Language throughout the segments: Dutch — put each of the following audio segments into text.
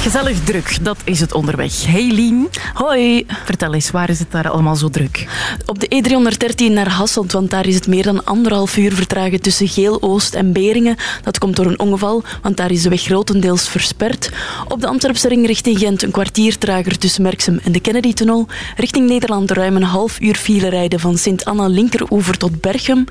Gezellig druk, dat is het onderweg. Hey Lien. Hoi. Vertel eens, waar is het daar allemaal zo druk? Op de E313 naar Hasselt, want daar is het meer dan anderhalf uur vertragen tussen Geel-Oost en Beringen. Dat komt door een ongeval, want daar is de weg grotendeels versperd. Op de Antwerpse ring richting Gent een kwartier trager tussen Merksem en de Kennedy-tunnel. Richting Nederland ruim een half uur file rijden van Sint-Anna linkeroever tot Berchem.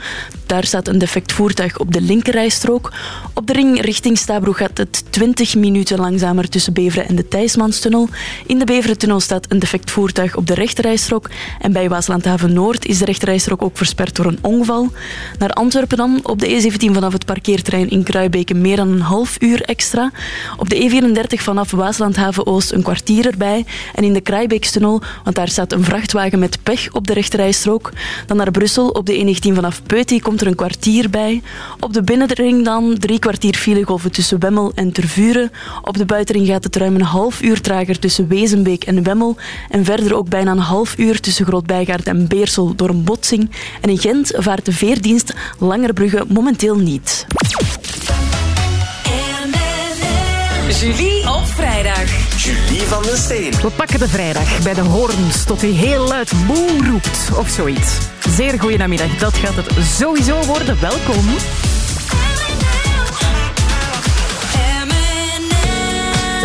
Daar staat een defect voertuig op de linkerrijstrook. Op de ring richting Stabroek gaat het 20 minuten langzamer tussen Beveren en de Thijsmanstunnel. In de Beverentunnel staat een defect voertuig op de rechterrijstrook. En bij Waaslandhaven Noord is de rechterrijstrook ook versperd door een ongeval. Naar Antwerpen dan, op de E17 vanaf het parkeerterrein in Kruibeke meer dan een half uur extra. Op de E34 vanaf Waaslandhaven Oost een kwartier erbij. En in de Kruibeekstunnel, want daar staat een vrachtwagen met pech op de rechterrijstrook. Dan naar Brussel, op de E19 vanaf Peuty komt er een kwartier bij. Op de binnenring dan drie kwartier filegolven tussen Wemmel en Tervuren. Op de buitenring gaat het ruim een half uur trager tussen Wezenbeek en Wemmel. En verder ook bijna een half uur tussen Grootbijgaard en Beersel door een botsing. En in Gent vaart de veerdienst Langerbrugge momenteel niet. Julie op vrijdag. Julie van den Steen. We pakken de vrijdag bij de hoorns tot hij heel luid moe roept of zoiets. Zeer goeie namiddag, dat gaat het sowieso worden. Welkom.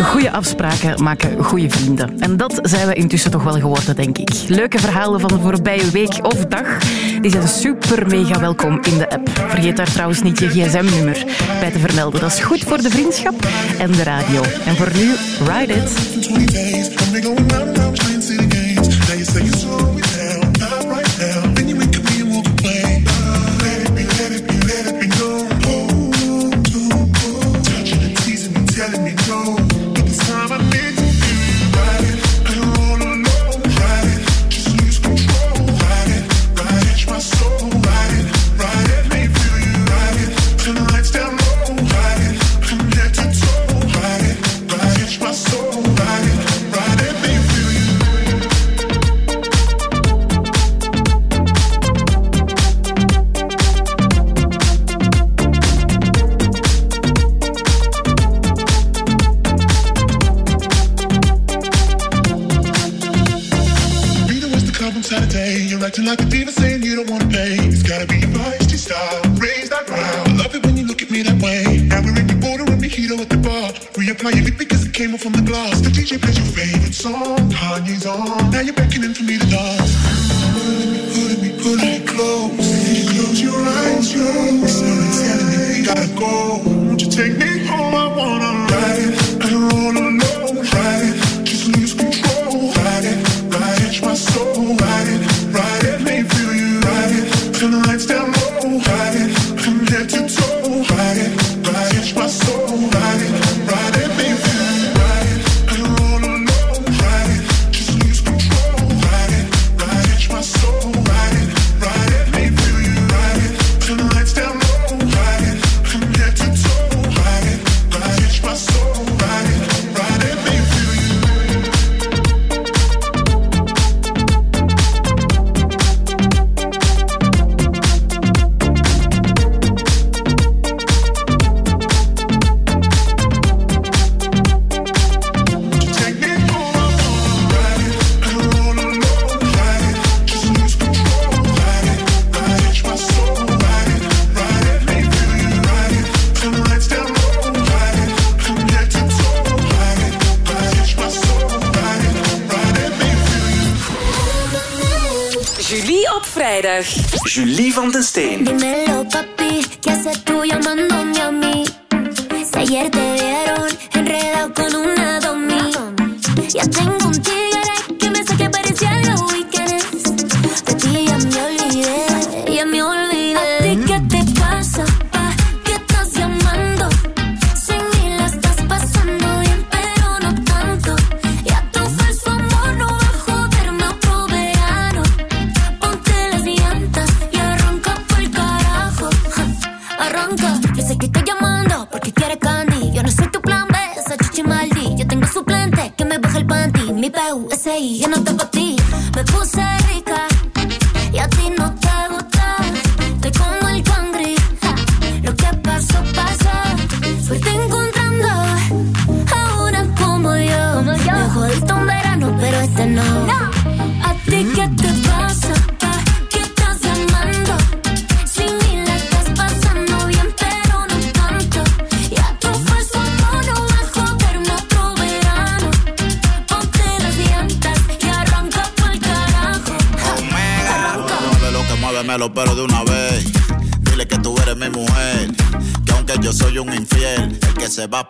Goede afspraken maken goede vrienden. En dat zijn we intussen toch wel geworden, denk ik. Leuke verhalen van de voorbije week of dag, die zijn super mega welkom in de app. Vergeet daar trouwens niet je gsm-nummer bij te vermelden. Dat is goed voor de vriendschap en de radio. En voor nu, ride it. Acting like a diva saying you don't wanna pay. It's gotta be your feisty style. Raise that ground. I love it when you look at me that way. Now we're in the border and mojito at the bar. Reapply your lip because it came off from the glass. The DJ plays your favorite song. Kanye's on. Now you're beckoning for me to dance. Pulling me, pulling me, me close. Close your eyes, your Someone's telling me we gotta go. Won't you take me home? I wanna ride it. I don't wanna know. Ride it. Julie van den Steen. Dímelo, papi, ¿qué haces tú llamándome a mí? Si ayer te vieron enredado con una domi. Ya tengo un tigre que me sé que parecía los weekends. De ti ya me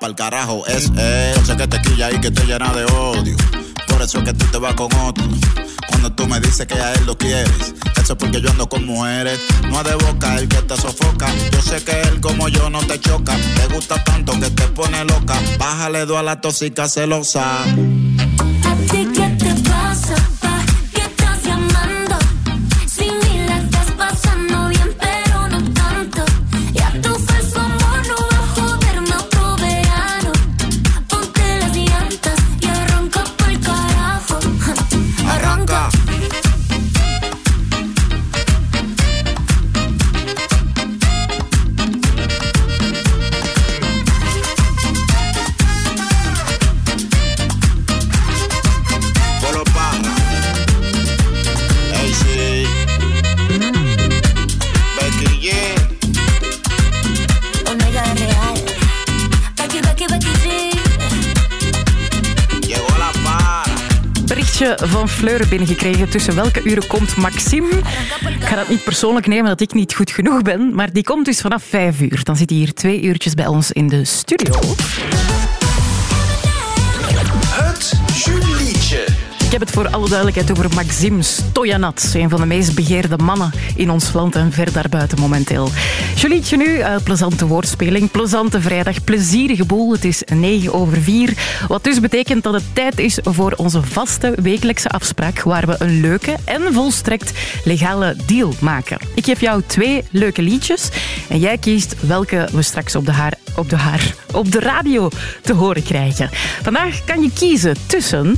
pa'l carajo es él. Sé que te quilla y que te llena de odio. Por eso es que tú te vas con otro. Cuando tú me dices que a él lo quieres, eso es porque yo ando con mujeres. No es de boca el que te sofoca. Yo sé que él como yo no te choca. Te gusta tanto que te pone loca. Bájale dos a la tóxica celosa. Fleur binnengekregen. Tussen welke uren komt Maxime? Ik ga dat niet persoonlijk nemen dat ik niet goed genoeg ben, maar die komt dus vanaf vijf uur. Dan zit hij hier twee uurtjes bij ons in de studio. Heb het voor alle duidelijkheid over Maxim Stojanat, een van de meest begeerde mannen in ons land en ver daarbuiten momenteel. Jolietje nu, eh, plezante woordspeling, plezante vrijdag, plezierige boel. Het is 9 over 4, wat dus betekent dat het tijd is voor onze vaste wekelijkse afspraak waar we een leuke en volstrekt legale deal maken. Ik geef jou twee leuke liedjes en jij kiest welke we straks op de haar op de haar op de radio te horen krijgen. Vandaag kan je kiezen tussen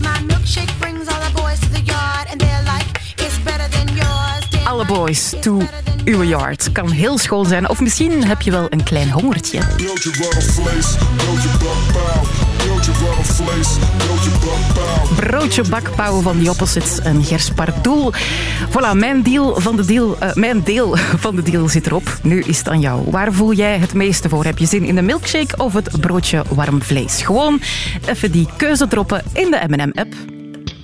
boys to uw yard. Kan heel school zijn of misschien heb je wel een klein hongertje. Broodje bakpauw van The Opposites en Gers Pardoel. Voilà, mijn deel, van de deal, eh, mijn deel van de deal zit erop. Nu is het aan jou. Waar voel jij het meeste voor? Heb je zin in de milkshake of het broodje warm vlees? Gewoon even die keuze droppen in de M&M-app.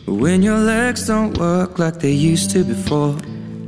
When your legs don't work like they used to before,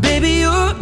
Baby, your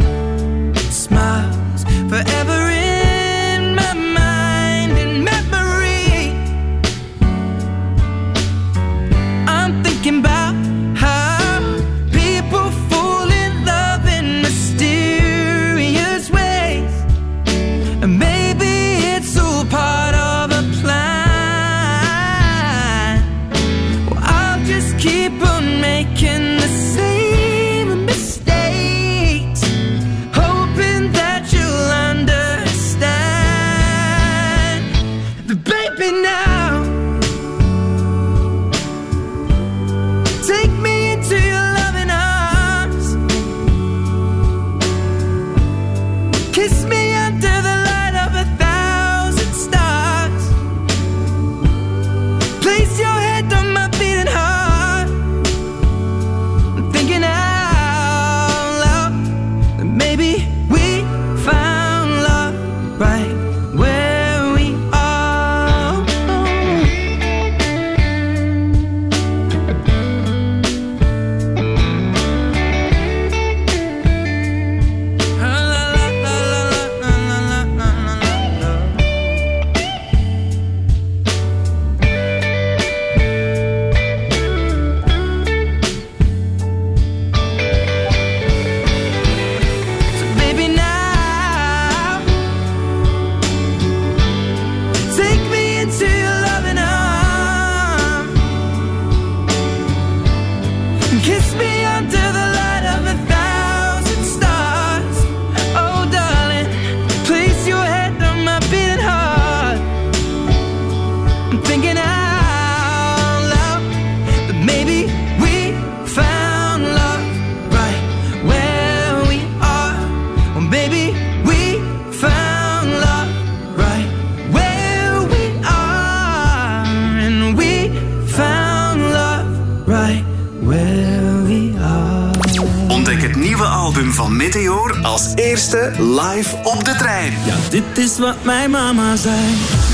wat mijn mama.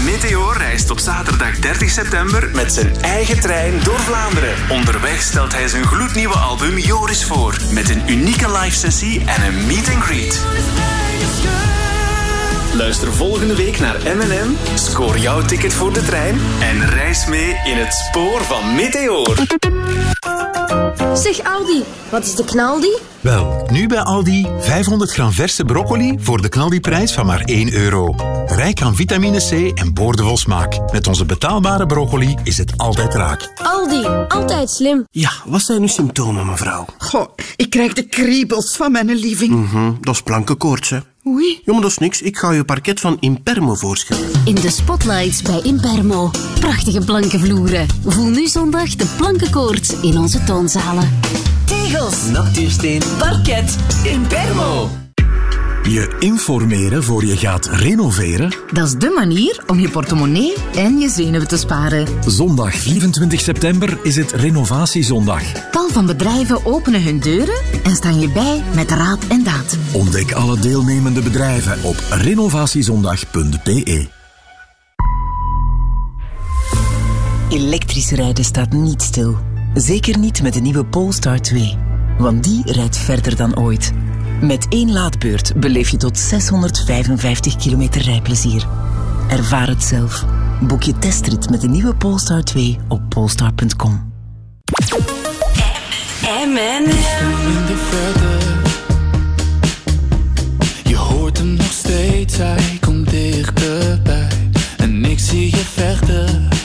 Meteor reist op zaterdag 30 september met zijn eigen trein door Vlaanderen. Onderweg stelt hij zijn gloednieuwe album Joris voor. Met een unieke live sessie en een meet and greet. Luister volgende week naar M&M, scoor jouw ticket voor de trein en reis mee in het spoor van Meteor. Zeg Aldi, wat is de knaldi? Wel, nu bij Aldi 500 gram verse broccoli voor de knaldiprijs van maar 1 euro. Rijk aan vitamine C en boordevol smaak. Met onze betaalbare broccoli is het altijd raak. Aldi, altijd slim. Ja, wat zijn uw symptomen, mevrouw? Goh, ik krijg de kriebels van mijn living. Mhm, dat is plankenkoorts, hè. Oei. Ja, maar dat is niks. Ik ga je parket van Impermo voorschrijven. In de spotlights bij Impermo. Prachtige blanke vloeren. Voel nu zondag de blankenkoorts in onze toonzalen. Tegels, Natuursteen. parket, Impermo. Je informeren voor je gaat renoveren? Dat is de manier om je portemonnee en je zenuwen te sparen. Zondag 24 september is het Renovatiezondag. Tal van bedrijven openen hun deuren en staan je bij met raad en daad. Ontdek alle deelnemende bedrijven op renovatiezondag.be. Elektrisch rijden staat niet stil. Zeker niet met de nieuwe Polestar 2. Want die rijdt verder dan ooit. Met één laadbeurt beleef je tot 655 kilometer rijplezier. Ervaar het zelf. Boek je testrit met de nieuwe Polestar 2 op polestar.com. Je hoort hem nog steeds, hij komt dichterbij. En ik zie je vechten.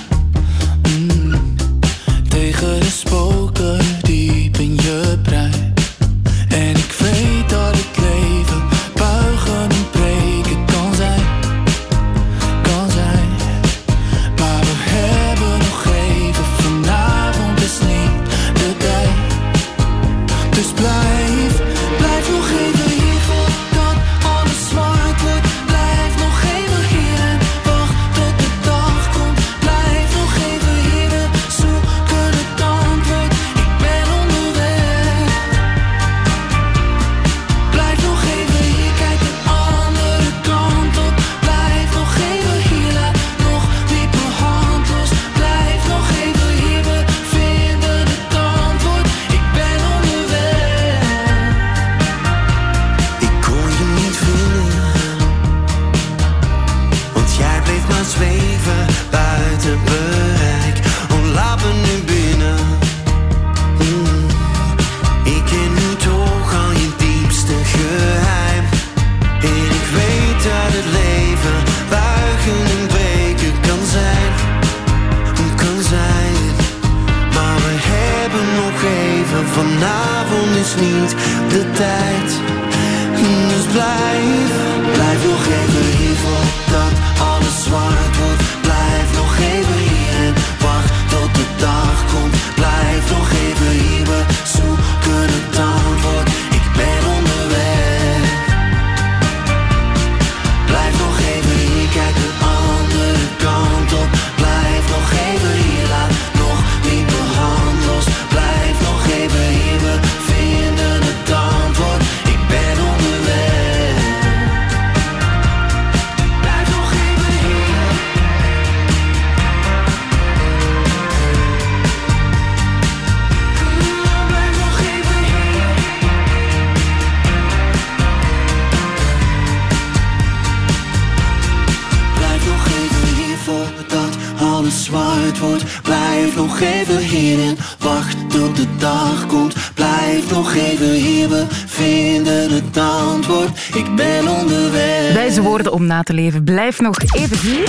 Ik ben onderweg. Wijze woorden om na te leven. Blijf nog even hier.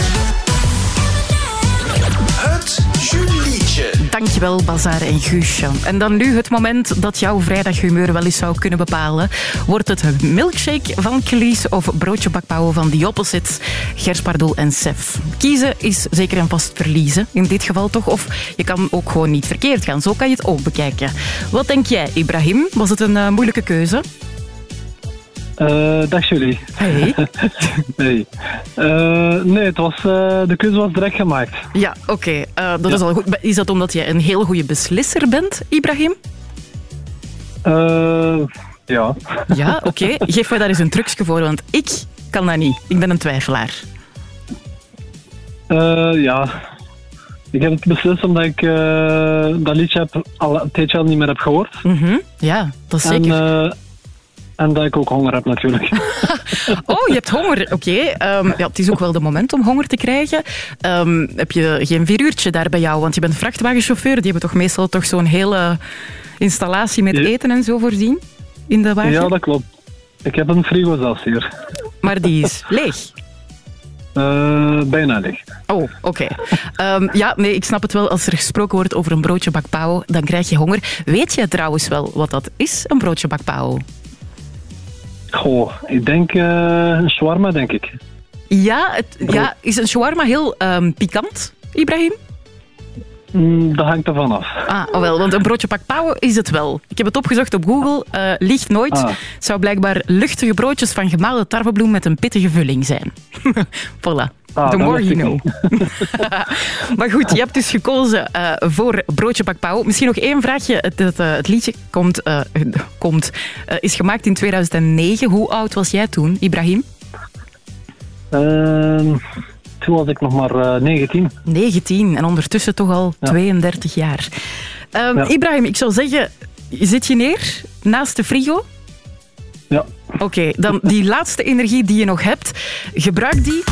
Het Julietje. Dankjewel, Bazaar en Guusje. En dan nu het moment dat jouw vrijdaghumeur wel eens zou kunnen bepalen. Wordt het milkshake van Klies of broodje bakpauw van The Opposites, Gers Pardoel en Sef. Kiezen is zeker en vast verliezen, in dit geval toch? Of je kan ook gewoon niet verkeerd gaan, zo kan je het ook bekijken. Wat denk jij, Ibrahim? Was het een eh, moeilijke keuze? Eh, dag jullie. Hey. hey. Eh, nee, het was, eh, de keuze was direct gemaakt. Ja, oké. eh, dat is al goed. Is dat omdat jij een heel goede beslisser bent, Ibrahim? Eh, ja. Ja, oké. Geef mij daar eens een trucje voor, want ik kan dat niet. Ik ben een twijfelaar. Eh, ja. Ik heb het beslist omdat ik dat liedje heb al een tijdje al niet meer heb gehoord. Mhm. Ja, dat is En, zeker. En dat ik ook honger heb natuurlijk. Oh, je hebt honger. Oké. ehm, ja, het is ook wel de moment om honger te krijgen. Ehm, heb je geen vieruurtje daar bij jou? Want je bent vrachtwagenchauffeur. Die hebben toch meestal toch zo'n hele installatie met eten en zo voorzien in de wagen? ja, dat klopt. Ik heb een frigo zelfs hier. Maar die is leeg. Eh, bijna leeg. Oh, oké. Ehm, ja, nee, ik snap het wel. Als er gesproken wordt over een broodje bakpauw, dan krijg je honger. Weet jij trouwens wel wat dat is, een broodje bakpauw? Goh, ik denk eh, een shawarma, denk ik. Ja, het, ja is een shawarma heel ehm, pikant, Ibrahim? Mm, dat hangt ervan af. Ah, oh wel, want een broodje bakpauw is het wel. Ik heb het opgezocht op Google. eh liegt nooit. Ah. Het zou blijkbaar luchtige broodjes van gemalen tarwebloem met een pittige vulling zijn. voilà. Ah, The dat more you know. maar goed, je hebt dus gekozen eh, voor broodje bakpauw. Misschien nog één vraagje. Het, het, eh, het liedje komt, eh, komt, eh, is gemaakt in 2009. Hoe oud was jij toen, Ibrahim? Ehm, toen was ik nog maar eh, 19. 19 en ondertussen toch al 32 jaar. Ehm, Ja. Ibrahim, ik zou zeggen, zit je neer naast de frigo? Ja. Oké, dan die laatste energie die je nog hebt, gebruik die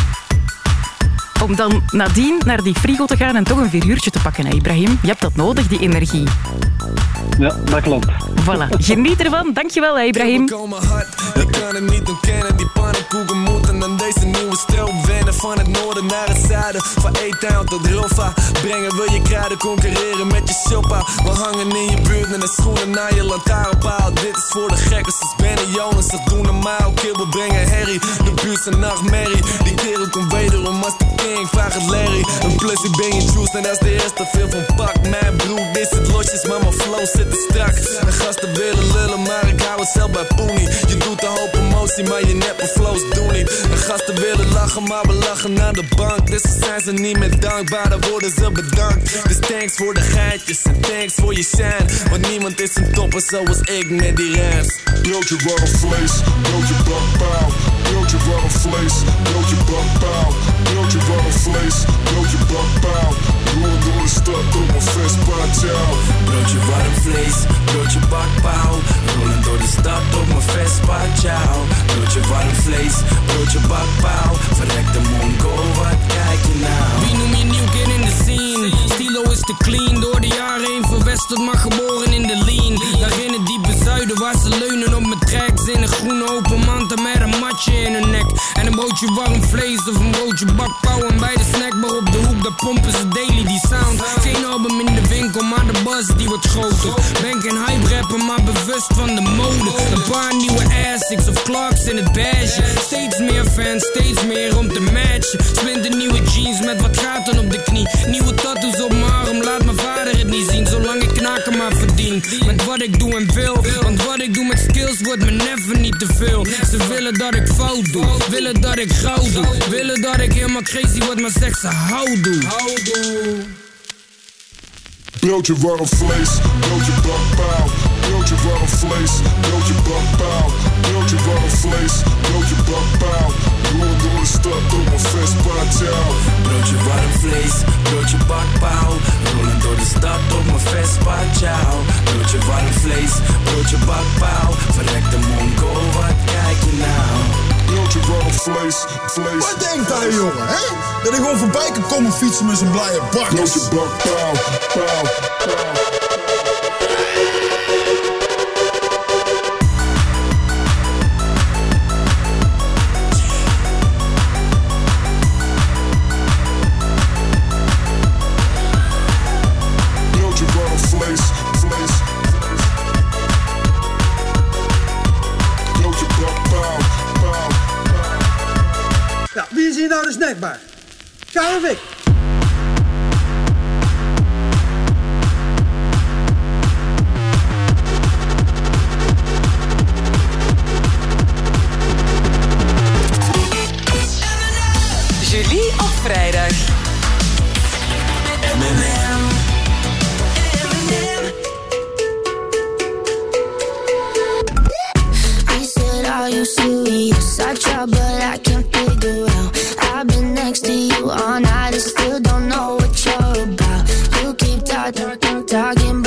om dan nadien naar die frigo te gaan en toch een vieruurtje te pakken, hè, Ibrahim. Je hebt dat nodig, die energie. Ja, dat klopt. Voilà, geniet ervan. Dankjewel, hè, Ibrahim. Ik kan het niet ontkennen, die pannenkoeken moeten aan deze nieuwe stroom wennen. Van het noorden naar het zuiden, van E-Town tot Roffa. Brengen wil je kruiden, concurreren met je shoppa. We hangen in je buurt met de schoenen naar je lantaarnpaal. Dit is voor de gekkers, dus Benny Jonas, dat doen normaal. Kibbel brengen herrie, de buurt zijn nachtmerrie. Die kerel komt wederom als de king, vraag het Larry. Een plus, ik ben je juice, en dat is de eerste veel van pak. Mijn broer, dit zit losjes, maar mijn flow zit te strak. De gasten willen lullen, maar ik hou het zelf bij Poenie. Je doet een hoop emotie, maar je neppe flows doen niet. De gasten willen lachen, maar we lachen aan de bank. Dus zijn ze niet meer dankbaar, dan worden ze bedankt. Dus thanks voor de geitjes en thanks voor je shine. Want niemand is een topper zoals ik met die rams. Broodje warm vlees, broodje bakpauw. Broodje warm vlees, broodje bakpauw. Broodje warm vlees, broodje bakpauw. Rollen door de stad op Vespa, ciao. Broodje warm vlees, broodje bakpauw. Rollen door de stad op mijn Vespa, ciao. Broodje warm vlees, broodje bakpauw. Verrek de mongo, wat kijk je nou? Wie noem je nieuw kid in de scene? Stilo is te clean, door de jaren heen verwesterd, maar geboren in de lean. Daar in het diepe zuiden, waar ze leunen op mijn tracks. In een groene open mand en met een matje in hun nek. En een broodje warm vlees of een broodje bakpauw. En bij de snackbar op de hoek, daar pompen ze daily die sound. Geen album in de winkel, maar de buzz die wordt groter. Ben geen hype rapper, maar bewust van de mode. Een paar nieuwe Asics of Clarks in het beige. Steeds meer fans, steeds meer om te matchen. Splinter nieuwe jeans met wat gaten op de knie. Nieuwe tattoos op mijn arm, laat mijn vader het niet zien. Zolang ik knaken maar verdien. Met wat ik doe en wil. Want wat ik doe met skills wordt me never niet te veel. Ze willen dat ik fout doe, willen dat ik gauw doe. Willen dat ik helemaal crazy word, maar zeg ze hou doe. Broodje warm vlees, broodje bakpauw. Broodje warm vlees, broodje bakpauw. Broodje warm vlees, broodje bakpauw. Rollen door de stad op mijn Vespa, ciao. Broodje warm vlees, broodje bakpauw. Rollen door de stad op mijn Vespa, ciao. Broodje warm vlees, broodje bakpauw. Verrek de mongo, wat kijk je nou? Wat denkt hij, jongen, hè? Dat hij gewoon voorbij kan komen fietsen met zijn blije bakjes. Ja, wie is hier nou de snackbar? Ga of ik? Julie op vrijdag. He said, Are you serious? I try, but I can't next to you all night and still don't know what you're about. You keep talking, talking,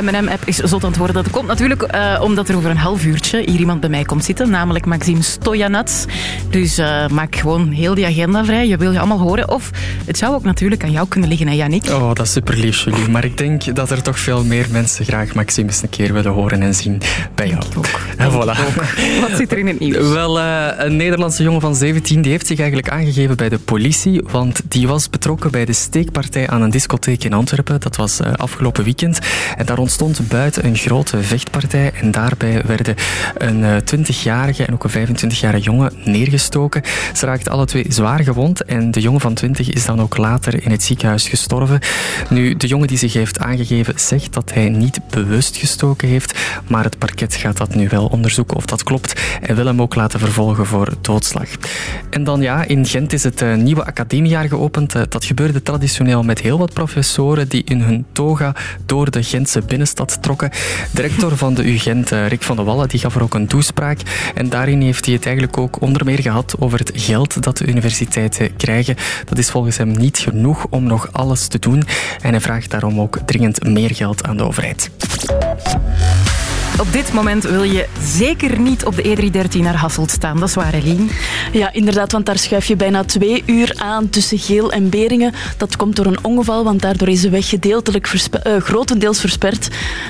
M&M-app is zot aan het worden. Dat komt natuurlijk eh, omdat er over een half uurtje hier iemand bij mij komt zitten, namelijk Maxime Stojanats. Dus eh, maak gewoon heel die agenda vrij. Je wil je allemaal horen. Of het zou ook natuurlijk aan jou kunnen liggen, hè, Yannick? Oh, dat is super lief, Julie. Maar ik denk dat er toch veel meer mensen graag Maxime eens een keer willen horen en zien bij jou. En voilà. Wat zit er in het nieuws? Wel, eh, een Nederlandse jongen van 17 die heeft zich eigenlijk aangegeven bij de politie, want die was betrokken bij de steekpartij aan een discotheek in Antwerpen. Dat was eh, afgelopen weekend. En daar ontstond buiten een grote vechtpartij en daarbij werden een eh, 20-jarige en ook een 25-jarige jongen neergestoken. Ze raakten alle twee zwaar gewond en de jongen van 20 is dan ook later in het ziekenhuis gestorven. Nu, de jongen die zich heeft aangegeven zegt dat hij niet bewust gestoken heeft, maar het parket gaat dat nu wel onderzoeken of dat klopt en wil hem ook laten vervolgen voor doodslag. En dan ja, in Gent is het eh, nieuwe academiejaar geopend. Eh, Dat gebeurde traditioneel met heel wat professoren die in hun toga door de Gentse binnenstad trokken. De rector van de UGent, eh, Rick van de Wallen, die gaf er ook een toespraak. En daarin heeft hij het eigenlijk ook onder meer gehad over het geld dat de universiteiten krijgen. Dat is volgens hem niet genoeg om nog alles te doen. En hij vraagt daarom ook dringend meer geld aan de overheid. Op dit moment wil je zeker niet op de E313 naar Hasselt staan. Dat is waar, Eline. Ja, inderdaad, want daar schuif je bijna twee uur aan tussen Geel en Beringen. Dat komt door een ongeval, want daardoor is de weg gedeeltelijk verspe- eh, grotendeels versperd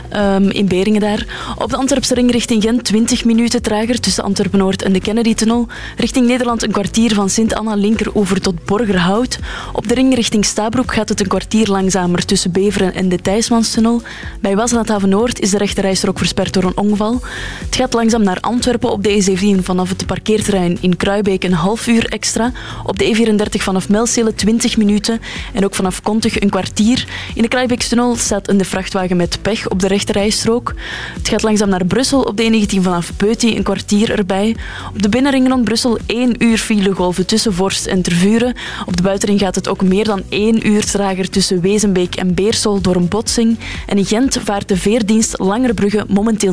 ehm, in Beringen daar. Op de Antwerpse ring richting Gent 20 minuten trager tussen Antwerpen-Noord en de Kennedy-tunnel. Richting Nederland een kwartier van Sint-Anna linkeroever tot Borgerhout. Op de ring richting Stabroek gaat het een kwartier langzamer tussen Beveren en de Thijsmanstunnel. Bij Wassenaarthaven Noord is de rechterrijstrook versperd door een ongeval. Het gaat langzaam naar Antwerpen op de E17 vanaf het parkeerterrein in Kruibeek een half uur extra. Op de E34 vanaf Melcele 20 minuten en ook vanaf Kontug een kwartier. In de Kruibeekstunnel staat een de vrachtwagen met pech op de rechterrijstrook. Het gaat langzaam naar Brussel op de E19 vanaf Peuty een kwartier erbij. Op de binnenring rond Brussel 1 uur filegolven tussen Vorst en Tervuren. Op de buitenring gaat het ook meer dan 1 uur trager tussen Wezenbeek en Beersel door een botsing. En in Gent vaart de veerdienst Langerbrugge momenteel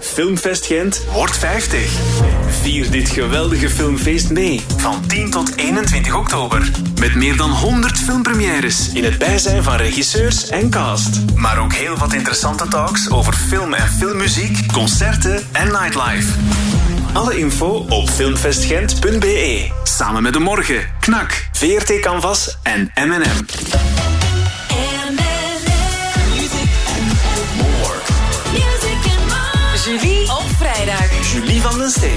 Filmfest Gent wordt 50. Vier dit geweldige filmfeest mee van 10 tot 21 oktober. Met meer dan 100 filmpremières in het bijzijn van regisseurs en cast. Maar ook heel wat interessante talks over film en filmmuziek, concerten en nightlife. Alle info op filmfestgent.be. Samen met de Morgen, Knak, VRT Canvas en M&M. Van den Steen.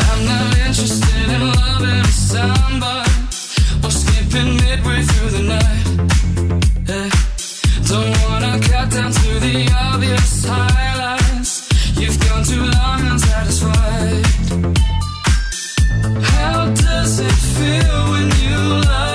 I'm not interested in loving somebody or skipping midway through the night. Don't wanna cut down to the obvious highlights. You've gone too long unsatisfied. How does it feel when you lie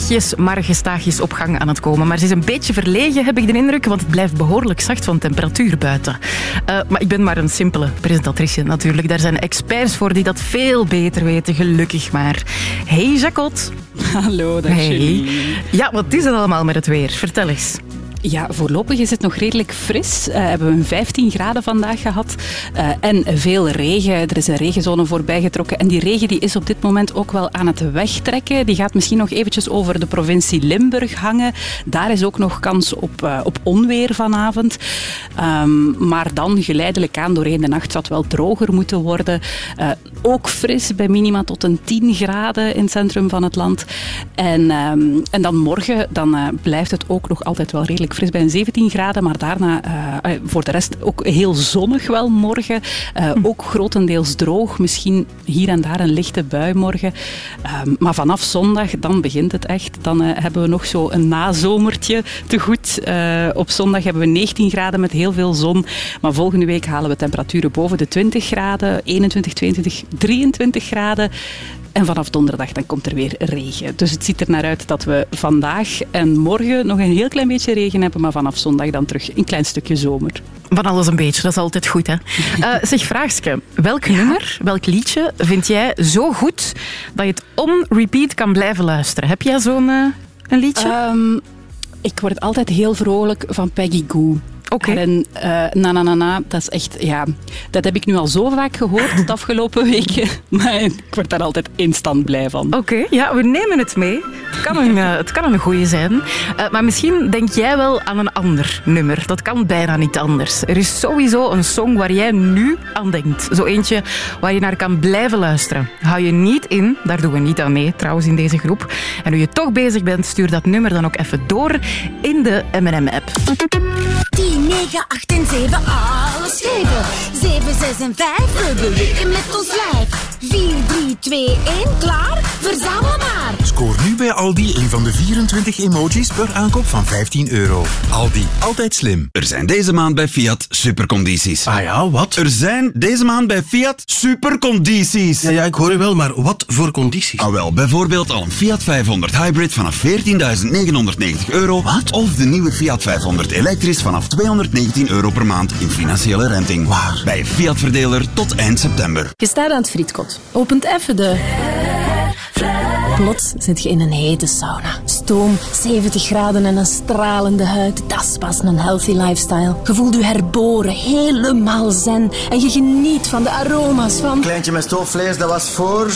traagjes, maar gestaagjes op gang aan het komen. Maar ze is een beetje verlegen, heb ik de indruk, want het blijft behoorlijk zacht van temperatuur buiten. Eh, maar ik ben maar een simpele presentatrice natuurlijk. Daar zijn experts voor die dat veel beter weten, gelukkig maar. Hey Jacot. Hallo, dag Julie. Ja, wat is het allemaal met het weer? Vertel eens. Ja, voorlopig is het nog redelijk fris. Uh, hebben we 15 graden vandaag gehad uh, en veel regen. Er is een regenzone voorbij getrokken en die regen die is op dit moment ook wel aan het wegtrekken. Die gaat misschien nog eventjes over de provincie Limburg hangen. Daar is ook nog kans op, uh, op onweer vanavond. Um, maar dan geleidelijk aan doorheen de nacht zal het wel droger moeten worden. ook fris bij minima tot een 10 graden in het centrum van het land. En, um, en dan morgen dan, blijft het ook nog altijd wel redelijk fris bij een 17 graden, maar daarna uh, voor de rest ook heel zonnig wel morgen. Uh, ook grotendeels droog, misschien hier en daar een lichte bui morgen. Uh, maar vanaf zondag, dan begint het echt. Dan hebben we nog zo een nazomertje te goed. op zondag hebben we 19 graden met heel veel zon. Maar volgende week halen we temperaturen boven de 20 graden, 21, 22, 23 graden. En vanaf donderdag dan komt er weer regen. Dus het ziet er naar uit dat we vandaag en morgen nog een heel klein beetje regen hebben, maar vanaf zondag dan terug een klein stukje zomer. Van alles een beetje, dat is altijd goed. Hè? Uh, zeg, vraagske. Welk ja. nummer, welk liedje vind jij zo goed dat je het on repeat kan blijven luisteren? Heb jij zo'n uh, een liedje? Um, ik word altijd heel vrolijk van Peggy Goo. Oké. Okay. En uh, na, na, na, na, dat is echt, ja, dat heb ik nu al zo vaak gehoord de afgelopen weken. Maar ik word daar altijd instant blij van. Oké, okay, ja, we nemen het mee. Het kan een, uh, het kan een goeie zijn. Uh, maar misschien denk jij wel aan een ander nummer. Dat kan bijna niet anders. Er is sowieso een song waar jij nu aan denkt. Zo eentje waar je naar kan blijven luisteren. Hou je niet in, daar doen we niet aan mee trouwens in deze groep. En nu je toch bezig bent, stuur dat nummer dan ook even door in de M&M-app. 10, 9, 8 en 7, alles geven. 7, 6 en 5, we bewegen met ons lijf. 4, 3, 2, 1, klaar? Verzamel maar. Scoor nu bij Aldi een van de 24 emojis per aankoop van 15 euro. Aldi, altijd slim. Er zijn deze maand bij Fiat supercondities. Ah ja, wat? Er zijn deze maand bij Fiat supercondities. Ja, ja, ik hoor u wel, maar wat voor condities? Ah wel, bijvoorbeeld al een Fiat 500 Hybrid vanaf 14.990 euro. Wat? Of de nieuwe Fiat 500 elektrisch vanaf 219 euro per maand in financiële renting. Waar? Bij Fiat Verdeler tot eind september. Je staat aan het frietkot. Opent even de... Plots zit je in een hete sauna. Stoom, 70 graden en een stralende huid. Dat is pas een healthy lifestyle. Je voelt je herboren, helemaal zen. En je geniet van de aroma's van... Kleintje met stoofvlees, dat was voor...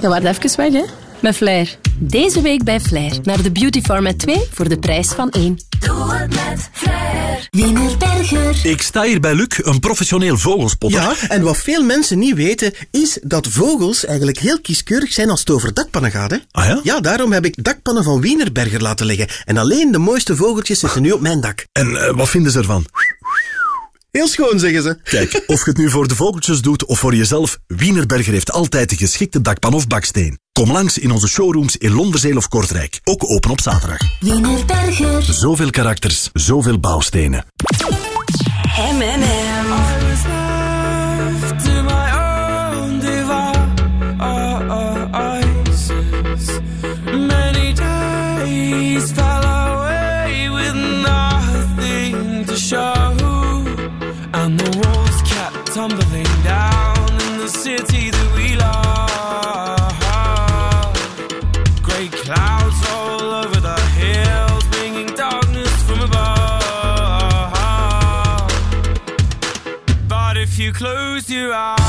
Je waart even weg, hè? Met Flair. Deze week bij Flair. Naar de Beauty Format 2 voor de prijs van 1. Doe het met Flair. Wienerberger. Ik sta hier bij Luc, een professioneel vogelspotter. Ja, en wat veel mensen niet weten, is dat vogels eigenlijk heel kieskeurig zijn als het over dakpannen gaat. Hè? Ah ja? Ja, daarom heb ik dakpannen van Wienerberger laten liggen. En alleen de mooiste vogeltjes zitten nu op mijn dak. En uh, wat vinden ze ervan? Heel schoon, zeggen ze. Kijk, of je het nu voor de vogeltjes doet of voor jezelf, Wienerberger heeft altijd de geschikte dakpan of baksteen. Kom langs in onze showrooms in Londerzeel of Kortrijk. Ook open op zaterdag. Wienerberger. Zoveel karakters, zoveel bouwstenen. are.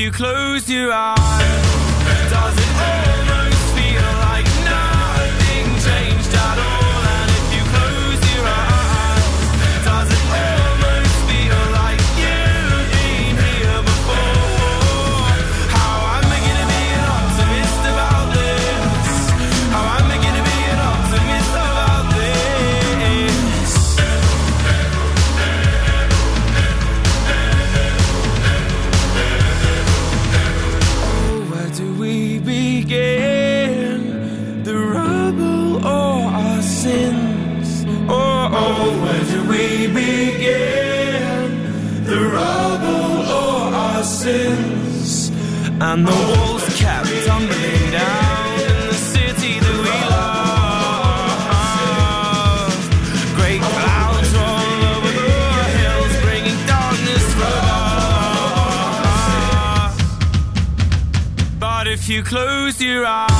You close your eyes, or? And the walls kept tumbling down in the city that we love. Great clouds roll over the hills, bringing darkness from us. But if you close your eyes,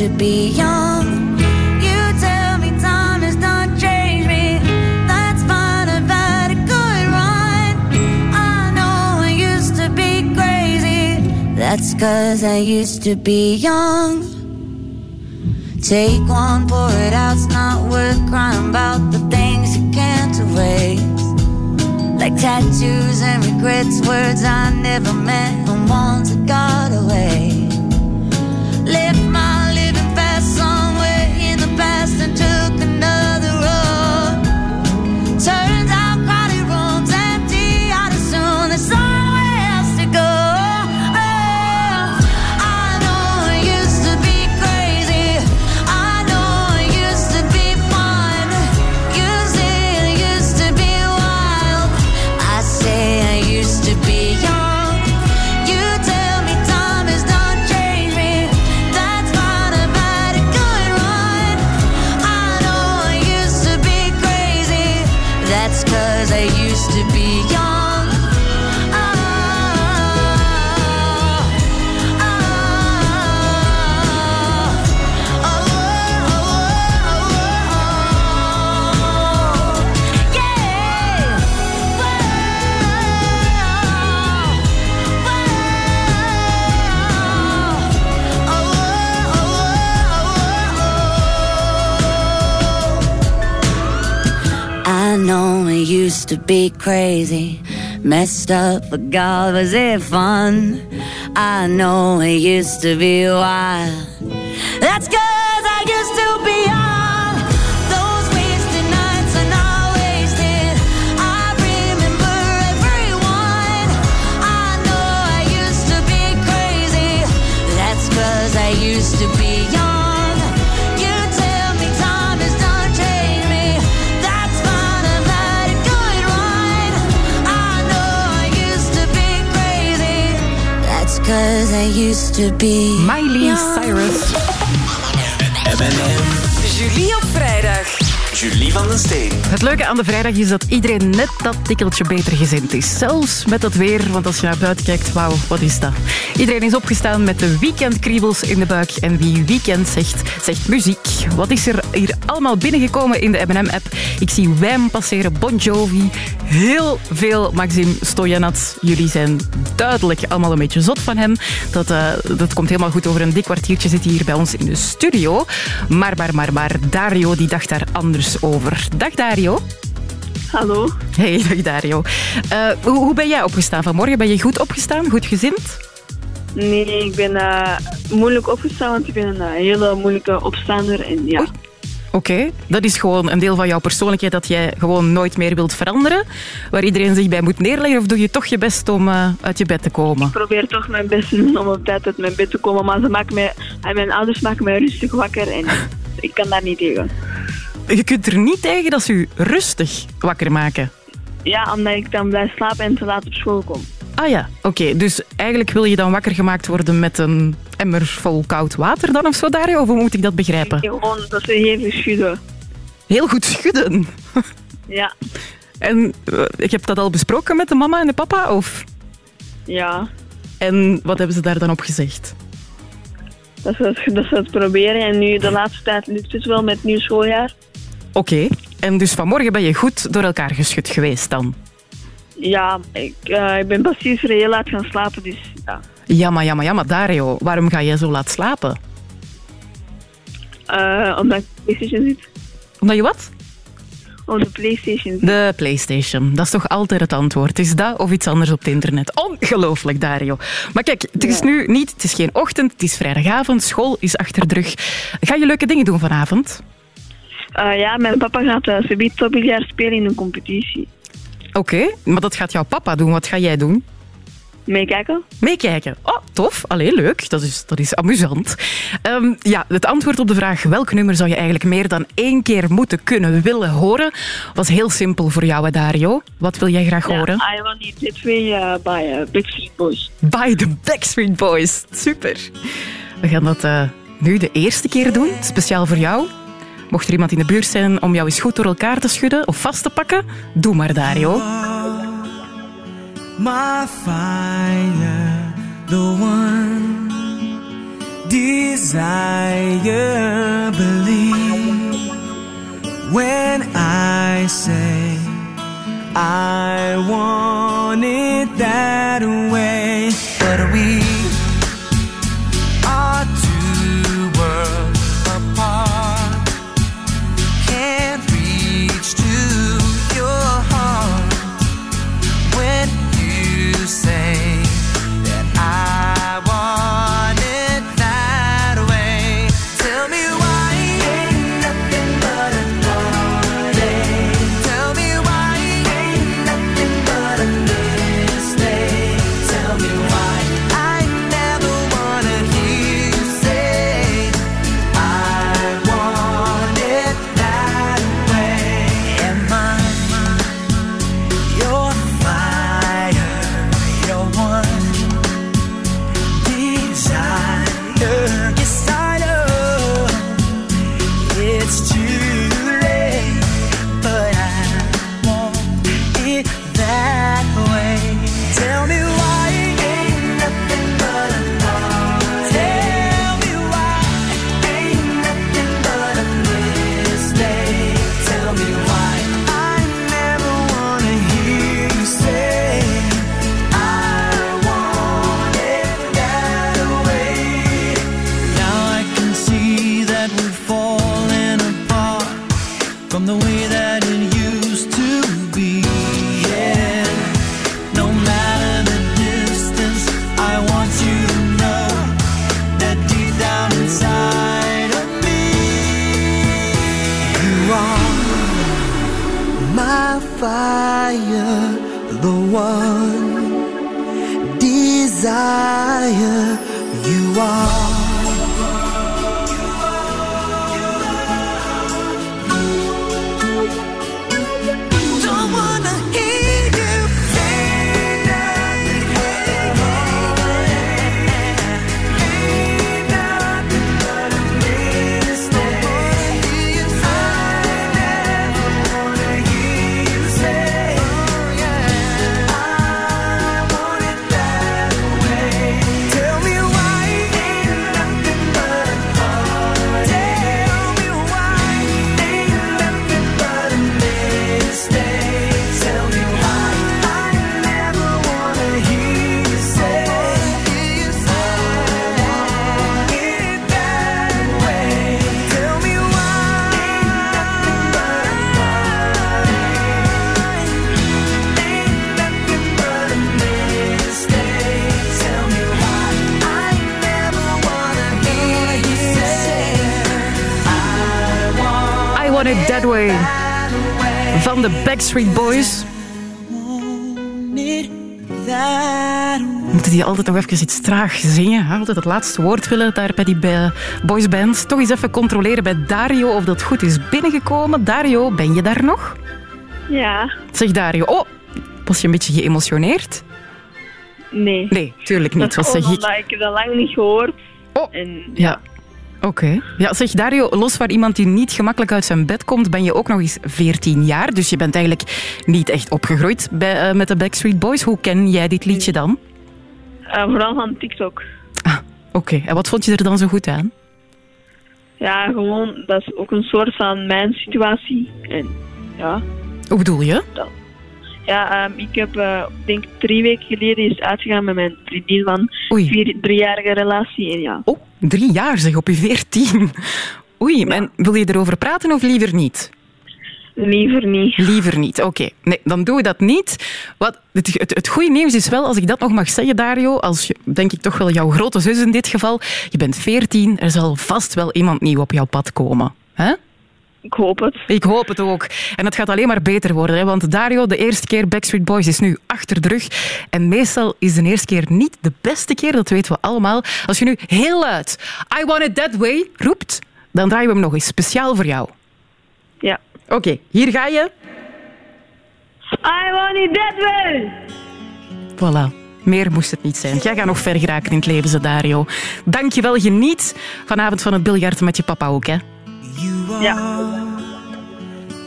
To be young you tell me time is not crazy. That's cause I used to be young. Take one, pour it out, it's not worth crying about the things you can't erase. Like tattoos and regrets, words I never meant, and ones that got away. Used to be crazy, messed up, but God, was it fun? I know it used to be wild. That's cause I used to be young. Those wasted nights cause I used to be. Miley Cyrus. Julie op vrijdag. Julie van den Steen. Het leuke aan de vrijdag is dat iedereen net dat tikkeltje beter gezind is. Zelfs met het weer, want als je naar buiten kijkt, wauw, wat is dat? Iedereen is opgestaan met de weekendkriebels in de buik. En wie weekend zegt, zegt muziek. Wat is er hier allemaal binnengekomen in de M&M-app? Ik zie Wham passeren, Bon Jovi, heel veel Maxim Stojanats. Jullie zijn duidelijk allemaal een beetje zot van hem. Dat, eh, dat komt helemaal goed over een dik kwartiertje zit hij hier bij ons in de studio. Maar, maar, maar, maar, Dario die dacht daar anders over. Dag Dario. Hallo. Hey, dag Dario. Eh, hoe, hoe ben jij opgestaan vanmorgen? Ben je goed opgestaan? Goed gezind? Nee, ik ben eh, moeilijk opgestaan, want ik ben een eh, hele moeilijke opstaander. En ja, Oké, dat is gewoon een deel van jouw persoonlijkheid dat jij gewoon nooit meer wilt veranderen. Waar iedereen zich bij moet neerleggen. Of doe je toch je best om eh, uit je bed te komen? ik probeer toch mijn best om op tijd uit mijn bed te komen. Maar ze maken mij, en mijn ouders maken mij rustig wakker en ik kan daar niet tegen. Je kunt er niet tegen dat ze je rustig wakker maken. Ja, omdat ik dan blijf slapen en te laat op school kom. Ah ja, oké. Dus eigenlijk wil je dan wakker gemaakt worden met een emmer vol koud water dan of zo, Dario? Of hoe moet ik dat begrijpen? Gewoon dat ze even schudden. Heel goed schudden. Ja, En uh, ik heb dat al besproken met de mama en de papa? Of? ja. En wat hebben ze daar dan op gezegd? Dat ze, het- dat ze het proberen. En nu de laatste tijd lukt het wel met het nieuw schooljaar. Oké. En dus vanmorgen ben je goed door elkaar geschud geweest dan? Ja, ik, eh, ik ben pas gisteren heel laat gaan slapen, dus ja. Ja, maar, ja, maar, ja, maar Dario, waarom ga jij zo laat slapen? Eh, omdat ik op de Playstation zit. Omdat je wat? Op de Playstation zit. De PlayStation. Dat is toch altijd het antwoord? Is dat of iets anders op het internet? Ongelooflijk, Dario. Maar kijk, het is nu niet, het is geen ochtend, het is vrijdagavond, school is achter de rug. Ga je leuke dingen doen vanavond? Eh, ja, mijn papa gaat uh, topbiljaar spelen in een competitie. Oké, maar dat gaat jouw papa doen. Wat ga jij doen? Meekijken? Meekijken. Oh, tof. Allee, leuk. Dat is, dat is amusant. Ehm, ja, het antwoord op de vraag welk nummer zou je eigenlijk meer dan één keer moeten kunnen willen horen, was heel simpel voor jou, Dario. Wat wil jij graag horen? I Want It That Way uh, by uh, Backstreet Boys. By the Backstreet Boys. Super. We gaan dat uh, nu de eerste keer doen, speciaal voor jou. Mocht er iemand in de buurt zijn om jou eens goed door elkaar te schudden of vast te pakken, doe maar, my fire, the one desire. Believe when I say I want it that Backstreet Boys. Moeten die altijd nog even iets traag zingen? hè? Altijd het laatste woord willen daar bij die eh, boysband. Toch eens even controleren bij Dario of dat goed is binnengekomen. Dario, ben je daar nog? Ja, Zeg Dario. Oh, was je een beetje geëmotioneerd? nee. Nee, tuurlijk niet. Dat is zeg ik? omdat ik al lang niet gehoord. Oh. En Ja. Oké. Ja, zeg Dario, los van iemand die niet gemakkelijk uit zijn bed komt, ben je ook nog eens 14 jaar. Dus je bent eigenlijk niet echt opgegroeid bij, eh, met de Backstreet Boys. Hoe ken jij dit liedje dan? eh, vooral van TikTok. Oké, en wat vond je er dan zo goed aan? Ja, gewoon, dat is ook een soort van mijn situatie. En ja, Hoe bedoel je? Ja ehm, ik heb, eh, denk drie weken geleden is uitgegaan met mijn vriendin van Oei. vier, driejarige relatie. En ja, Oh, drie jaar zeg, op je 14. Oei, en wil je erover praten of liever niet? Liever niet. Liever niet, oké. Nee, dan doen we dat niet. Wat, het, het, het goede nieuws is wel, als ik dat nog mag zeggen, Dario, als je, denk ik toch wel jouw grote zus in dit geval, je bent 14, er zal vast wel iemand nieuw op jouw pad komen. hè? Ik hoop het. Ik hoop het ook. En het gaat alleen maar beter worden. Hè? Want Dario, de eerste keer Backstreet Boys is nu achter de rug. En meestal is de eerste keer niet de beste keer, dat weten we allemaal. Als je nu heel luid I want it that way roept, dan draaien we hem nog eens speciaal voor jou. Ja. Oké, hier ga je. I want it that way! Voilà. Meer moest het niet zijn. Jij gaat nog ver geraken in het leven, ze Dario. Dankjewel, geniet vanavond van het biljarten met je papa ook, hè. Ja.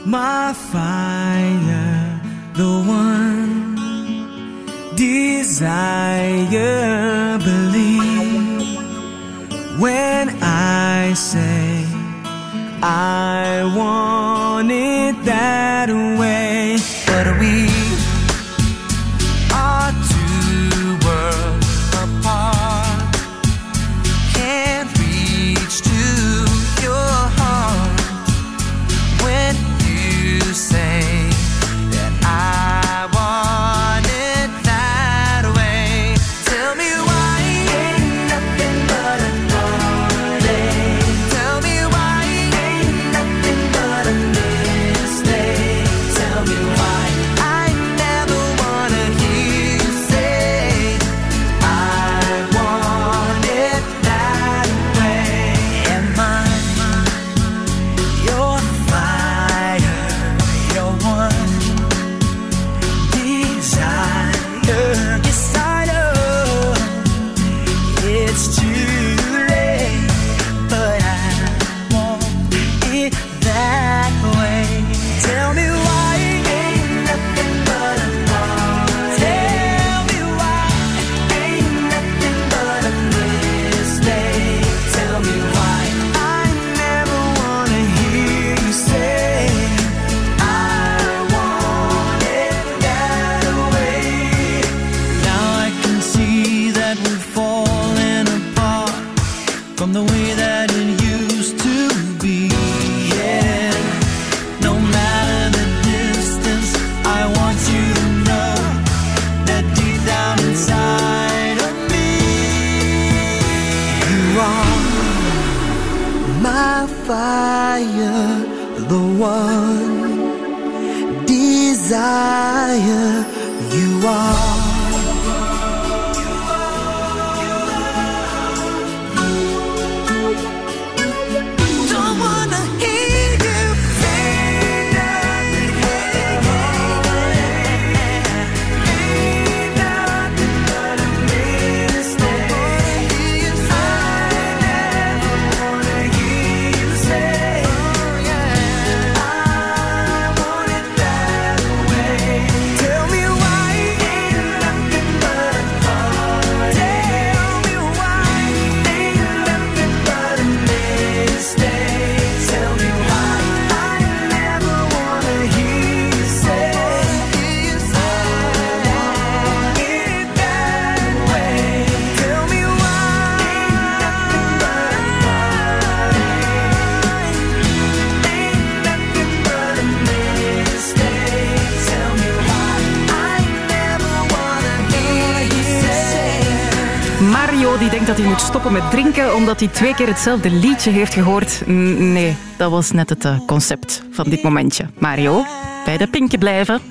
my fire, the one desire. Believe when I say I want it that way, dat hij moet stoppen met drinken omdat hij twee keer hetzelfde liedje heeft gehoord. Nee, dat was net het eh, concept van dit momentje. Mario, bij de pinkje blijven.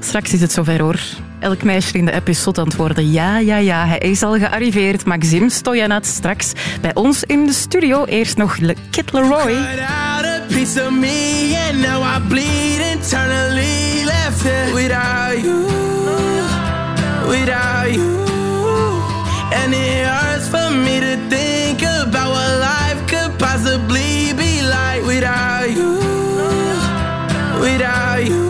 Straks is het zover hoor. Elk meisje in de app is zot aan het worden. Ja, ja, ja, hij is al gearriveerd. Maxim Stojanat straks bij ons in de studio. Eerst nog Le Kid Leroy. out a for me to think about what life could possibly be like without you, without you.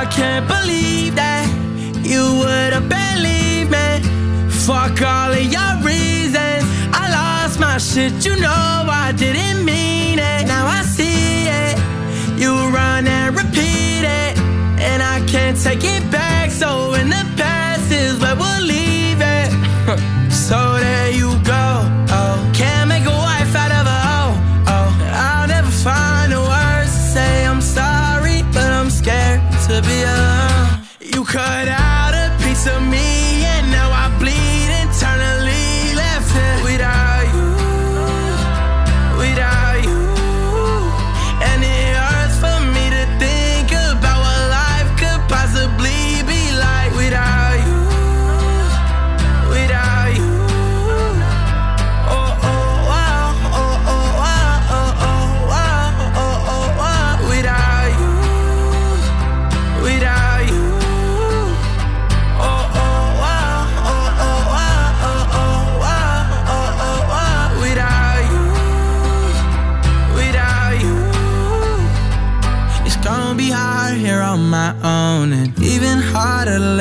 I can't believe that you would have believed me. Fuck all of your reasons. I lost my shit, you know I didn't mean it. Now I see it. You run and repeat it. And I can't take it back. So in the past is where. So there you go.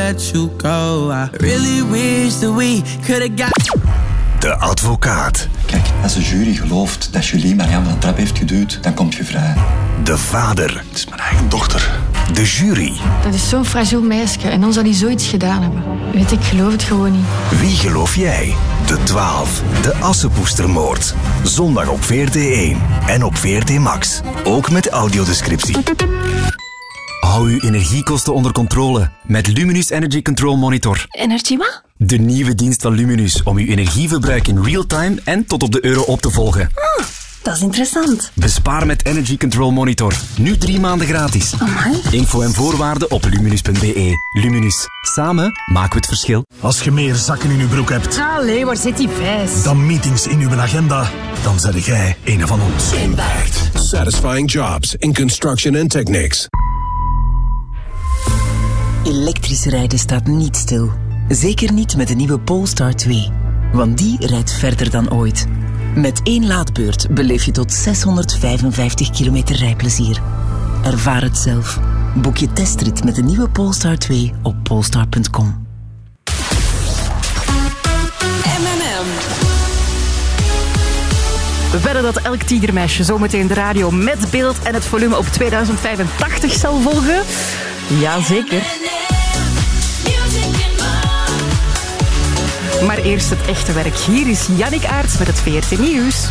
Let you go. I really wish that we could have got. De advocaat. Kijk, als de jury gelooft dat Julie Marianne van de trap heeft geduwd, dan komt je vrij. De vader. Het is mijn eigen dochter. De jury. Dat is zo'n fragiel meisje en dan zou hij zoiets gedaan hebben. Weet ik, geloof het gewoon niet. Wie geloof jij? De 12. De Assepoestermoord. Zondag op VRT1 en op VRT Max. Ook met audiodescriptie. Hou uw energiekosten onder controle met Luminus Energy Control Monitor. Energy wat? De nieuwe dienst van Luminus om uw energieverbruik in real time en tot op de euro op te volgen. Ah, dat is interessant. Bespaar met Energy Control Monitor. Nu drie maanden gratis. Info en voorwaarden op luminus.be. Luminus. Samen maken we het verschil. Als je meer zakken in je broek hebt Allee, waar zit die vijs? dan meetings in uw agenda, dan zeg jij een van ons. Impact. Satisfying jobs in construction and techniques. Elektrisch rijden staat niet stil. Zeker niet met de nieuwe Polestar 2. Want die rijdt verder dan ooit. Met één laadbeurt beleef je tot 655 kilometer rijplezier. Ervaar het zelf. Boek je testrit met de nieuwe Polestar 2 op polestar.com. We wedden dat elk tiegermeisje zometeen de radio met beeld en het volume op 2085 zal volgen. Jazeker. Maar eerst het echte werk. Hier is Jannik Aerts met het VRT Nieuws.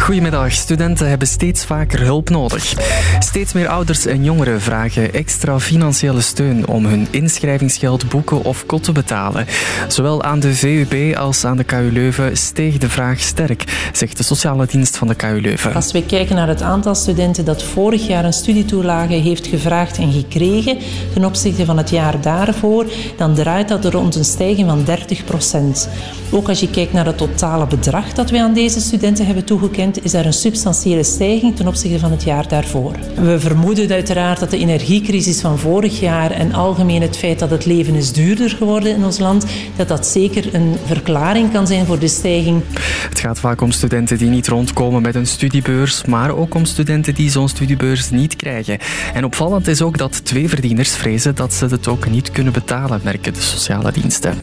Goedemiddag. Studenten hebben steeds vaker hulp nodig. Steeds meer ouders en jongeren vragen extra financiële steun om hun inschrijvingsgeld, boeken of kot te betalen. Zowel aan de VUB als aan de KU Leuven steeg de vraag sterk, zegt de sociale dienst van de KU Leuven. Als we kijken naar het aantal studenten dat vorig jaar een studietoelage heeft gevraagd en gekregen ten opzichte van het jaar daarvoor, dan draait dat er rond een stijging van 30 procent. Ook als je kijkt naar het totale bedrag dat wij aan deze studenten hebben toegekend, is daar een substantiële stijging ten opzichte van het jaar daarvoor. We vermoeden uiteraard dat de energiecrisis van vorig jaar en algemeen het feit dat het leven is duurder geworden in ons land, dat dat zeker een verklaring kan zijn voor de stijging. Het gaat vaak om studenten die niet rondkomen met een studiebeurs, maar ook om studenten die zo'n studiebeurs niet krijgen. En opvallend is ook dat twee verdieners vrezen dat ze het ook niet kunnen betalen, merken de sociale diensten.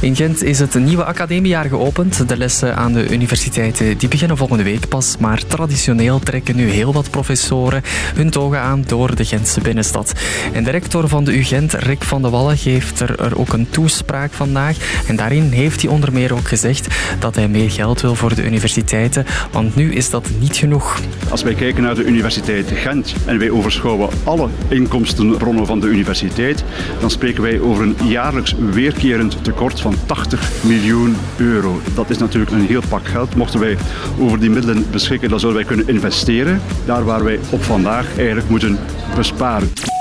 In Gent is het nieuwe academiejaar geopend. De lessen aan de universiteiten die beginnen volgende volgende week pas, maar traditioneel trekken nu heel wat professoren hun togen aan door de Gentse binnenstad. En de rector van de UGent, Rick van de Wallen, geeft er, er ook een toespraak vandaag. En daarin heeft hij onder meer ook gezegd dat hij meer geld wil voor de universiteiten, want nu is dat niet genoeg. Als wij kijken naar de Universiteit Gent en wij overschouwen alle inkomstenbronnen van de universiteit, dan spreken wij over een jaarlijks weerkerend tekort van 80 miljoen euro. Dat is natuurlijk een heel pak geld. Mochten wij over die middelen beschikken, dan zouden wij kunnen investeren daar waar wij op vandaag eigenlijk moeten besparen.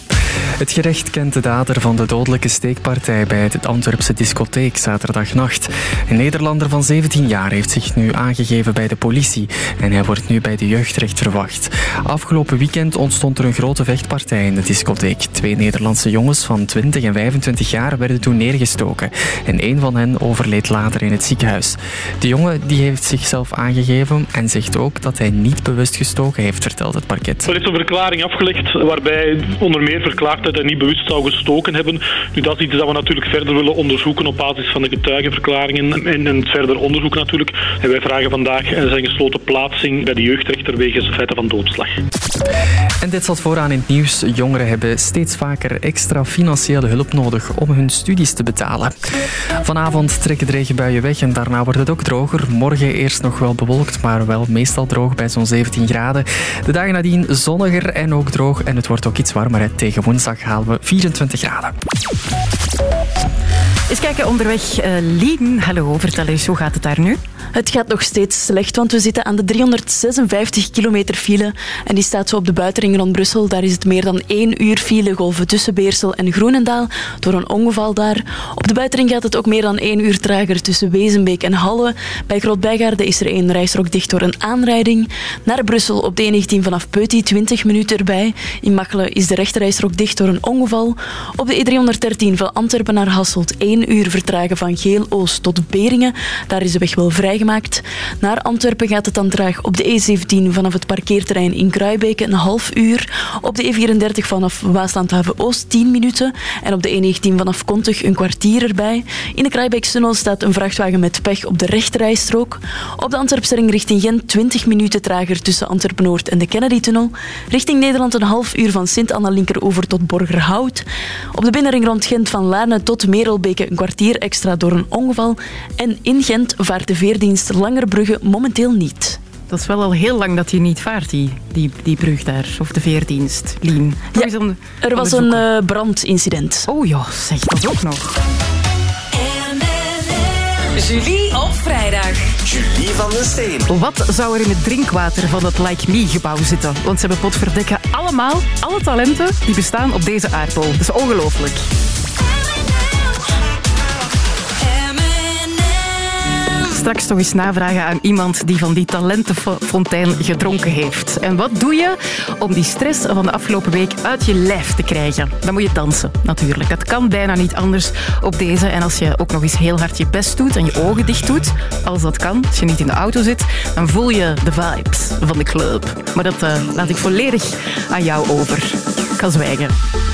Het gerecht kent de dader van de dodelijke steekpartij bij het Antwerpse discotheek zaterdagnacht. Een Nederlander van 17 jaar heeft zich nu aangegeven bij de politie en hij wordt nu bij de jeugdrecht verwacht. Afgelopen weekend ontstond er een grote vechtpartij in de discotheek. Twee Nederlandse jongens van 20 en 25 jaar werden toen neergestoken en een van hen overleed later in het ziekenhuis. De jongen die heeft zichzelf aangegeven en zegt ook dat hij niet bewust gestoken heeft, vertelt het parket. Er heeft een verklaring afgelegd waarbij onder meer verklaart dat hij niet bewust zou gestoken hebben. Nu, dat is iets dat we natuurlijk verder willen onderzoeken op basis van de getuigenverklaringen en, het verder onderzoek natuurlijk. En wij vragen vandaag zijn gesloten plaatsing bij de jeugdrechter wegens feiten van doodslag. En dit zat vooraan in het nieuws. Jongeren hebben steeds vaker extra financiële hulp nodig om hun studies te betalen. Vanavond trekken de regenbuien weg en daarna wordt het ook droger. Morgen eerst nog wel bewolkt, maar wel meestal droog bij zo'n 17 graden. De dagen nadien zonniger en ook droog en het wordt ook iets warmer. Tegen woensdag halen we 24 graden. Eens kijken onderweg. Uh, Lien, hallo, vertel eens, hoe gaat het daar nu? Het gaat nog steeds slecht, want we zitten aan de 356 kilometer file. En die staat zo op de buitenring rond Brussel. Daar is het meer dan één uur file golven tussen Beersel en Groenendaal. Door een ongeval daar. Op de buitenring gaat het ook meer dan één uur trager tussen Wezenbeek en Halle. Bij Grootbijgaarde is er één reisrok dicht door een aanrijding. Naar Brussel op de E19 vanaf Peuty 20 minuten erbij. In Machelen is de rechterreisrok dicht door een ongeval. Op de E313 van Antwerpen naar Hasselt 1 uur vertragen van Geel-Oost tot Beringen. Daar is de weg wel vrijgemaakt. Naar Antwerpen gaat het dan traag op de E17 vanaf het parkeerterrein in Kruibeke een half uur. Op de E34 vanaf Waaslandhaven Oost 10 minuten. En op de E19 vanaf Kontug een kwartier erbij. In de Kruibeekstunnel staat een vrachtwagen met pech op de rechterrijstrook. Op de Antwerpsring richting Gent 20 minuten trager tussen Antwerpen-Noord en de Kennedy-tunnel. Richting Nederland een half uur van Sint-Anna linkeroever tot Borgerhout. Op de binnenring rond Gent van Laarne tot Merelbeke een kwartier extra door een ongeval. En in Gent vaart de veerdienst Langerbrugge momenteel niet. Dat is wel al heel lang dat hij niet vaart, die, die, die brug daar. Of de veerdienst, Lien. Ja, er was een uh, brandincident. Oh ja, zeg dat ook nog. Julie op vrijdag. Julie van den Steen. Wat zou er in het drinkwater van het Like Me-gebouw zitten? Want ze hebben potverdekken allemaal, alle talenten die bestaan op deze aardbol. Dat is ongelooflijk. Straks toch eens navragen aan iemand die van die talentenfontein gedronken heeft. En wat doe je om die stress van de afgelopen week uit je lijf te krijgen? Dan moet je dansen, natuurlijk. Dat kan bijna niet anders op deze. En als je ook nog eens heel hard je best doet en je ogen dicht doet, als dat kan, als je niet in de auto zit, dan voel je de vibes van de club. Maar dat uh, laat ik volledig aan jou over. Ik ga zwijgen.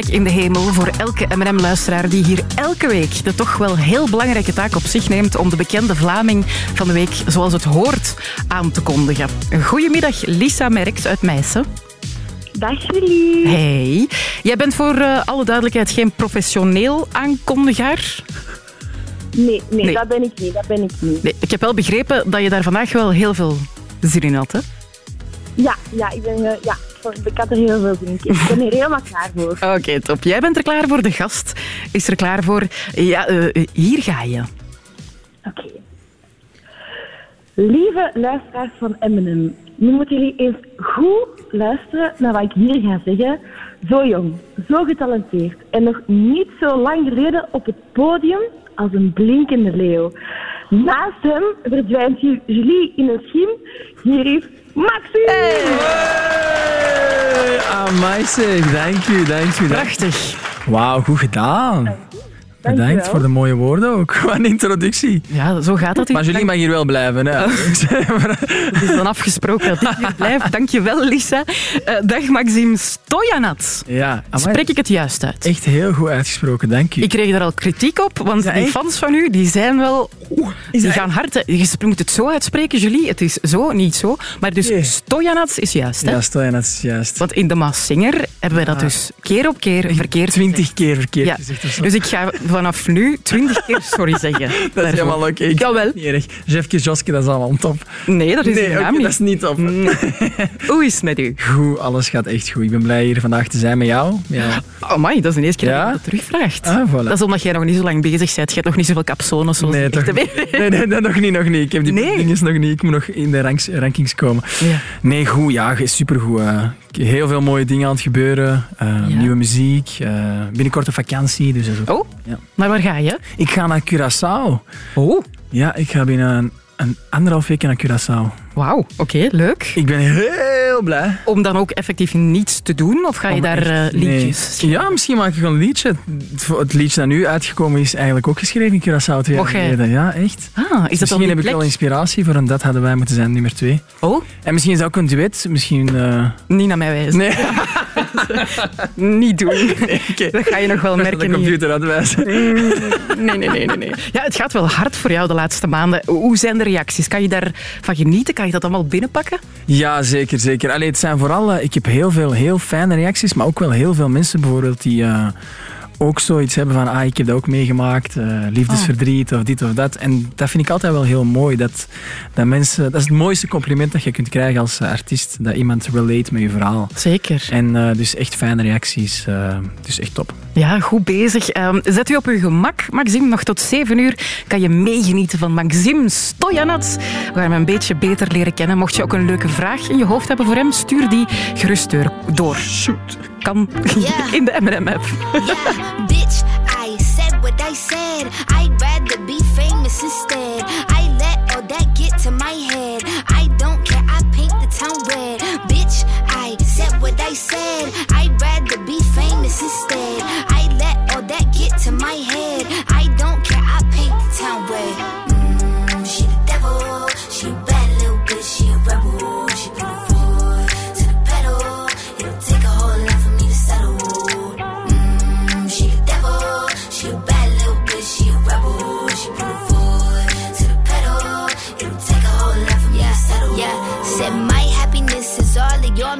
Plek in de hemel voor elke M&M-luisteraar die hier elke week de toch wel heel belangrijke taak op zich neemt om de bekende Vlaming van de week zoals het hoort aan te kondigen. Goedemiddag, Lisa Merks uit Meissen. Dag Julie. Hey. Jij bent voor eh, alle duidelijkheid geen professioneel aankondiger. Nee, nee, Nee. dat ben ik niet. Dat ben ik niet. Nee, ik heb wel begrepen dat je daar vandaag wel heel veel zin in had, hè? Ja, ja, ik ben, eh, ja, ik had er heel veel zin in. Ik ben er helemaal klaar voor. Oké, top. Jij bent er klaar voor. De gast is er klaar voor. Ja, eh, hier ga je. Lieve luisteraars van M&M, nu moeten jullie eens goed luisteren naar wat ik hier ga zeggen. Zo jong, zo getalenteerd en nog niet zo lang geleden op het podium als een blinkende leeuw. Naast hem verdwijnt Ju- Julie in een schim. Hier is Maxime! Amai zeg, dank u, dank u. Prachtig. Wauw, goed gedaan. Bedankt Dankjewel. voor de mooie woorden ook. Wat een introductie. Ja, zo gaat dat. Maar Julie mag hier wel blijven. Hè. Het is dan afgesproken dat ik hier blijf. Dankjewel, Lisa. Eh, dag, Maxim Stojanats. Ja, amai. Spreek ik het juist uit? Echt heel goed uitgesproken, dank u. Ik kreeg daar al kritiek op, want Ja, die fans van u die zijn wel... die gaan hard. hè. Je moet het zo uitspreken, Julie. Het is zo, niet zo. Maar dus Stojanats is juist, hè? Ja, Stojan, dat is juist. Want in de Maas Singer hebben wij dat dus keer op keer verkeerd Twintig keer verkeerd Ja. gezegd of zo. Dus ik ga vanaf nu twintig keer sorry zeggen. Dat is daarvoor. helemaal oké. Ik- Jawel. Niet erg. Jefke, Joske, dat is allemaal top. Nee, dat is nee, niet. dat is niet top. Hoe is het met u? Goed, alles gaat echt goed. Ik ben blij hier vandaag te zijn met jou. Ja. Oh, my, dat is de eerste keer Ja? dat je dat terugvraagt. Ah, voilà. Dat is omdat jij nog niet zo lang bezig bent. Je hebt nog niet zoveel capsones zoals Nee, toch. Nee, nee, nee, nog niet, nog niet. Ik heb die Nee. dingen nog niet. Ik moet nog in de ranks, rankings komen. Ja. Nee, goed. Ja, supergoed. eh. Heel veel mooie dingen aan het gebeuren. Eh, Nieuwe muziek. eh, binnenkort een vakantie. Dus dat is ook- Oh, ja. maar waar ga je? Ik ga naar Curaçao. Oh. Ja, ik ga binnen een anderhalf week naar Curaçao. Wauw, oké, leuk. Ik ben heel blij. Om dan ook effectief niets te doen? Of ga je Om daar echt- eh, liedjes? Nee. Ja, misschien maak ik gewoon een liedje. Het, liedje dat nu uitgekomen is, eigenlijk ook geschreven in Curaçao twee jaar geleden. Ja, echt. Ah, is dat dan misschien heb ik wel inspiratie voor een Dat hadden wij moeten zijn, nummer twee. Oh? En misschien is dat ook een duet. Misschien... Niet naar mij wijzen. Nee. Niet doen. Dat ga je nog wel merken. de computer. Mm, Nee, nee, nee, nee, nee. Ja, het gaat wel hard voor jou de laatste maanden. Hoe zijn de reacties? Kan je daarvan genieten? Kan je dat allemaal binnenpakken? Ja, zeker, zeker. Allee, het zijn vooral... eh, ik heb heel veel heel fijne reacties, maar ook wel heel veel mensen bijvoorbeeld die... eh, ook zoiets hebben van, ah, ik heb dat ook meegemaakt, eh, liefdesverdriet of dit of dat. En dat vind ik altijd wel heel mooi. Dat, dat, mensen, dat is het mooiste compliment dat je kunt krijgen als eh, artiest. Dat iemand relate met je verhaal. Zeker. En eh, dus echt fijne reacties. dus echt top. Ja, goed bezig. Ehm, zet u op uw gemak, Maxim. Nog tot 7 uur kan je meegenieten van Maxim Stojanats. We gaan hem een beetje beter leren kennen. Mocht je ook een leuke vraag in je hoofd hebben voor hem, stuur die gerust door. door. Shoot. Kan in de M&M-app. Bitch, I said what I said. I'd rather be famous instead. I let all that get to my head. I don't care, I paint the town red. Bitch, I said what I said. I'd rather be famous instead.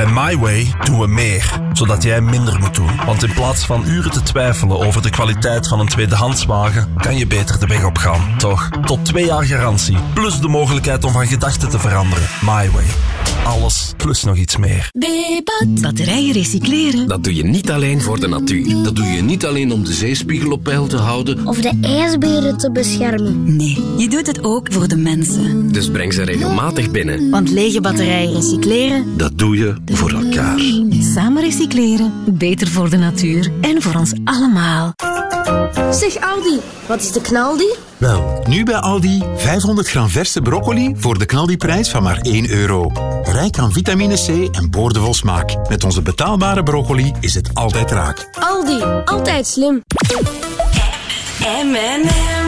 Bij MyWay doen we meer, zodat jij minder moet doen. Want in plaats van uren te twijfelen over de kwaliteit van een tweedehandswagen, kan je beter de weg op gaan. Toch? Tot twee jaar garantie, plus de mogelijkheid om van gedachten te veranderen. MyWay. Alles plus nog iets meer. Batterijen recycleren. Dat doe je niet alleen voor de natuur. Dat doe je niet alleen om de zeespiegel op peil te houden. Of de ijsberen te beschermen. Nee, je doet het ook voor de mensen. Dus breng ze regelmatig binnen. Want lege batterijen recycleren. Dat doe je voor elkaar. Samen recycleren. Beter voor de natuur en voor ons allemaal. Zeg Aldi, wat is de knaldi? Wel, nu bij Aldi 500 gram verse broccoli voor de knaldiprijs van maar 1 euro. Rijk aan vitamine C en boordevol smaak. Met onze betaalbare broccoli is het altijd raak. Aldi, altijd slim. M&M.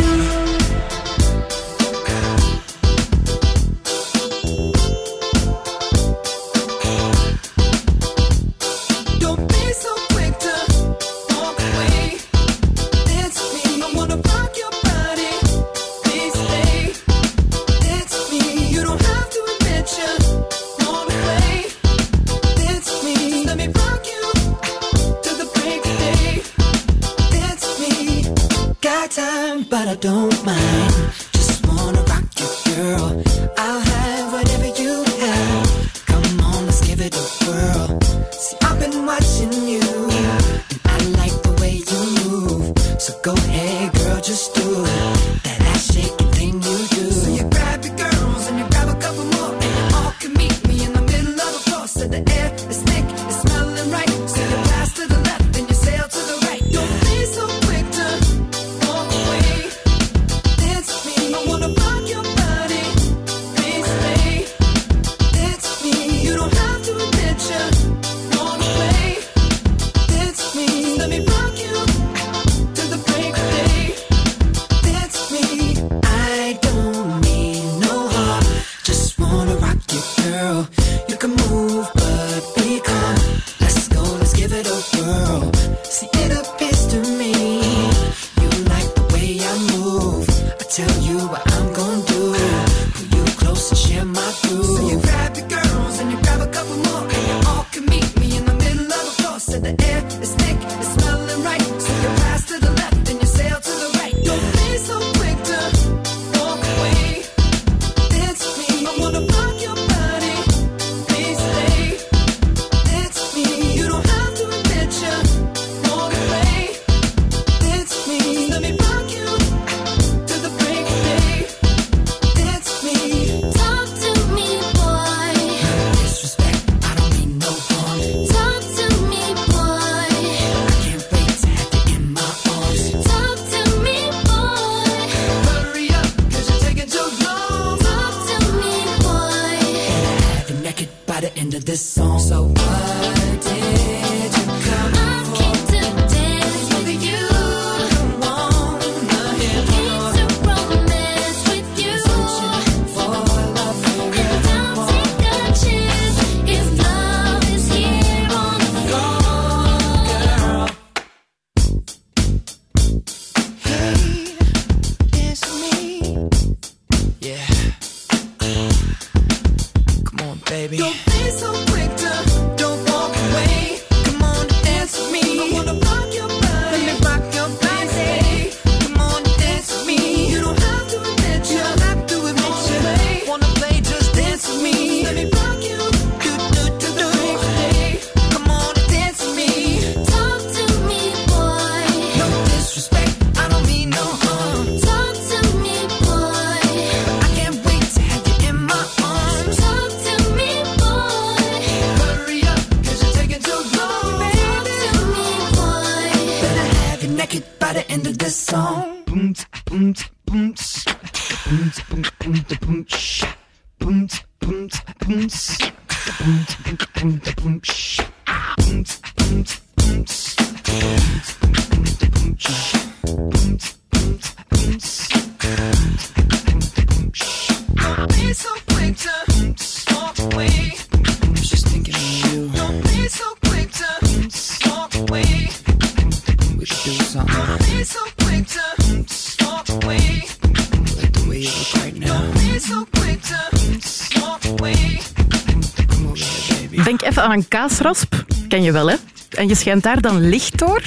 Aan een kaasrasp. Ken je wel, hè? En je schijnt daar dan licht door.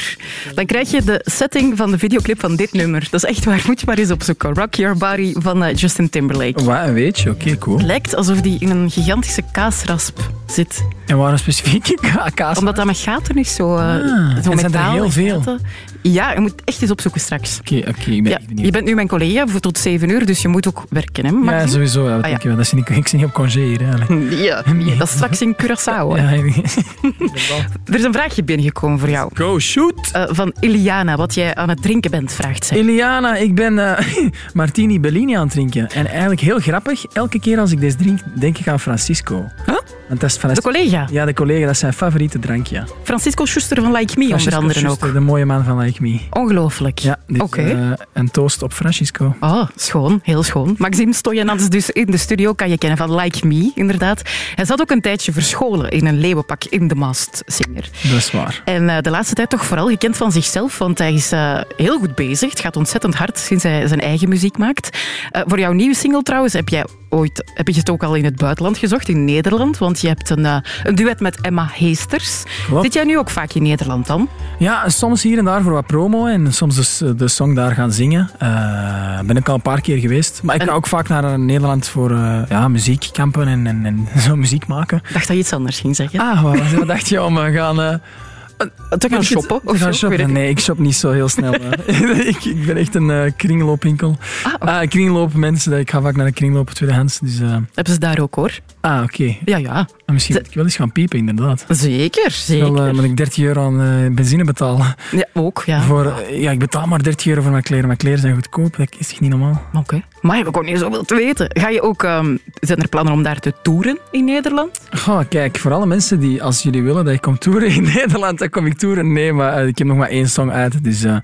Dan krijg je de setting van de videoclip van dit nummer. Dat is echt waar. Moet je maar eens opzoeken. Rock Your Body van eh, Justin Timberlake. Wat, weet je? Oké, cool. Het lijkt alsof die in een gigantische kaasrasp zit. En waarom specifiek ka- kaas? Omdat dat met gaten is, zo, eh, Ah, zo en zijn er heel veel? gaten. Ja, je moet echt eens opzoeken straks. Oké, oké, ik ben Ja, echt benieuwd. je bent nu mijn collega voor tot zeven uur, dus je moet ook werken, hè? Ja, sowieso. Ja, Ah, ja. Dat is niet, ik zit niet op congé hier. Hè. Allee. Ja, nee, dat is straks in Curaçao. Ja, Er is een vraagje binnengekomen voor jou. Go, shoot! Eh, van Iliana, wat jij aan het drinken bent, vraagt zij. Iliana, ik ben eh, Martini Bellini aan het drinken. En eigenlijk heel grappig, elke keer als ik deze drink, denk ik aan Francisco. Want dat is van De collega? Ja, de collega, dat is zijn favoriete drankje. Francisco Schuster van Like Me, Francisco onder andere Schuster, ook. de mooie man van Like Me. Ongelooflijk. Ja, dit, Oké. eh, een toast op Francisco. Oh, schoon, heel schoon. Maxime Stojanants dus in de studio, kan je kennen van Like Me, inderdaad. Hij zat ook een tijdje verscholen in een leeuwenpak in de Masked Singer. Dat is waar. En eh, de laatste tijd toch vooral gekend van zichzelf, want hij is eh, heel goed bezig. Het gaat ontzettend hard sinds hij zijn eigen muziek maakt. Voor jouw nieuwe single trouwens heb jij ooit heb je het ook al in het buitenland gezocht, in Nederland. Want je hebt een, eh, een duet met Emma Heesters. Klopt. Zit jij nu ook vaak in Nederland dan? Ja, soms hier en daar voor wat promo en soms dus de song daar gaan zingen. Eh ben ik al een paar keer geweest. Maar ik ga ook vaak naar eh, Nederland voor eh, ja, muziekkampen en, en, en zo muziek maken. Ik dacht dat je iets anders ging zeggen. Ah, wat, wat dacht je om we gaan... eh, te gaan shoppen? Of gaan shoppen? Ik Nee, ik shop niet zo heel snel. ik, ik ben echt een eh, kringloopwinkel. Ah, kringloop mensen. Ik ga vaak naar de kringloop tweedehands. Dus, eh, Hebben ze daar ook hoor. Ah, oké. Ja, ja. Maar misschien moet ik wel eens gaan piepen, inderdaad. Zeker, zeker. Eh, moet ik 30 euro aan benzine betalen. Ja, ook, ja. Voor, ja, ik betaal maar 30 euro voor mijn kleren. Mijn kleren zijn goedkoop. Dat is toch niet normaal? Oké. Maar we kon niet zoveel te weten. Ga je ook, ehm, zijn er plannen om daar te toeren in Nederland? Goh, kijk, voor alle mensen die, als jullie willen dat ik kom toeren in Nederland, kom ik toeren. Nee, maar eh, ik heb nog maar één song uit. Dus, eh,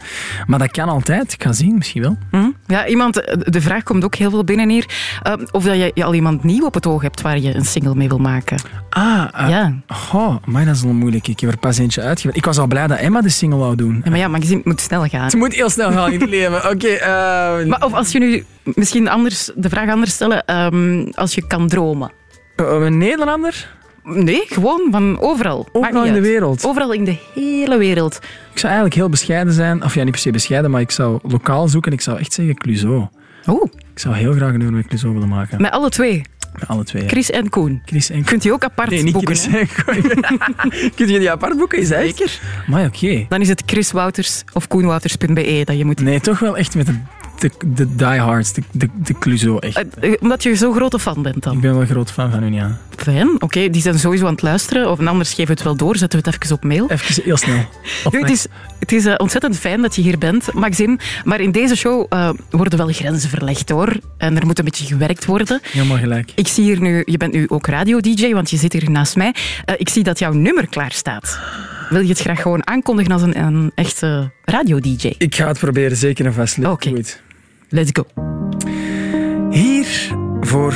maar dat kan altijd. Ik ga zien, misschien wel. Hm? Ja, iemand, eh, de vraag komt ook heel veel binnen hier. ehm, of dat je, je al iemand nieuw op het oog hebt waar je een single mee wil maken. Ah, Ja. Goh, maar dat is wel moeilijk. Ik heb er pas eentje uitgewerkt. Ik was al blij dat Emma de single wou doen. Ja, maar ja, maar je moet snel gaan. Het moet heel snel gaan in het leven. Oké. eh, Maar of als je nu misschien anders, de vraag anders stellen, ehm, als je kan dromen. een Nederlander? Nee, gewoon van overal. Maakt Overal in de wereld? Overal in de hele wereld. Ik zou eigenlijk heel bescheiden zijn. Of ja, niet per se bescheiden, maar ik zou lokaal zoeken. Ik zou echt zeggen Clouseau. Oh. Ik zou heel graag een nummer met Clouseau willen maken. Met alle twee. Met alle twee. ja. Chris en Koen. Chris en Kunt je ook apart Nee, niet boeken. Chris hè? en Koen. Kun je die apart boeken? Is dat? Zeker. Maar oké. Dan is het Chris Wouters of koenwouters.be dat je moet... Nee, toch wel echt met de, de, de diehards, de, de, de Clouseau echt. Eh, eh, omdat je zo'n grote fan bent dan. Ik ben wel een groot fan van hun, ja. Fijn, oké. Die zijn sowieso aan het luisteren. Of anders geven we het wel door, zetten we het even op mail. Even heel snel. Het is, het is eh, ontzettend fijn dat je hier bent, Maxime. Maar in deze show worden wel grenzen verlegd, hoor. En er moet een beetje gewerkt worden. Helemaal gelijk. Ik zie hier nu... Je bent nu ook radio-dj, want je zit hier naast mij. Ik zie dat jouw nummer klaar staat. Wil je het graag gewoon aankondigen als een, een echte radio-dj? Ik ga het proberen, zeker en vast. Oké. Let's go. Hier voor...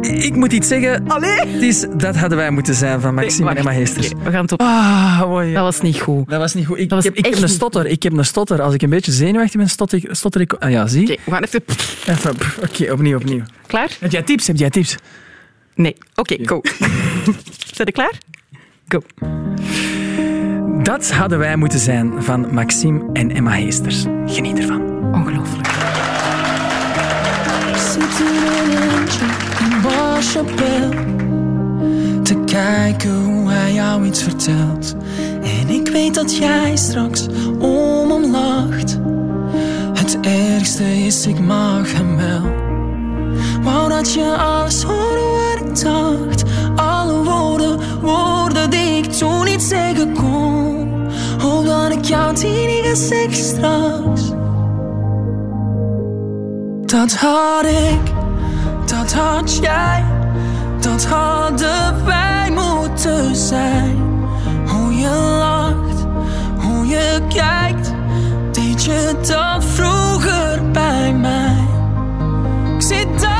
Ik moet iets zeggen. Allee! Het is, dat hadden wij moeten zijn van Maxime en Emma Heesters. Oké, we gaan het op. Ah, mooi. Dat was niet goed. Dat was niet goed. Ik, heb, ik heb een stotter. Ik heb een stotter. Als ik een beetje zenuwachtig ben, stotter ik... Stotter ik ah, ja, zie. Oké, we gaan even... Even, Oké, opnieuw, opnieuw. Klaar? Heb jij tips? Heb jij tips? Nee. Oké, go. Zijn je klaar? Go. Dat hadden wij moeten zijn van Maxime en Emma Heesters. Geniet ervan. Ongelooflijk. Te kijken hoe hij jou iets vertelt En ik weet dat jij straks om hem lacht Het ergste is, ik mag hem wel Wou dat je alles hoorde wat ik dacht Alle woorden, woorden die ik toen niet zeggen kon Hoop dat ik jou ga zeggen straks dat had ik, dat had jij, dat hadden wij moeten zijn. Hoe je lacht, hoe je kijkt, deed je dat vroeger bij mij. Ik zie dat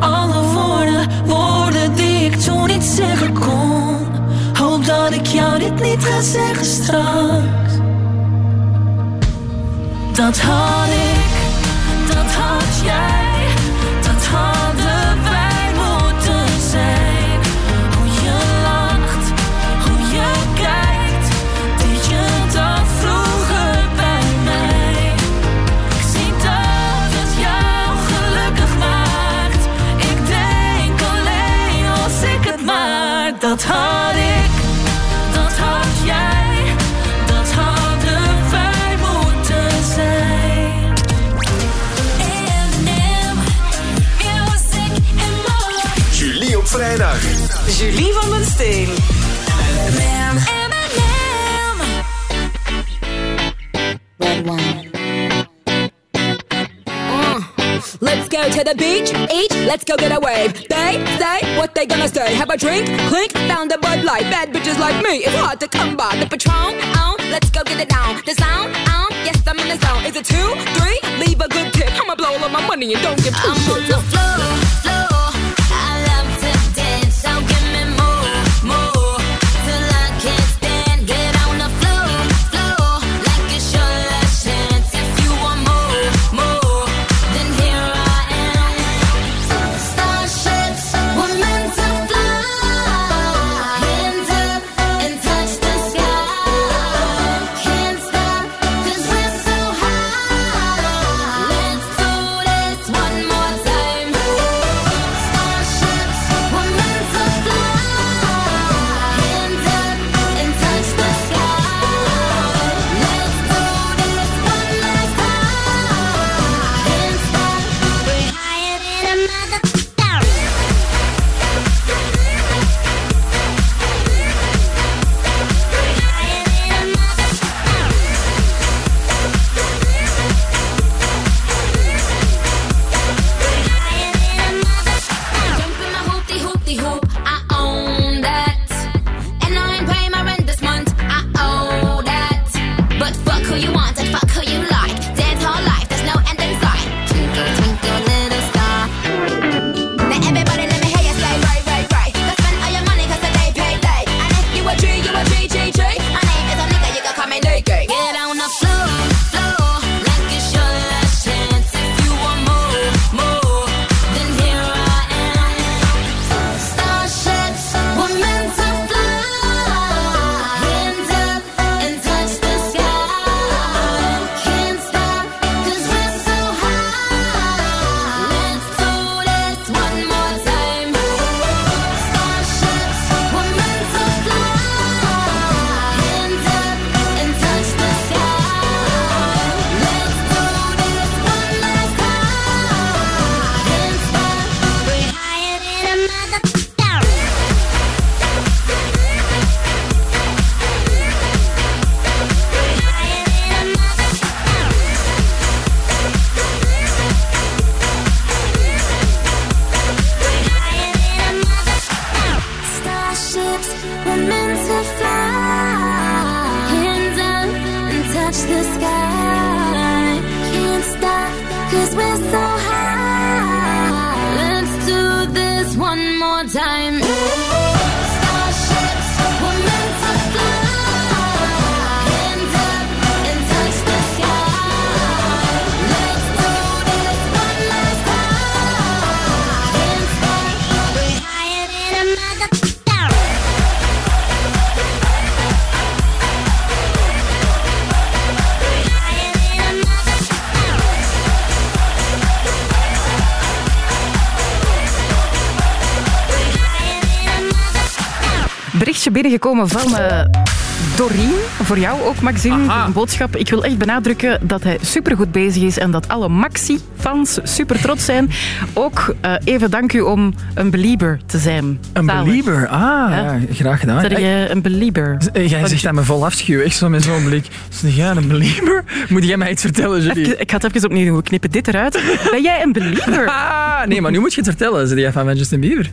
Alle woorden, woorden die ik toen niet zeggen kon. Hoop dat ik jou dit niet ga zeggen straks. Dat had ik, dat had jij, Julie van den Steen. M&M. Red wine. Let's go to the beach, eat, let's go get a wave. They say what they gonna say. Have a drink, clink, found a Bud Light. Bad bitches like me, it's hard to come by. The Patron, on, let's go get it down. The sound, on, yes I'm in the zone. Is it two, three? Leave a good tip. I'ma blow all of my money and don't give two I'm on the floor, Berichtje binnengekomen van eh Doreen. Voor jou ook, Maxime. Een boodschap. Ik wil echt benadrukken dat hij supergoed bezig is en dat alle Super trots zijn. Ook eh, even dank u om een belieber te zijn. Een belieber? Ah, ja. graag gedaan. Zeg je een belieber? Eh, Jij zegt dat met vol afschuw, echt zo met zo'n blik. Zeg jij een belieber? Moet jij mij iets vertellen, Julie? Even- ik ga het even opnieuw doen. We knippen dit eruit. Ben jij een belieber? Ah, nee, maar nu moet je het vertellen. Zeg jij van Justin Bieber?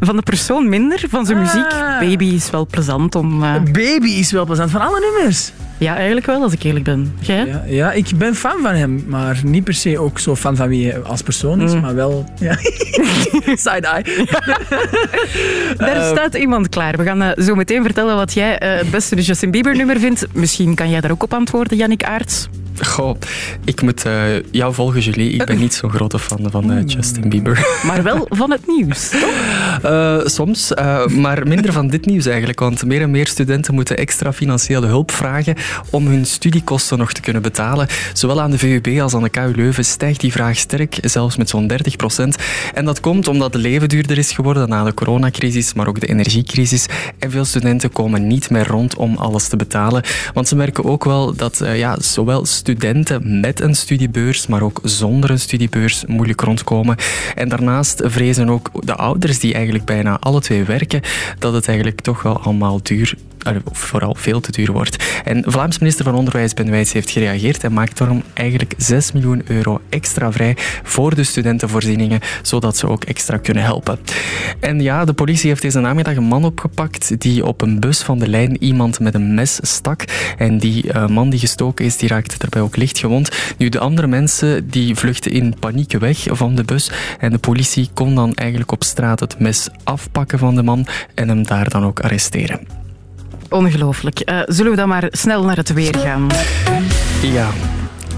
Van de persoon minder, van zijn muziek. Baby is wel plezant om... eh, Baby is wel plezant, van alle nummers. Ja, eigenlijk wel, als ik eerlijk ben. Jij? Ja, ja, ik ben fan van hem, maar niet per se ook zo fan van wie als persoon is, Mm. maar wel... Ja. Side-eye. Daar Eh, staat iemand klaar. We gaan eh, zo meteen vertellen wat jij eh, het beste Justin Bieber nummer vindt. Misschien kan jij daar ook op antwoorden, Jannik Aarts. Goh, ik moet eh, jou volgen, Julie. Ik ben niet zo'n grote fan van eh, Justin Bieber. Maar wel van het nieuws, toch? Eh, soms, maar minder van dit nieuws eigenlijk. Want meer en meer studenten moeten extra financiële hulp vragen om hun studiekosten nog te kunnen betalen. Zowel aan de VUB als aan de KU Leuven stijgt die vraag sterk, zelfs met zo'n 30 procent. En dat komt omdat de leven duurder is geworden na de coronacrisis, maar ook de energiecrisis. En veel studenten komen niet meer rond om alles te betalen. Want ze merken ook wel dat ja, zowel studenten met een studiebeurs, maar ook zonder een studiebeurs moeilijk rondkomen. En daarnaast vrezen ook de ouders die eigenlijk bijna alle twee werken, dat het eigenlijk toch wel allemaal duur vooral veel te duur wordt. En Vlaams minister van Onderwijs Ben Wijs heeft gereageerd en maakt daarom eigenlijk 6 miljoen euro extra vrij voor de studentenvoorzieningen, zodat ze ook extra kunnen helpen. En ja, de politie heeft deze namiddag een man opgepakt die op een bus van de lijn iemand met een mes stak. En die eh, man die gestoken is, die raakte daarbij ook licht gewond. Nu, de andere mensen die vluchten in paniek weg van de bus. En de politie kon dan eigenlijk op straat het mes afpakken van de man en hem daar dan ook arresteren. Ongelooflijk. Eh, zullen we dan maar snel naar het weer gaan? Ja.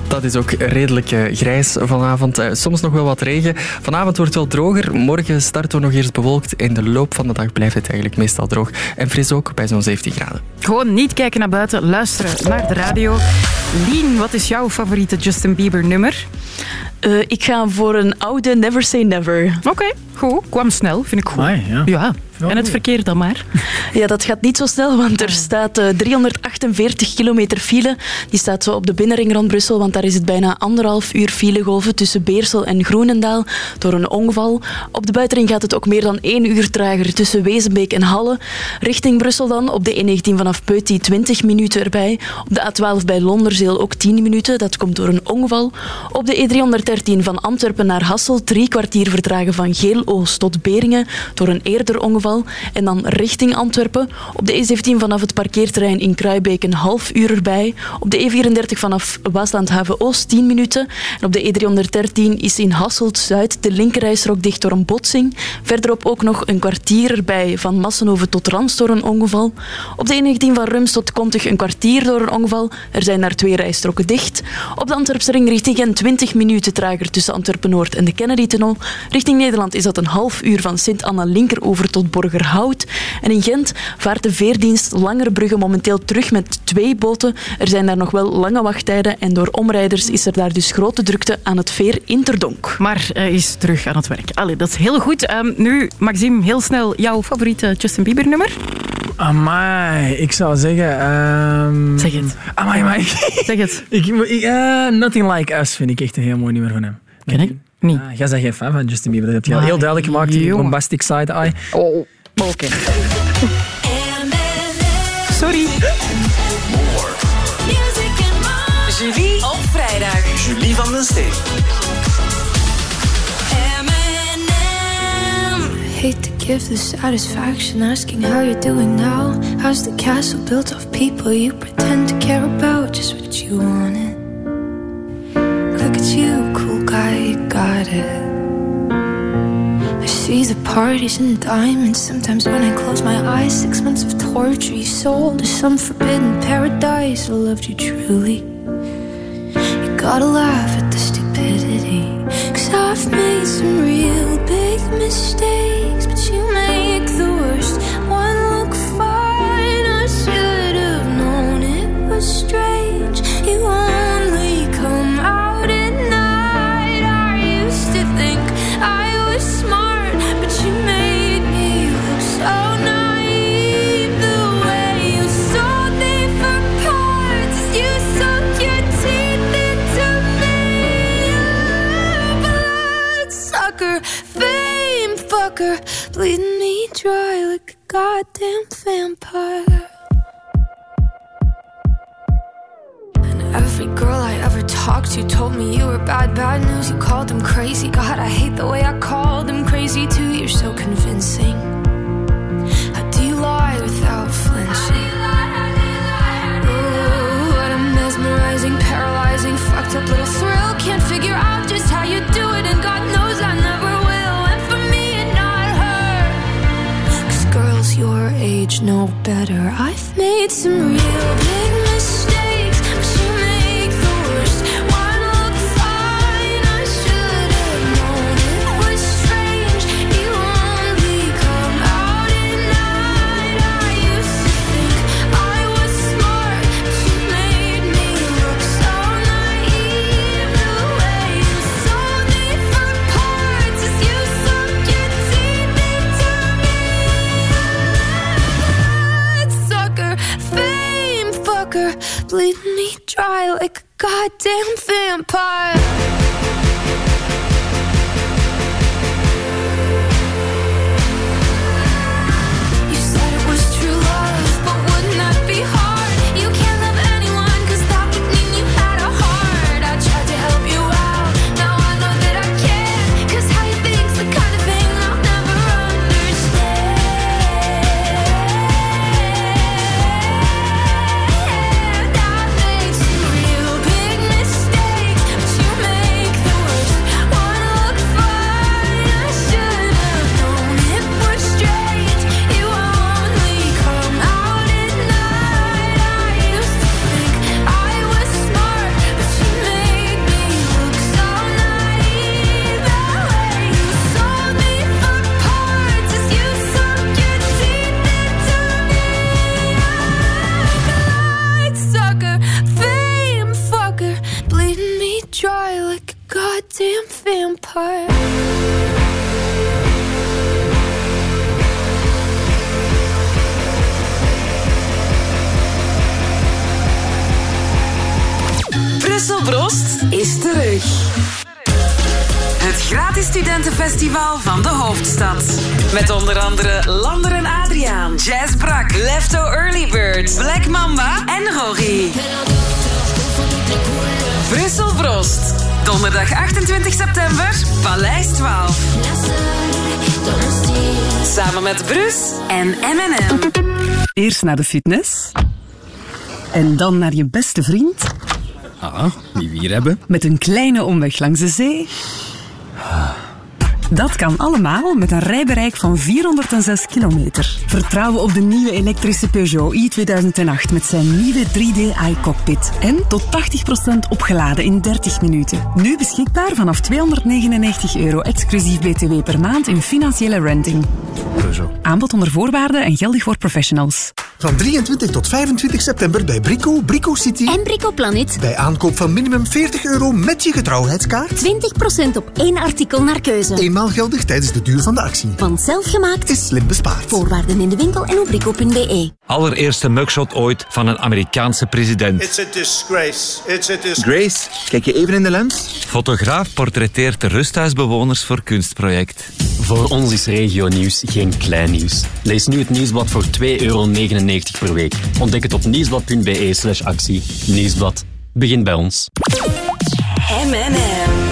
Dat is ook redelijk eh, grijs vanavond. Eh, soms nog wel wat regen. Vanavond wordt het wel droger. Morgen starten we nog eerst bewolkt. In de loop van de dag blijft het eigenlijk meestal droog. En fris ook bij zo'n 17 graden. Gewoon niet kijken naar buiten, luisteren naar de radio. Lien, wat is jouw favoriete Justin Bieber nummer? Eh, ik ga voor een oude Never Say Never. Oké, goed. Kwam snel, vind ik goed. Amai, ja. Ja, en het verkeer dan maar. Ja, dat gaat niet zo snel, want er staat eh, 348 kilometer file. Die staat zo op de binnenring rond Brussel, want daar is het bijna anderhalf uur filegolven tussen Beersel en Groenendaal door een ongeval. Op de buitenring gaat het ook meer dan één uur trager tussen Wezenbeek en Halle. Richting Brussel dan, op de E19 vanaf Peuty 20 minuten erbij. Op de A12 bij Londerzeel ook 10 minuten, dat komt door een ongeval. Op de E313 van Antwerpen naar Hassel drie kwartier vertragen van Geel-Oost tot Beringen door een eerder ongeval. En dan richting Antwerpen. Op de E17 vanaf het parkeerterrein in Kruibeek een half uur erbij. Op de E34 vanaf Waaslandhaven Oost 10 minuten. En op de E313 is in Hasselt-Zuid de linkerrijstrook dicht door een botsing. Verderop ook nog een kwartier erbij van Massenhoven tot Rans door een ongeval. Op de E19 van Rums tot Kontig een kwartier door een ongeval. Er zijn daar twee rijstroken dicht. Op de Antwerpse ring richting Gent 20 minuten tussen Antwerpen-Noord en de Kennedy-tunnel. Richting Nederland is dat een half uur van Sint-Anna Linkerover tot Borgerhout. En in Gent vaart de veerdienst Langere Brugge momenteel terug met twee boten. Er zijn daar nog wel lange wachttijden en door omrijders is er daar dus grote drukte aan het veer Interdonk. Maar hij is terug aan het werk. Allee, dat is heel goed. Ehm, nu, Maxime, heel snel jouw favoriete Justin Bieber nummer? Amai, ik zou zeggen... ehm, Zeg het. Amai, amai. Zeg het. ik, ik, eh, Nothing Like Us vind ik echt een heel mooi nummer van hem. Ken ik? Niet. Ah, jij bent geen fan van Justin Bieber. Dat heb je al heel duidelijk gemaakt in bombastic side eye. Oh, oké. Sorry. Julie op vrijdag. Julie van den Steen. Hate to give the satisfaction asking how you're doing now. How's the castle built of people you pretend to care about? Just what you wanted. Look at you, cool guy, you got it. I see the parties and diamonds. Sometimes when I close my eyes, six months of torture you sold to some forbidden paradise. I loved you truly. You gotta laugh at the stupidity. Cause I've made some real big mistakes, bleeding me dry like a goddamn vampire. Every girl I ever talked to told me you were bad, bad news. You called them crazy. God, I hate the way I called them crazy too. You're so convincing. How do you lie without flinching? Ooh, what a mesmerizing, paralyzing, fucked up little thrill. Can't figure out just how you do it, and God knows I never will. And for me and not her. Cause girls your age know better. I've made some real big goddamn vampire. Brusselbrost is terug. Het gratis studentenfestival van de hoofdstad. Met onder andere Lander en Adriaan, Jazz Brak, Lefto Early Bird, Black Mamba en Rory. Brussel Brost. Donderdag 28 september, Paleis 12. Samen met Bruce en M&M. Eerst naar de fitness. En dan naar je beste vriend. Ah, die we hier hebben. Met een kleine omweg langs de zee. Ah. Dat kan allemaal met een rijbereik van 406 kilometer. Vertrouwen op de nieuwe elektrische Peugeot i2008 met zijn nieuwe 3D-i-cockpit. En tot 80% opgeladen in 30 minuten. Nu beschikbaar vanaf 299 euro exclusief BTW per maand in financiële renting. Peugeot. Aanbod onder voorwaarden en geldig voor professionals. Van 23 tot 25 september bij Brico, Brico City en Brico Planet. Bij aankoop van minimum 40 euro met je getrouwheidskaart. 20% op één artikel naar keuze geldig tijdens de duur van de actie. Van zelfgemaakt is slim bespaard. Voorwaarden in de winkel en op rico.be. Allereerste mugshot ooit van een Amerikaanse president. It's a disgrace. It's a disgrace. Grace, kijk je even in de lens? Fotograaf portretteert de rusthuisbewoners voor kunstproject. Voor ons is regio nieuws geen klein nieuws. Lees nu het nieuwsblad voor 2,99 euro per week. Ontdek het op nieuwsblad.be slash actie. Nieuwsblad. Begin bij ons. MNM.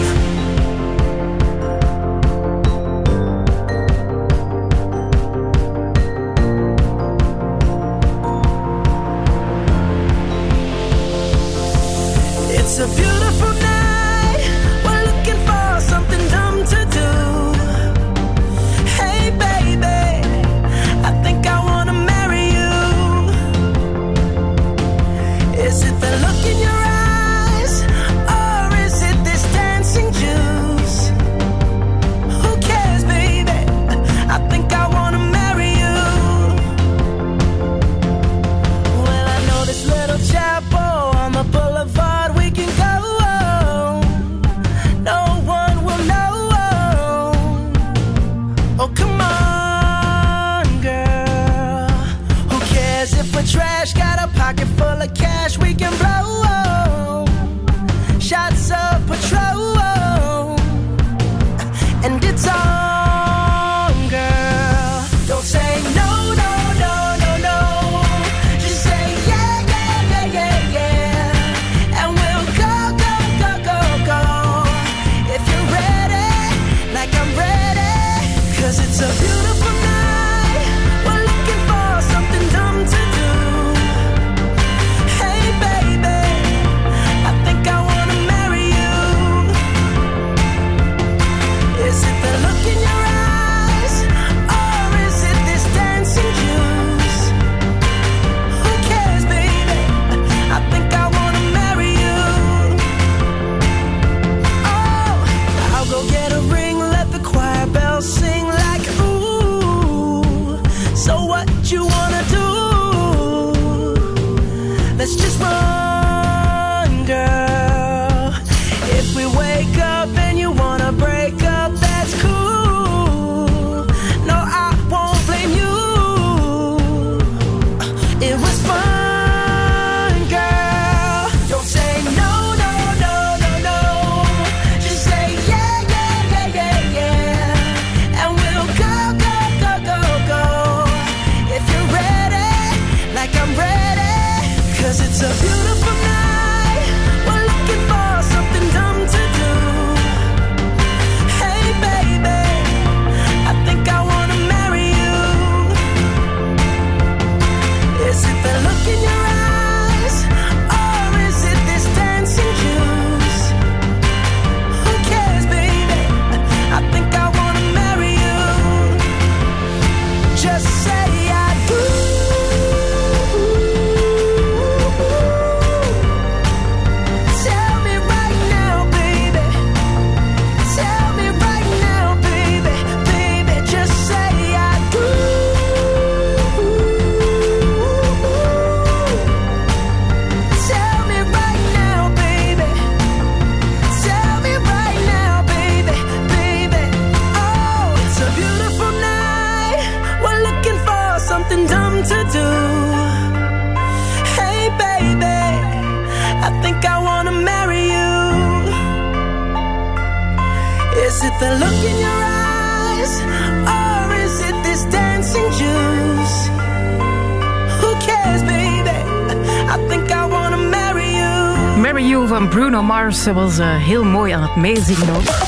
Ze was uh, heel mooi aan het meezingen ook.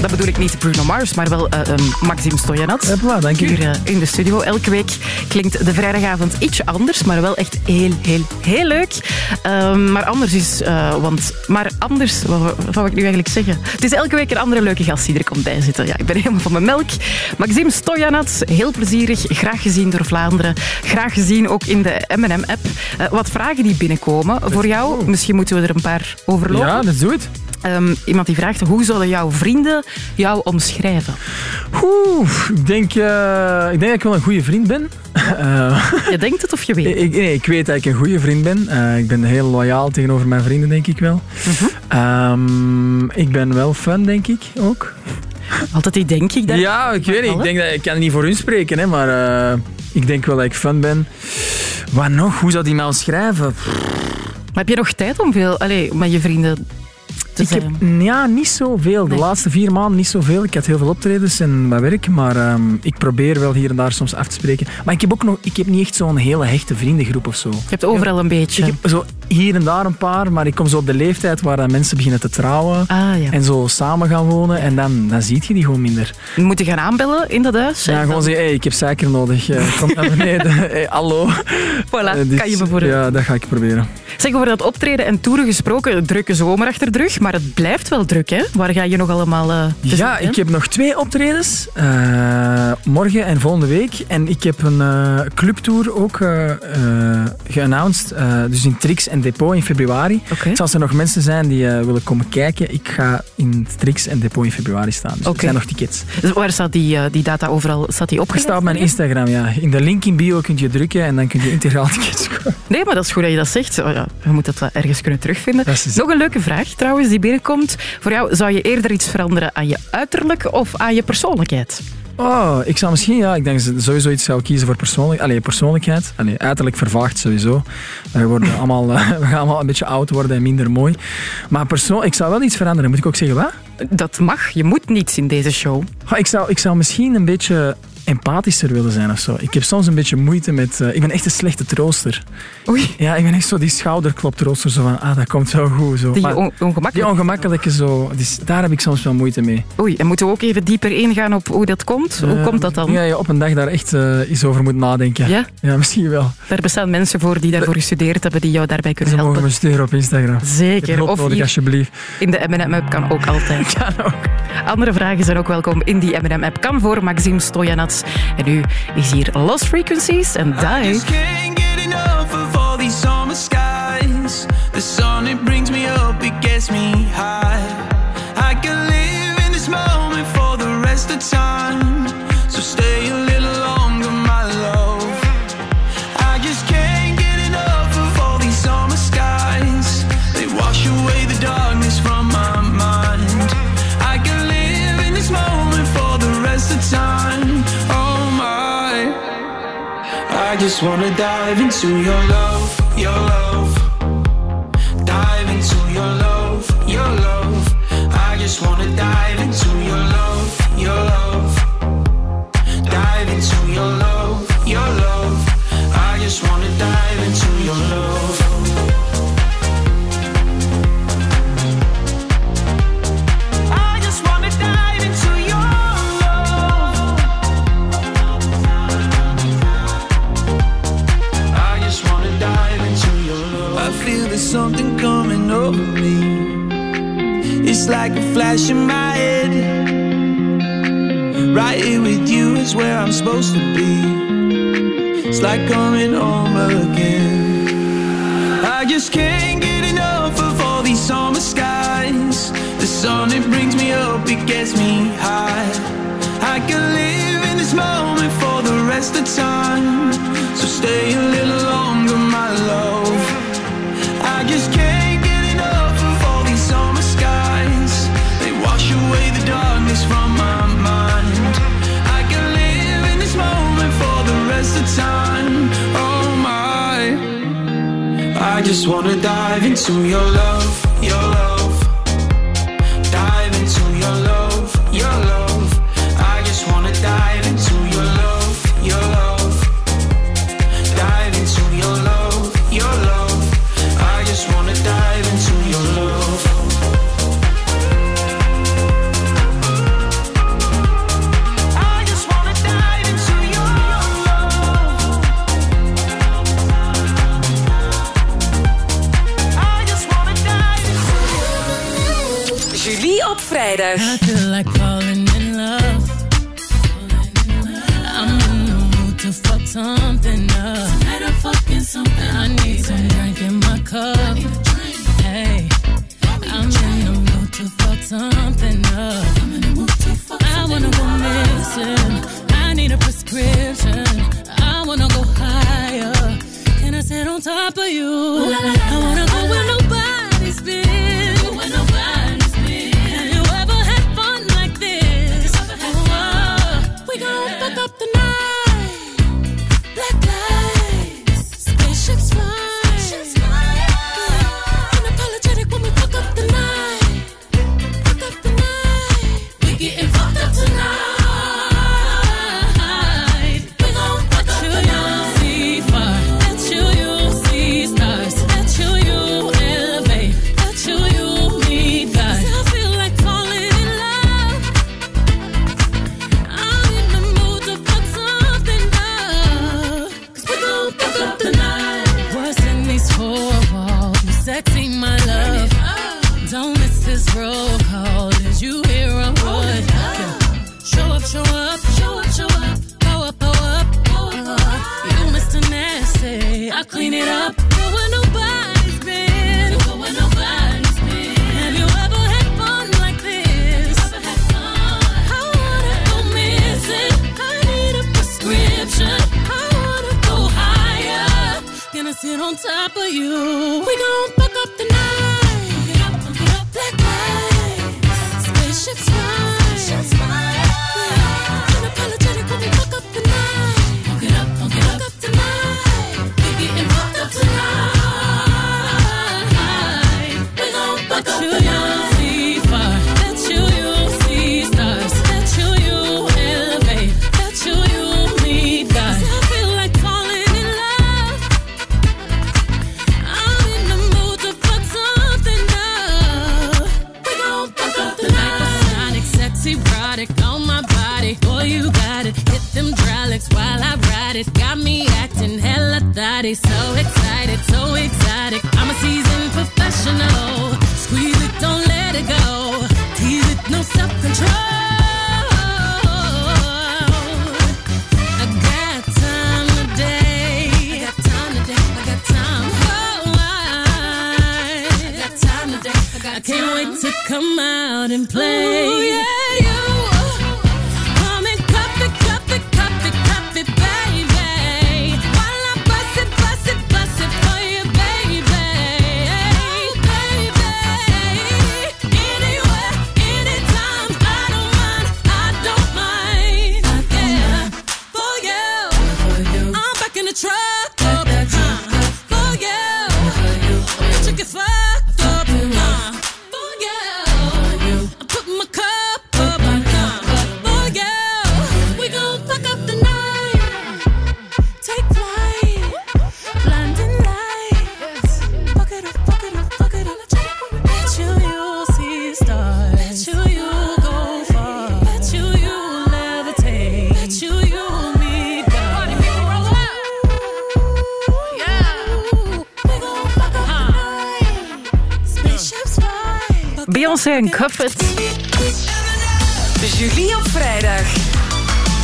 Dat bedoel ik niet Bruno Mars, maar wel uh, um, Maxime Stojanat. Hopla, dank je. Hier uh, in de studio. Elke week klinkt de vrijdagavond iets anders, maar wel echt heel, heel, heel leuk. Um, maar anders is... Uh, want, maar anders... Wat, wat wil ik nu eigenlijk zeggen? Het is elke week een andere leuke gast die er komt bij zitten. Ja, ik ben helemaal van mijn melk. Maxime Stojanat, heel plezierig. Graag gezien door Vlaanderen. Graag gezien ook in de M&M-app. wat vragen die binnenkomen voor jou. Misschien moeten we er een paar overlopen. Ja, dat doe het. Um, iemand die vraagt, hoe zullen jouw vrienden jou omschrijven? Oeh, ik denk, uh, ik denk dat ik wel een goede vriend ben. Uh, je denkt het of je weet het? Ik, nee, ik weet dat ik een goede vriend ben. Uh, ik ben heel loyaal tegenover mijn vrienden, denk ik wel. -huh. um, ik ben wel fun, denk ik, ook. Altijd die denk ik daar? Ja, ik weet niet. Ik, denk dat, ik kan niet voor hun spreken, hè, maar ik denk wel dat ik fun ben. Wat nog? Hoe zou die mij omschrijven? Maar heb je nog tijd om veel allez, met je vrienden ik heb ja, niet zoveel. De nee. laatste vier maanden niet zoveel. Ik had heel veel optredens en mijn werk, maar um, ik probeer wel hier en daar soms af te spreken. Maar ik heb ook nog, ik heb niet echt zo'n hele hechte vriendengroep of zo. Je hebt overal een beetje. Ik heb zo hier en daar een paar, maar ik kom zo op de leeftijd waar dan mensen beginnen te trouwen ah, ja. en zo samen gaan wonen en dan, dan zie je die gewoon minder. We moeten gaan aanbellen in dat huis? Ja, gewoon zeggen, hey, ik heb suiker nodig. Uh, kom naar beneden. hey, hallo. Voilà, uh, dus, kan je bijvoorbeeld. Ja, dat ga ik proberen. Zeg, over dat optreden en toeren gesproken, drukke zomer achter de rug, maar het blijft wel druk, hè? Waar ga je nog allemaal uh, Ja, ik heb nog twee optredens. Uh, morgen en volgende week. En ik heb een uh, clubtour ook geannounced. dus in Trix en Depot in februari. Okay. Dus als er nog mensen zijn die willen komen kijken, ik ga in Trix en Depot in februari staan. Dus okay. er zijn nog tickets. Dus waar staat die, die data overal? Staat die staat op mijn Instagram, ja. In de link in bio kun je drukken en dan kun je integraal tickets kopen. Nee, maar dat is goed dat je dat zegt. Oh, ja, je moet dat ergens kunnen terugvinden. Nog een leuke vraag trouwens die binnenkomt. Voor jou, zou je eerder iets veranderen aan je uiterlijk of aan je persoonlijkheid? Oh, ik zou misschien, ja, ik denk sowieso iets zou kiezen voor persoonlijk, allee, persoonlijkheid. Allee, uiterlijk vervaagt sowieso. We, worden allemaal, we gaan allemaal een beetje oud worden en minder mooi. Maar persoon, ik zou wel iets veranderen. Moet ik ook zeggen, wat? Dat mag. Je moet niets in deze show. Oh, ik, zou, ik zou misschien een beetje empathischer willen zijn of zo. Ik heb soms een beetje moeite met... Uh, ik ben echt een slechte trooster. Oei. Ja, ik ben echt zo die schouderkloptrooster. Zo van, ah, dat komt wel goed. Zo. Die on ongemakkelijke... Die ongemakkelijke zo... Dus daar heb ik soms wel moeite mee. Oei, en moeten we ook even dieper ingaan op hoe dat komt? Uh, hoe komt dat dan? Ja, je op een dag daar echt uh, eens over moet nadenken. Ja? Ja, misschien wel. Daar bestaan mensen voor die daarvoor gestudeerd hebben, die jou daarbij kunnen Ze helpen. mogen me sturen op Instagram. Zeker. Of nodig, hier alsjeblieft. in de M&M-app kan ook altijd. kan ook. Andere vragen zijn ook welkom in die M&M-app. Kan voor Maxime En nu is hier Lost Frequencies en Dive. The sun it brings me up, it gets me high. I can live in this moment for the rest of time. Just wanna dive into your love, your love. Dive into your love, your love. I just wanna dive into your love, your love. Dive into your love, your love. I just wanna dive into your love. It's like a flash in my head. Right here with you is where I'm supposed to be. It's like coming home again. I just can't get enough of all these summer skies. The sun, it brings me up, it gets me high. I can live in this moment for the rest of time. So stay a little longer, my love. Time. Oh my. I just wanna dive into your love. Op vrijdag. I feel like falling in love. I'm in the mood to fuck something up. Tonight I'm fucking something. I need some drink in my cup. Hey, I'm in the mood to fuck something up. I'm in the mood to fuck I wanna go missing. I need a prescription. I wanna go higher. Can I sit on top of you? I wanna go where nobody's en Cuffet. Julie op vrijdag.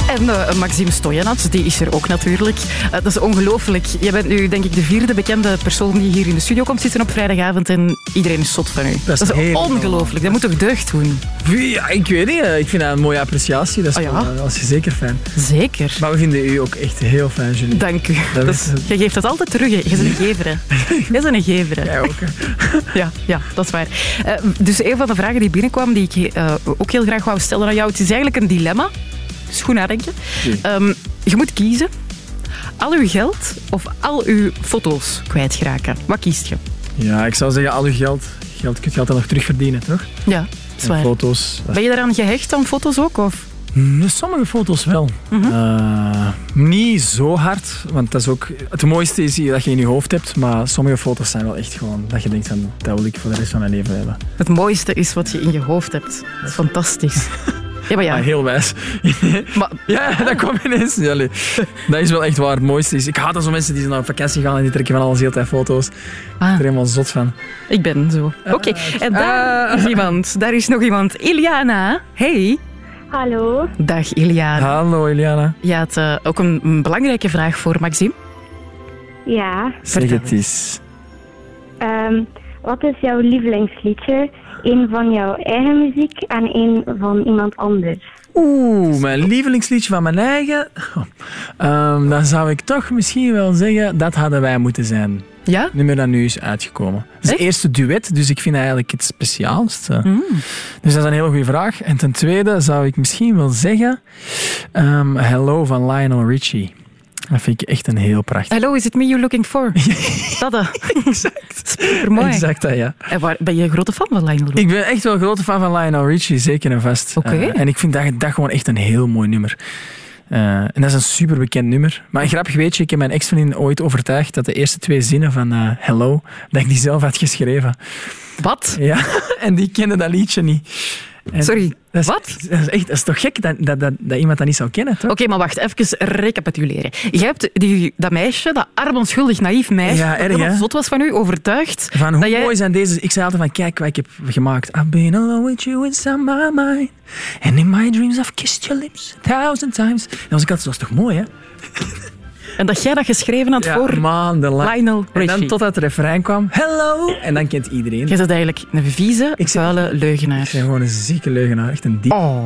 En eh, Maxime Stojanats, die is er ook natuurlijk. Eh, dat is ongelooflijk. Je bent nu, denk ik, de vierde bekende persoon die hier in de studio komt zitten op vrijdagavond. En iedereen is zot van u. Dat is ongelooflijk. Dat moet toch deugd doen? Ja, ik weet niet. eh, Ik vind dat een mooie appreciatie. Dat is, Oh ja? wel- dat is zeker fijn. Zeker. Maar we vinden u ook echt heel fijn, Julie. Dank u. Dat Dat is- jij geeft dat altijd terug. hè. Je bent een gever. Jij bent een gever. Jij ook. Ja, ja, dat is waar. Eh, dus een van de vragen die binnenkwam, die ik eh, ook heel graag wou stellen aan jou. Het is eigenlijk een dilemma. Dus goed nadenken. Ehm, je moet kiezen. Al uw geld of al uw foto's kwijtraken. Wat kiest je? Ja, ik zou zeggen, al uw geld, geld kun je altijd nog terugverdienen, toch? Ja, dat is En waar. foto's. dat- Ben je daaraan gehecht aan foto's ook? Of? Mm, Sommige foto's wel. Mhm. Eh, niet zo hard, want dat is ook, het mooiste is dat je in je hoofd hebt, maar sommige foto's zijn wel echt gewoon dat je denkt van, dat wil ik voor de rest van mijn leven hebben. Het mooiste is wat je in je hoofd hebt. Dat is fantastisch. Ja, maar ja. heel wijs. ja, dat kwam ineens. Ja, allee. dat is wel echt waar het mooiste is. Ik haat dat zo mensen die naar vakantie gaan en die trekken van alles heel tijd foto's. Ik ben er helemaal zot van. Ik ben zo. Oké, en daar is iemand. Daar is nog iemand. Iliana. Hey. Hallo. Dag Iliana. Hallo Iliana. Je had eh, ook een, een belangrijke vraag voor Maxime. Ja. Zeg het eens. Ehm, wat is jouw lievelingsliedje? Eén van jouw eigen muziek en één van iemand anders. Oeh, mijn lievelingsliedje van mijn eigen. Ehm, dan zou ik toch misschien wel zeggen dat hadden wij moeten zijn. Ja? Nummer dat nu is uitgekomen. Het is het eerste duet, dus ik vind eigenlijk het speciaalste. Mm. Dus dat is een hele goede vraag. En ten tweede zou ik misschien wel zeggen ehm, Hello van Lionel Richie. Dat vind ik echt een heel prachtig. Hello, is it me you're looking for? dat eh. exact. Supermooi. Exact dat, ja. En waar, ben je een grote fan van Lionel Ik ben echt wel een grote fan van Lionel Richie, zeker en vast. Oké. Eh, en ik vind dat, dat gewoon echt een heel mooi nummer. Eh, en dat is een super bekend nummer. Maar een grappig weet je, ik heb mijn ex-vriendin ooit overtuigd dat de eerste twee zinnen van eh, Hello, dat ik die zelf had geschreven. Wat? Ja, en die kende dat liedje niet. En Sorry, dat is, wat? Dat is, echt, dat is toch gek dat, dat, dat, dat iemand dat niet zou kennen, toch? Oké, maar wacht, even recapituleren. Je hebt die, dat meisje, dat arm, onschuldig, naïef meisje, Ja, dat erg, zot was van u, overtuigd. Van hoe dat jij... mooi zijn deze... Ik zei altijd van, kijk wat ik heb gemaakt. I've been alone with you inside my mind. And in my dreams I've kissed your lips a thousand times. Dan was ik altijd, dat is toch mooi, hè? En dat jij dat geschreven had Ja, voor maandenlang. Lionel En dan tot het refrein kwam, hello. En dan kent iedereen. Jij bent eigenlijk een vieze, vuile leugenaar. Ik ben gewoon een zieke leugenaar. Echt een diep. Oh.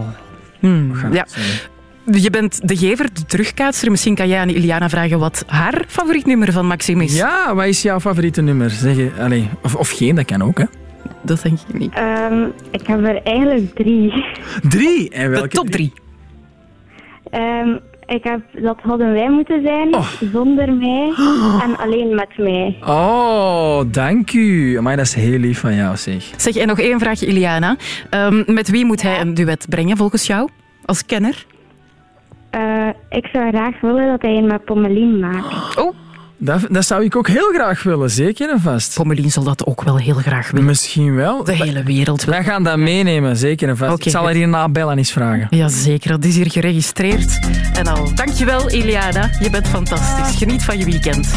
Hmm, ja. Je bent de gever, de terugkaatser. Misschien kan jij aan Iliana vragen wat haar favoriet nummer van Maxime is. Ja, wat is jouw favoriete nummer? Zeg je, of, of geen, dat kan ook, hè? Dat denk ik niet. Ehm, ik heb er eigenlijk drie. Drie? En welke top drie. Ehm, ik heb Dat hadden wij moeten zijn, Oh. zonder mij en alleen met mij. Oh, dank u. Maar dat is heel lief van jou, zeg. Zeg, en nog één vraagje, Iliana. Ehm, met wie moet hij een duet brengen, volgens jou? Als kenner? Eh, ik zou graag willen dat hij een met Pommelien maakt. Oh. Dat, dat zou ik ook heel graag willen, zeker en vast. Pommelien zal dat ook wel heel graag willen. Misschien wel. De hele wereld. Wij gaan dat meenemen, zeker en vast. Ik zal er hierna bellen en eens vragen. Jazeker, dat is hier geregistreerd. En al. Dankjewel, Iliana. Je bent fantastisch. Geniet van je weekend.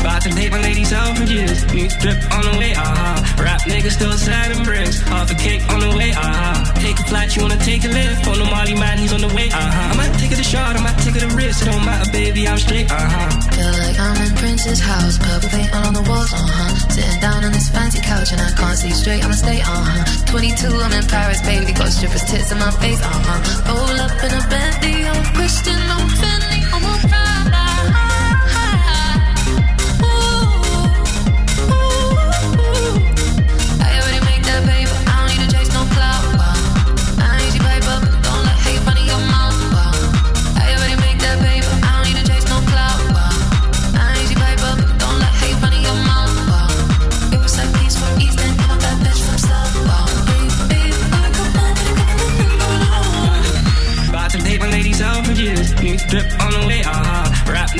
About to my ladies out for years. New drip on the way, aha. Rap niggas still and bricks. Half a cake on the way, aha. Take a flight, you wanna take a lift. On the Molly man, he's on the way, aha. I might take it a shot, I might take it a risk. It don't matter, baby, I'm straight, uh-huh. Feel like I'm in Prince's house, purple paint all on the walls, uh huh. Sitting down on this fancy couch and I can't see straight, I'ma stay, uh huh. 22, I'm in Paris, baby, got strippers' tits in my face, uh huh. Roll up in a Bentley,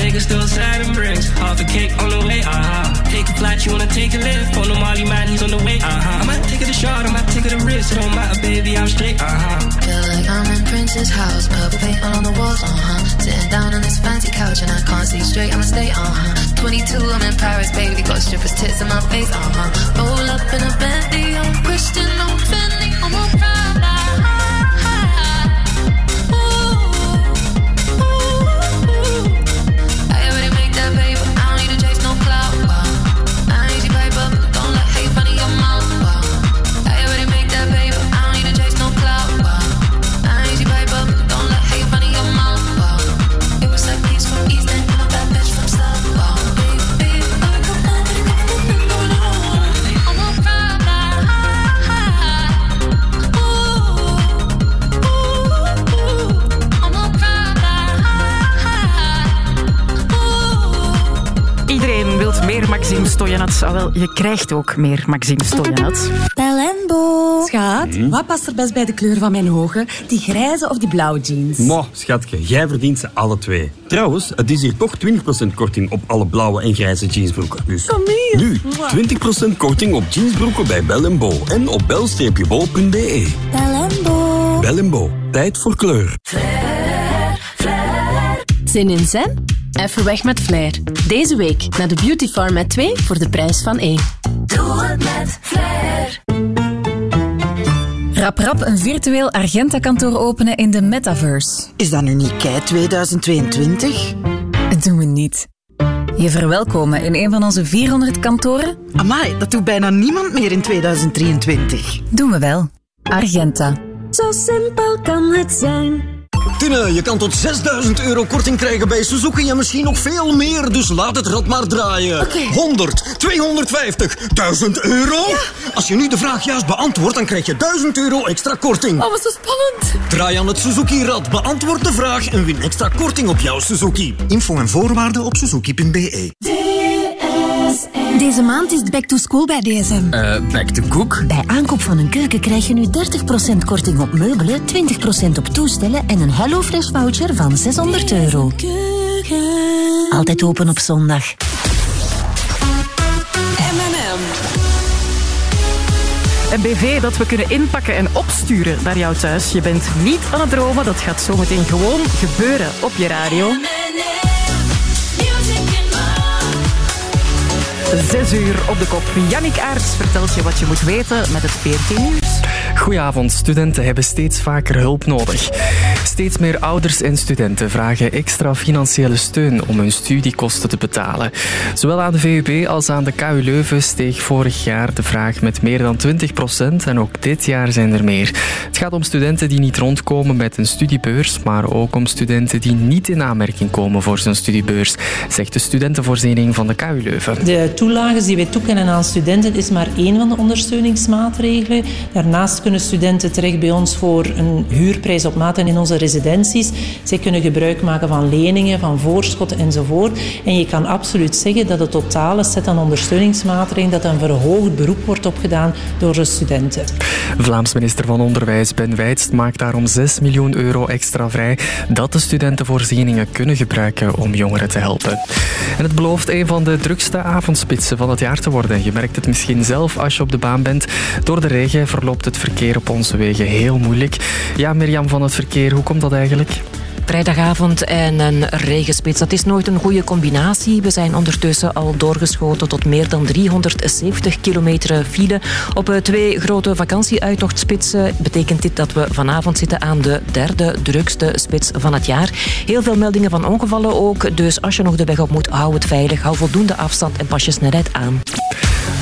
niggas still and bricks. Half a cake on the way, aha. Take a flight, you wanna take a lift. On the Molly man, he's on the way, uh-huh. I might take it a shot, I might take it a risk. It don't matter, baby, I'm straight, uh-huh. Feel like I'm in Prince's house, purple paint all on the walls, uh huh. Sitting down on this fancy couch and I can't see straight, I'ma stay, uh huh. 22, I'm in Paris, baby, got strippers' tits in my face, uh huh. Roll up in a Bentley, I'm Christian, Maxime Stojanat. Ah, wel, je krijgt ook meer Maxime Stojanat. Belembo. Schat, wat past er best bij de kleur van mijn ogen? Die grijze of die blauwe jeans? Mo, schatje, jij verdient ze alle twee. Trouwens, het is hier toch 20% korting op alle blauwe en grijze jeansbroeken. Dus Kom hier. nu 20% korting op jeansbroeken bij Bel Bo en op bel-bo.be. Belembo. Bel Bo, tijd voor kleur. Zin in zen? Even weg met Flair. Deze week naar de Beauty Format 2 voor de prijs van 1. Doe het met Flair. Rap rap een virtueel Argenta-kantoor openen in de metaverse. Is dat nu niet kei 2022? Dat doen we niet. Je verwelkomen in een van onze 400 kantoren? Amai, dat doet bijna niemand meer in 2023. Doen we wel. Argenta. Zo simpel kan het zijn. Tine, je kan tot 6000 euro korting krijgen bij Suzuki en misschien nog veel meer. Dus laat het rad maar draaien. 100, 250, 1000 euro? Als je nu de vraag juist beantwoordt, dan krijg je 1000 euro extra korting. Oh, wat zo spannend. Draai aan het Suzuki-rad, beantwoord de vraag en win extra korting op jouw Suzuki. Info en voorwaarden op suzuki.be. Deze maand is het back to school bij DSM. Eh, back to cook? Bij aankoop van een keuken krijg je nu 30% korting op meubelen, 20% op toestellen en een HelloFresh voucher van 600 euro. Altijd open op zondag. Een BV dat we kunnen inpakken en opsturen naar jou thuis. Je bent niet aan het dromen, dat gaat zometeen gewoon gebeuren op je radio. Zes uur op de kop. Yannick Aerts vertelt je wat je moet weten met het 14 nieuws. Goedenavond. Studenten hebben steeds vaker hulp nodig. Steeds meer ouders en studenten vragen extra financiële steun om hun studiekosten te betalen. Zowel aan de VUB als aan de KU Leuven steeg vorig jaar de vraag met meer dan 20% en ook dit jaar zijn er meer. Het gaat om studenten die niet rondkomen met een studiebeurs, maar ook om studenten die niet in aanmerking komen voor zo'n studiebeurs, zegt de studentenvoorziening van de KU Leuven. De toelages die wij toekennen aan studenten is maar één van de ondersteuningsmaatregelen. Daarnaast kunnen studenten terecht bij ons voor een huurprijs op maat en in onze residenties. Zij kunnen gebruik maken van leningen, van voorschotten enzovoort. En je kan absoluut zeggen dat het totale set aan ondersteuningsmaatregelen dat een verhoogd beroep wordt opgedaan door de studenten. Vlaams minister van Onderwijs Ben Wijts maakt daarom 6 miljoen euro extra vrij dat de studentenvoorzieningen kunnen gebruiken om jongeren te helpen. En het belooft een van de drukste avondspitsen van het jaar te worden. Je merkt het misschien zelf als je op de baan bent. Door de regen verloopt het verkeer op onze wegen heel moeilijk. Ja, Mirjam van het verkeer, hoe komt dat eigenlijk? Vrijdagavond en een regenspits. Dat is nooit een goede combinatie. We zijn ondertussen al doorgeschoten tot meer dan 370 kilometer file. Op eh, twee grote vakantieuitochtspitsen betekent dit dat we vanavond zitten aan de derde drukste spits van het jaar. Heel veel meldingen van ongevallen ook. Dus als je nog de weg op moet, hou het veilig. Hou voldoende afstand en pas je snelheid aan.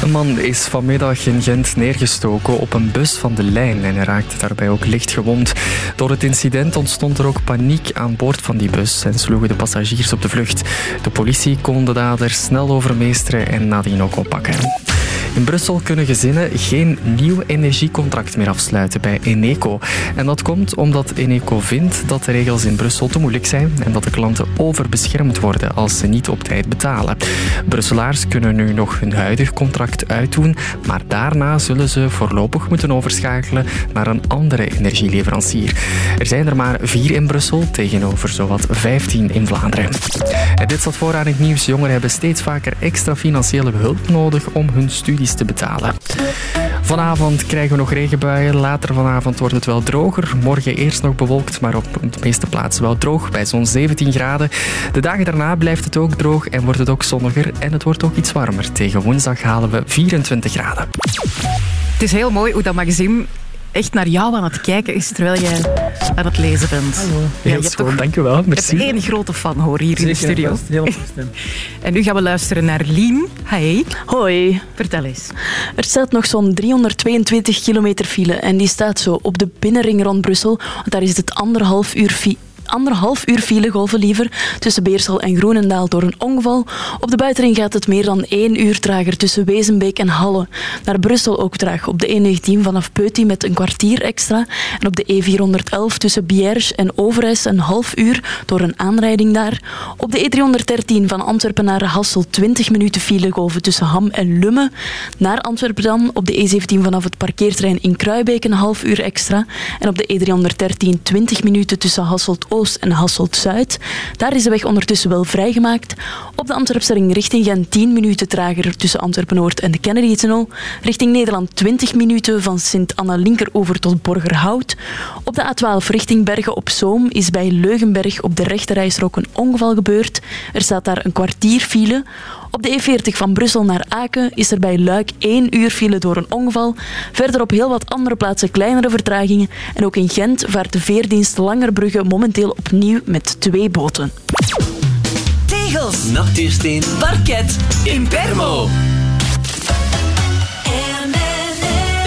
Een man is vanmiddag in Gent neergestoken op een bus van de lijn en raakte daarbij ook licht gewond. Door het incident ontstond er ook paniek aan boord van die bus en sloegen de passagiers op de vlucht. De politie kon de dader snel overmeesteren en nadien ook oppakken. In Brussel kunnen gezinnen geen nieuw energiecontract meer afsluiten bij Eneco. En dat komt omdat Eneco vindt dat de regels in Brussel te moeilijk zijn en dat de klanten overbeschermd worden als ze niet op tijd betalen. Brusselaars kunnen nu nog hun huidig contract uitdoen, maar daarna zullen ze voorlopig moeten overschakelen naar een andere energieleverancier. Er zijn er maar vier in Brussel tegenover zowat 15 in Vlaanderen. En dit staat voor aan het nieuws. Jongeren hebben steeds vaker extra financiële hulp nodig om hun te betalen. Vanavond krijgen we nog regenbuien. Later vanavond wordt het wel droger. Morgen eerst nog bewolkt, maar op de meeste plaatsen wel droog, bij zo'n 17 graden. De dagen daarna blijft het ook droog en wordt het ook zonniger en het wordt ook iets warmer. Tegen woensdag halen we 24 graden. Het is heel mooi hoe dat Maxime echt naar jou aan het kijken is terwijl jij aan het lezen bent. Hallo. Ja, Heel je hebt schoon, toch- dankjewel. Je Merci. hebt één grote fan, hoor, hier in de studio. vast. Heel. En nu gaan we luisteren naar Lien. Hey. Hoi. Vertel eens. Er staat nog zo'n 322 kilometer file en die staat zo op de binnenring rond Brussel. Want daar is het anderhalf uur, fi- anderhalf uur filegolven liever tussen Beersel en Groenendaal door een ongeval. Op de buitenring gaat het meer dan één uur trager tussen Wezenbeek en Halle. Naar Brussel ook traag. Op de E19 vanaf Peuty met een kwartier extra. En op de E411 tussen Bierge en Overijs een half uur door een aanrijding daar. Op de E313 van Antwerpen naar Hasselt 20 minuten filegolven tussen Ham en Lumme. Naar Antwerpen dan op de E17 vanaf het parkeerterrein in Kruibeek een half uur extra. En op de E313 20 minuten tussen En Hasselt-Zuid. Daar is de weg ondertussen wel vrijgemaakt. Op de Antwerpse ring richting Gent 10 minuten trager tussen Antwerpen-Noord en de Kennedy-tunnel. Richting Nederland 20 minuten van Sint-Anna-Linkeroever tot Borgerhout. Op de A12 richting Bergen op Zoom is bij Leugenberg op de rechterrijstrook een ongeval gebeurd. Er staat daar een kwartier file. Op de E40 van Brussel naar Aken is er bij Luik één uur file door een ongeval. Verder op heel wat andere plaatsen kleinere vertragingen. En ook in Gent vaart de veerdienst Langerbrugge momenteel opnieuw met twee boten. Tegels, Natuursteen. parket, impermo.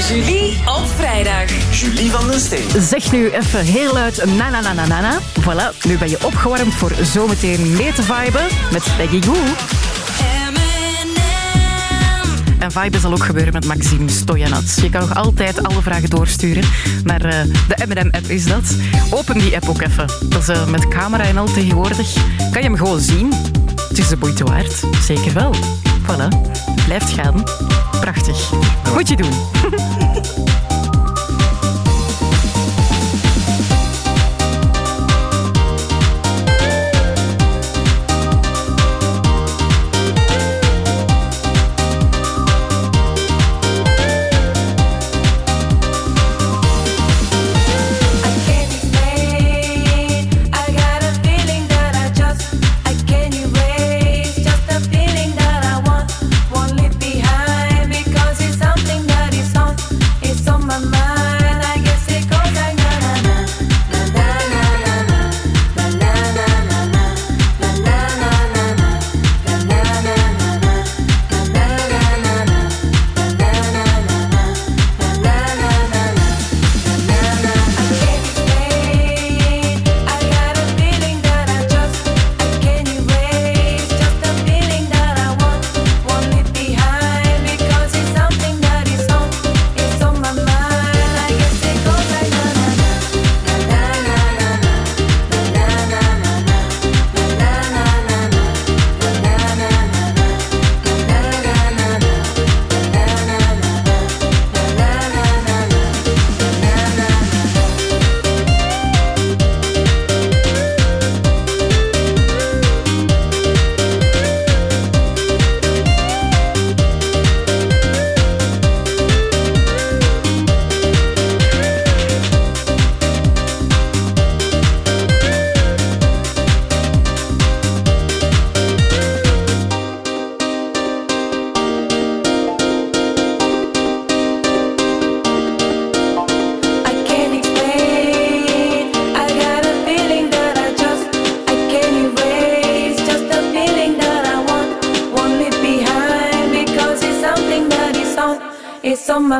Julie op vrijdag. Julie van den Steen. Zeg nu even heel luid na na na na na na. Voilà, nu ben je opgewarmd voor zometeen mee te viben met Peggy Goo. En vibe zal ook gebeuren met Maxime Stojanats. Je kan nog altijd alle vragen doorsturen naar eh, de M&M-app is dat. Open die app ook even. Dat is eh, met camera en al tegenwoordig. Kan je hem gewoon zien. Het is de moeite waard. Zeker wel. Voilà. Blijft gaan. Prachtig. Moet je doen.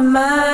my mind.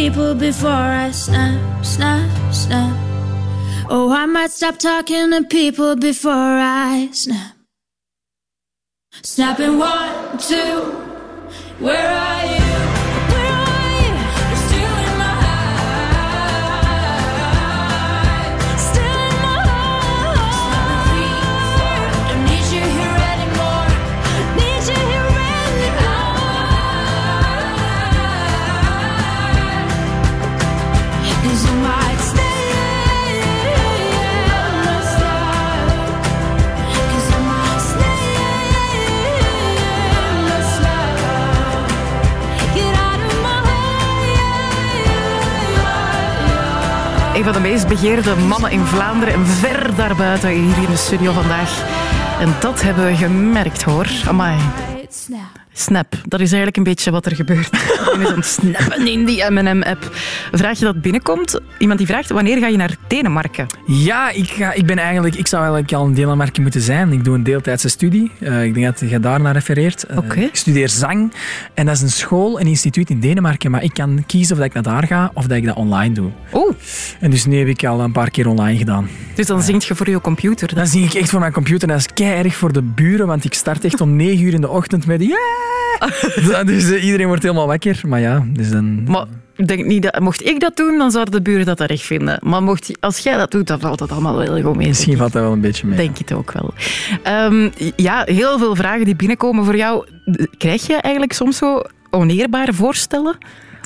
People before I snap, snap, snap. Oh, I might stop talking to people before I snap. Snapping one, two. Where Een van de meest begeerde mannen in Vlaanderen en ver daarbuiten hier in de studio vandaag. En dat hebben we gemerkt hoor. Amai. Snap, dat is eigenlijk een beetje wat er gebeurt. Je bent snappen in die M&M-app. Vraag je dat binnenkomt? Iemand die vraagt, wanneer ga je naar Denemarken? Ja, ik, ga, ik ben eigenlijk... Ik zou eigenlijk al in Denemarken moeten zijn. Ik doe een deeltijdse studie. Eh, ik denk dat je daarnaar refereert. Eh, Ik studeer zang. En dat is een school, een instituut in Denemarken. Maar ik kan kiezen of dat ik naar daar ga of dat ik dat online doe. Oeh. En dus nu heb ik al een paar keer online gedaan. Dus dan zingt je voor je computer. Dan zing ik echt voor mijn computer. En dat is kei erg voor de buren, want ik start echt om 9 uur in de ochtend met... Ja! dus eh, iedereen wordt helemaal wakker. Maar ja, dus dan... Maar ik denk niet dat, mocht ik dat doen, dan zouden de buren dat erg vinden. Maar mocht, als jij dat doet, dan valt dat allemaal wel goed mee. Misschien valt dat wel een beetje mee. Denk het ook wel. Ehm, ja, heel veel vragen die binnenkomen voor jou. Krijg je eigenlijk soms zo oneerbare voorstellen?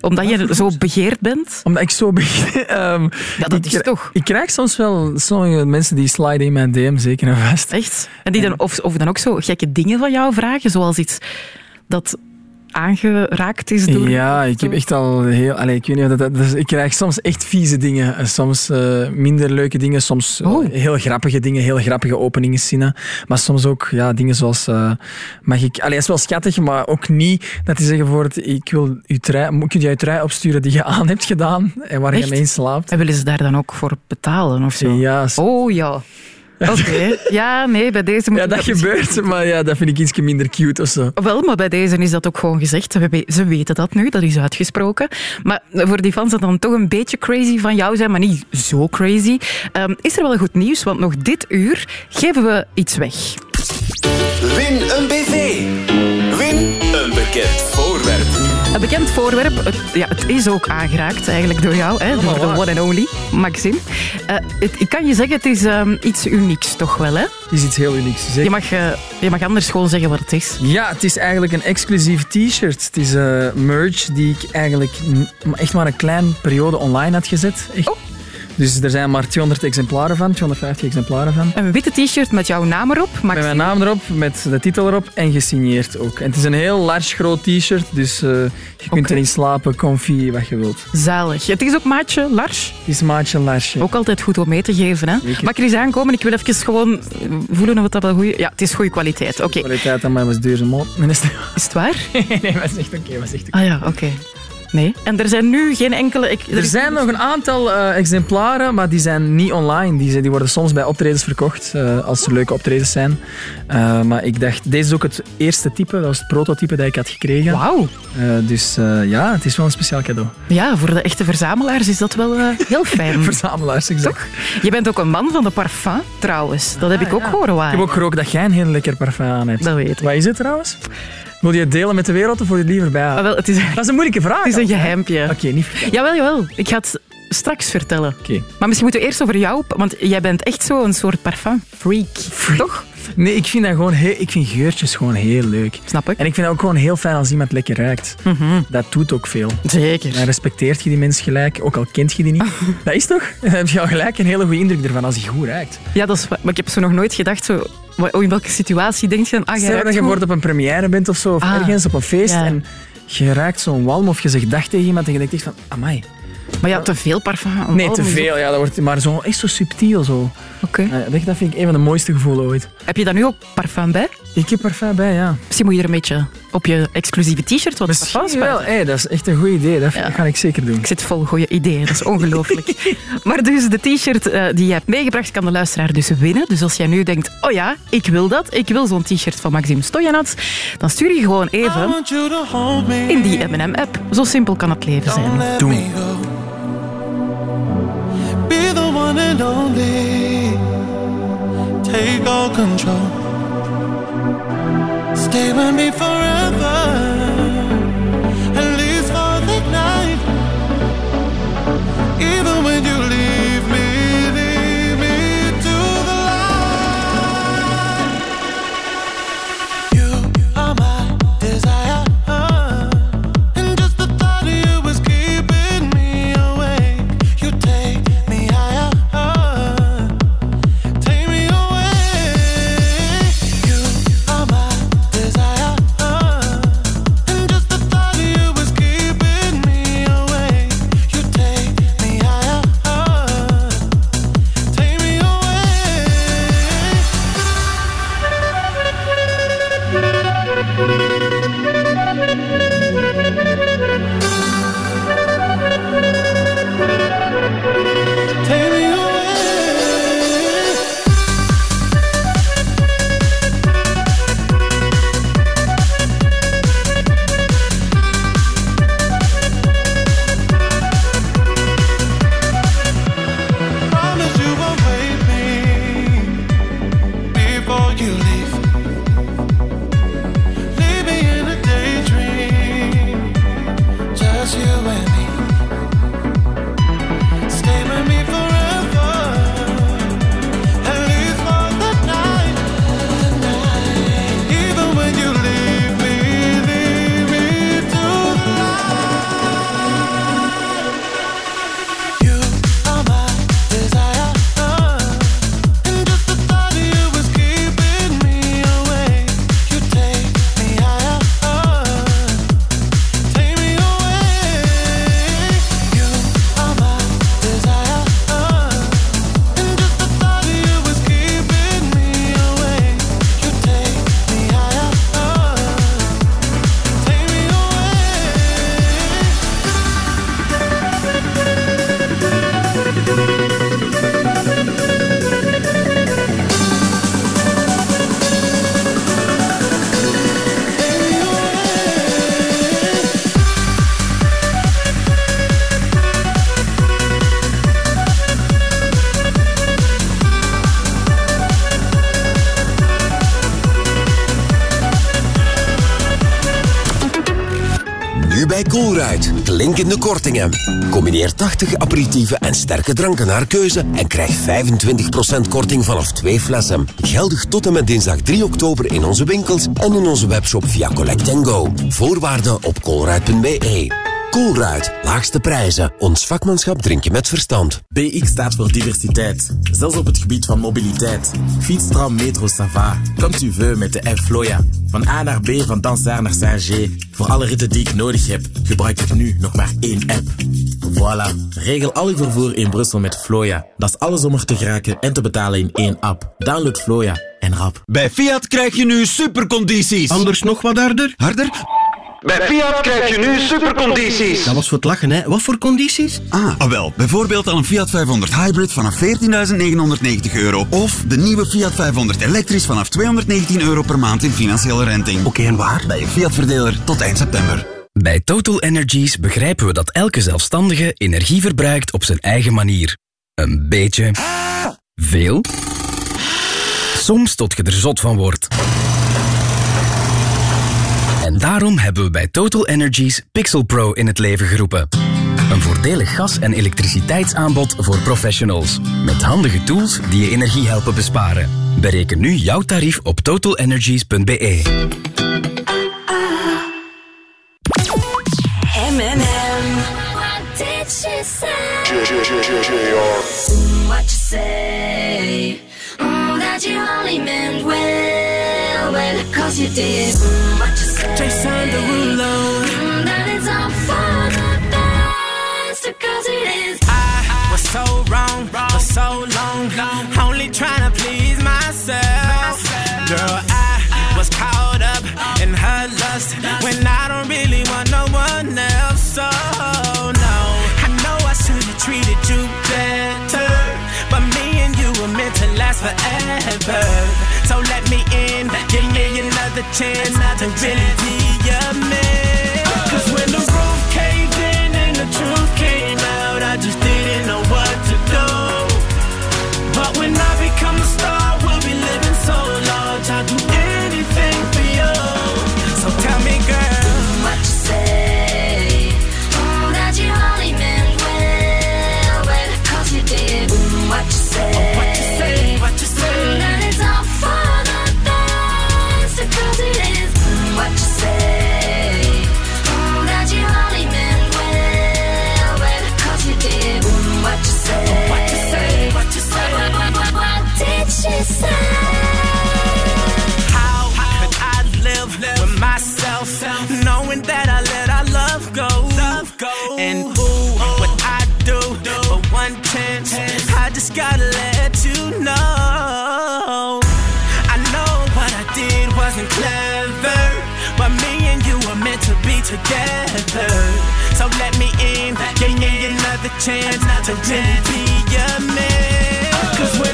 Omdat je zo begeerd bent? Omdat ik zo begeerd... ehm, Ja, dat is toch... Ik krijg soms wel sommige mensen die sliden in mijn DM, zeker en vast. Echt? En die dan, of, of dan ook zo gekke dingen van jou vragen, zoals iets dat aangeraakt is door... Ja, ik heb echt al heel... Allee, ik weet niet wat dat... dus ik krijg soms echt vieze dingen. en Soms eh, minder leuke dingen. Soms eh, heel grappige dingen. Heel grappige openingszinnen. Maar soms ook ja, dingen zoals... eh, mag ik... Allee, het is wel schattig, maar ook niet dat die zeggen bijvoorbeeld... Ik wil je trui... Moet je je trui opsturen die je aan hebt gedaan en waar Echt? je mee in slaapt? En willen ze daar dan ook voor betalen of zo? Ja. Oh ja. Oké. Ja, nee, bij deze moet Ja, ik dat gebeurt, maar ja, dat vind ik iets minder cute of zo. Wel, maar bij deze is dat ook gewoon gezegd. Ze weten dat nu, dat is uitgesproken. Maar voor die fans dat dan toch een beetje crazy van jou zijn, maar niet zo crazy, ehm, is er wel goed nieuws, want nog dit uur geven we iets weg. Win een BV. Win een bekend voorwerp. Een bekend voorwerp. Het, ja, het is ook aangeraakt eigenlijk door jou, hè, door de one and only, Maxime. Eh, het, ik kan je zeggen, het is ehm, iets unieks toch wel, hè? Het is iets heel unieks. Je mag, eh, je mag anders gewoon zeggen wat het is. Ja, het is eigenlijk een exclusief t-shirt. Het is eh, merch die ik eigenlijk echt maar een klein periode online had gezet. Echt. Dus er zijn maar 200 exemplaren van, 250 exemplaren van. Een witte t-shirt met jouw naam erop, Met mijn naam erop, met de titel erop en gesigneerd ook. En het is een heel large groot t-shirt, dus eh, je kunt erin slapen, comfy, wat je wilt. Zalig. Het is ook maatje Lars. Het is maatje Larsje. Ook altijd goed om mee te geven. Hè? Mag ik er eens aankomen? Ik wil even gewoon voelen of dat wel goed Ja, het is goede kwaliteit. Oké. kwaliteit aan mij was duurzaam. Nee, is Is het waar? nee, was echt oké. was echt oké. Ah ja, oké. Nee. En er zijn nu geen enkele... Ik, Er zijn nog een aantal eh, exemplaren, maar die zijn niet online. Die, die worden soms bij optredens verkocht, eh, als er leuke optredens zijn. Eh, maar ik dacht, deze is ook het eerste type, dat was het prototype dat ik had gekregen. Wauw. dus ja, het is wel een speciaal cadeau. Ja, voor de echte verzamelaars is dat wel heel fijn. Verzamelaars, exact. Je bent ook een man van de parfum, trouwens. Dat heb ik ook horen Ik waar. heb ook geroken dat jij een heel lekker parfum aan hebt. Dat weet ik. Wat is het trouwens? Wil je het delen met de wereld of wil je het liever bij? Ah, wel, het is, Dat is een moeilijke vraag. het is een geheimpje. Oké, niet vertellen. Jawel, jawel. Ik ga het straks vertellen. Oké. Maar misschien moeten we eerst over jou... Want jij bent echt zo'n soort parfumfreak. Toch? Nee, ik vind, dat gewoon heel, ik vind geurtjes gewoon heel leuk. Snap ik. En ik vind het ook gewoon heel fijn als iemand lekker ruikt. Dat doet ook veel. Zeker. Dan respecteert je die mens gelijk, ook al kent je die niet. dat is toch? Dan heb je al gelijk een hele goede indruk ervan als hij goed ruikt. Ja, dat is. Maar ik heb zo nog nooit gedacht... Zo, in welke situatie denk je dan... Ah, Stel dat je bijvoorbeeld op een première bent of zo, of Ah, ergens op een feest, ja. en je ruikt zo'n walm of je zegt dag tegen iemand en je denkt echt van, amai. Maar ja, te veel parfum. Nee, Oh, te zo- veel. Ja, dat wordt maar zo, echt zo subtiel. Zo. Oké. Eh, dat, dat vind ik een van de mooiste gevoelen ooit. Heb je daar nu ook parfum bij? Ik heb parfum bij, ja. Misschien moet je er een beetje op je exclusieve t-shirt wat parfum Misschien wel. spuiten. Hey, dat is echt een goed idee. Dat Ja. ga ik zeker doen. Ik zit vol goede ideeën, dat is ongelooflijk. maar dus de t-shirt eh, die je hebt meegebracht kan de luisteraar dus winnen. Dus als jij nu denkt, oh ja, ik wil dat, ik wil zo'n t-shirt van Maxime Stojanats, dan stuur je gewoon even in die M&M-app. Zo simpel kan het leven zijn. Doen. One and only. Take all control. Stay with me forever. At least for the night. Even when you leave Klinkende kortingen. Combineer 80 aperitieven en sterke dranken naar keuze en krijg 25% korting vanaf twee flessen. Geldig tot en met dinsdag 3 oktober in onze winkels en in onze webshop via Collect Go. Voorwaarden op colruyt.be. Colruyt, laagste prijzen. Ons vakmanschap drink je met verstand. BX staat voor diversiteit, zelfs op het gebied van mobiliteit. Fietstram, metro, Sava, komt u veux met de Floya. Van A naar B, van Dansaar naar Saint-G. Voor alle ritten die ik nodig heb, gebruik ik nu nog maar één app. Voilà, regel al uw vervoer in Brussel met Floya. Dat is alles om er te geraken en te betalen in één app. Download Floya en rap. Bij Fiat krijg je nu supercondities. Anders nog wat harder? Harder? Bij Fiat krijg je nu supercondities. Dat was voor het lachen, hè? Wat voor condities? Ah, ah, wel. Bijvoorbeeld al een Fiat 500 Hybrid vanaf 14.990 euro. Of de nieuwe Fiat 500 elektrisch vanaf 219 euro per maand in financiële renting. Oké, en waar? Bij je Fiat-verdeler tot eind september. Bij Total Energies begrijpen we dat elke zelfstandige energie verbruikt op zijn eigen manier. Een beetje. Veel. Soms tot je er zot van wordt. Daarom hebben we bij Total Energies Pixel Pro in het leven geroepen. Een voordelig gas- en elektriciteitsaanbod voor professionals. Met handige tools die je energie helpen besparen. Bereken nu jouw tarief op totalenergies.be. What you say? Mm, that you only meant well, cause you did. Mm, what you say? Jason Derulo. Mm, that it's all for the best, cause it is. I was so wrong for so long, only trying to please myself. Girl, I was caught up in her lust when I don't really want no one else. So no, I know I should have treated you better, but me and you were meant to last forever. So let me in, give me another chance to really be another chance not to really be your man. Cause when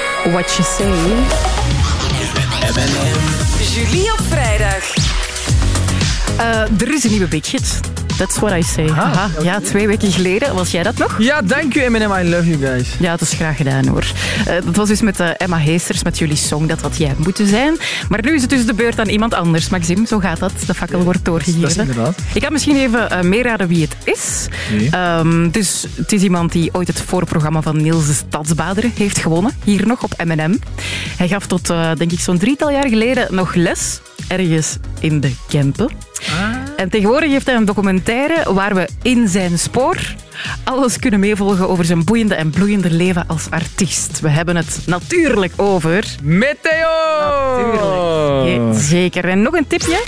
what you say. Julie op vrijdag. Eh, er is een nieuwe big hit. That's what I say. Haha. Ja, twee weken geleden. Was jij dat nog? Ja, dank u Eminem. I love you guys. Ja, dat is graag gedaan hoor. Eh, dat was dus met eh, Emma Heesters, met jullie song Dat had jij moeten zijn. Maar nu is het dus de beurt aan iemand anders. Maxim, zo gaat dat. De fakkel wordt doorgegeven. Dat is inderdaad. Ik kan misschien even eh, meeraden wie het is. Nee. Ehm, dus het is iemand die ooit het voorprogramma van Niels de Stadsbader heeft gewonnen. Hier nog op M&M. Hij gaf tot, eh, denk ik, zo'n drietal jaar geleden nog les. Ergens in de Kempen. En tegenwoordig heeft hij een documentaire waar we in zijn spoor alles kunnen meevolgen over zijn boeiende en bloeiende leven als artiest. We hebben het natuurlijk over... Meteo! Natuurlijk. Zeker. En nog een tipje.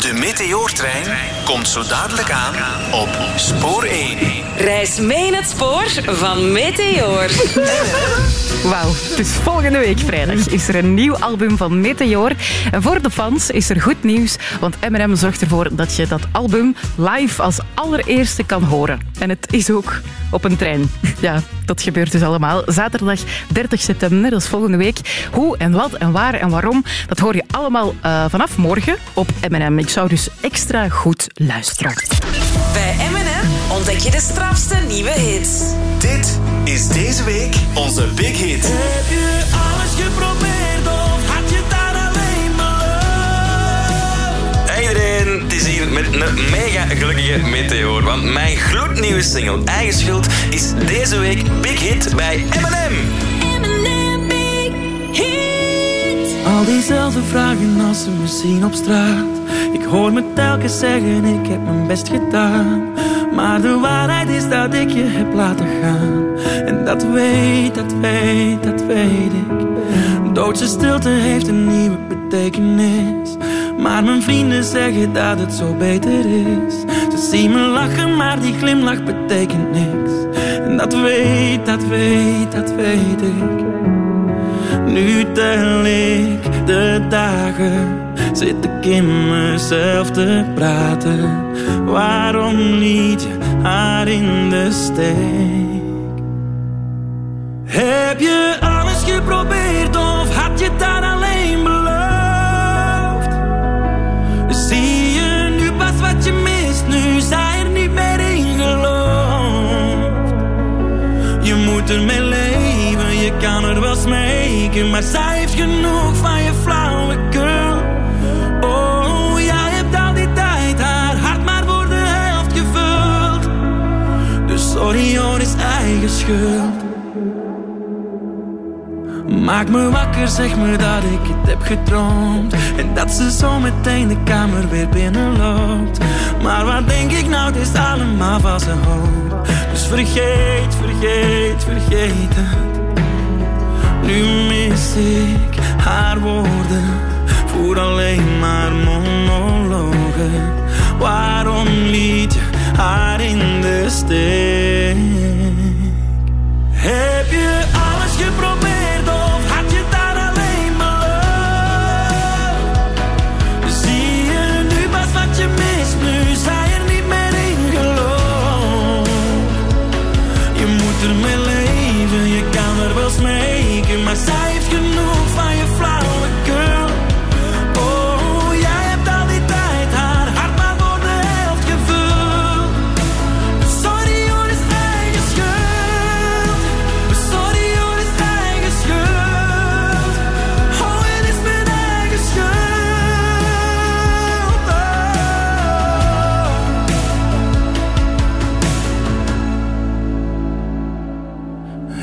De meteoortrein komt zo dadelijk aan op spoor 1. Reis mee in het spoor van Meteor. Wauw. Dus volgende week vrijdag is er een nieuw album van Meteor. En voor de fans is er goed nieuws, want M&M zorgt ervoor dat je dat album live als allereerste kan horen. En het is ook op een trein. Ja, dat gebeurt dus allemaal. Zaterdag 30 september, dat is volgende week. Hoe en wat en waar en waarom, dat hoor je allemaal eh, vanaf morgen op M&M. Ik zou dus extra goed luisteren. Bij M&M ontdek je de strafste nieuwe hits. Dit is deze week onze big hit. Heb je alles geprobeerd of had je daar alleen beloofd? Hey iedereen, het is hier met een mega gelukkige meteor. Want mijn gloednieuwe single Eigen Schuld is deze week big hit bij M&M. Al diezelfde vragen als ze me zien op straat. Ik hoor me telkens zeggen, ik heb mijn best gedaan. Maar de waarheid is dat ik je heb laten gaan. En dat weet, dat weet, dat weet ik. Doodse stilte heeft een nieuwe betekenis. Maar mijn vrienden zeggen dat het zo beter is. Ze zien me lachen, maar die glimlach betekent niks. En dat weet, dat weet, dat weet ik. Nu tel ik de dagen, zit ik in mezelf te praten. Waarom liet je haar in de steek? Heb je alles geprobeerd of had je daar alleen beloofd? Zie je nu pas wat je mist, nu zij er niet meer in gelooft. Je moet ermee leven, je kan er wel smeken, maar zij heeft genoeg van je flauwekul. Schuld. Maak me wakker, zeg me dat ik het heb gedroomd. En dat ze zo meteen de kamer weer binnenloopt. Maar wat denk ik nou, het is allemaal van zijn hoop Dus vergeet, vergeet, vergeet het. Nu mis ik haar woorden. Voer alleen maar monologen. Waarom liet je haar in de steek? Heb je alles geprobeerd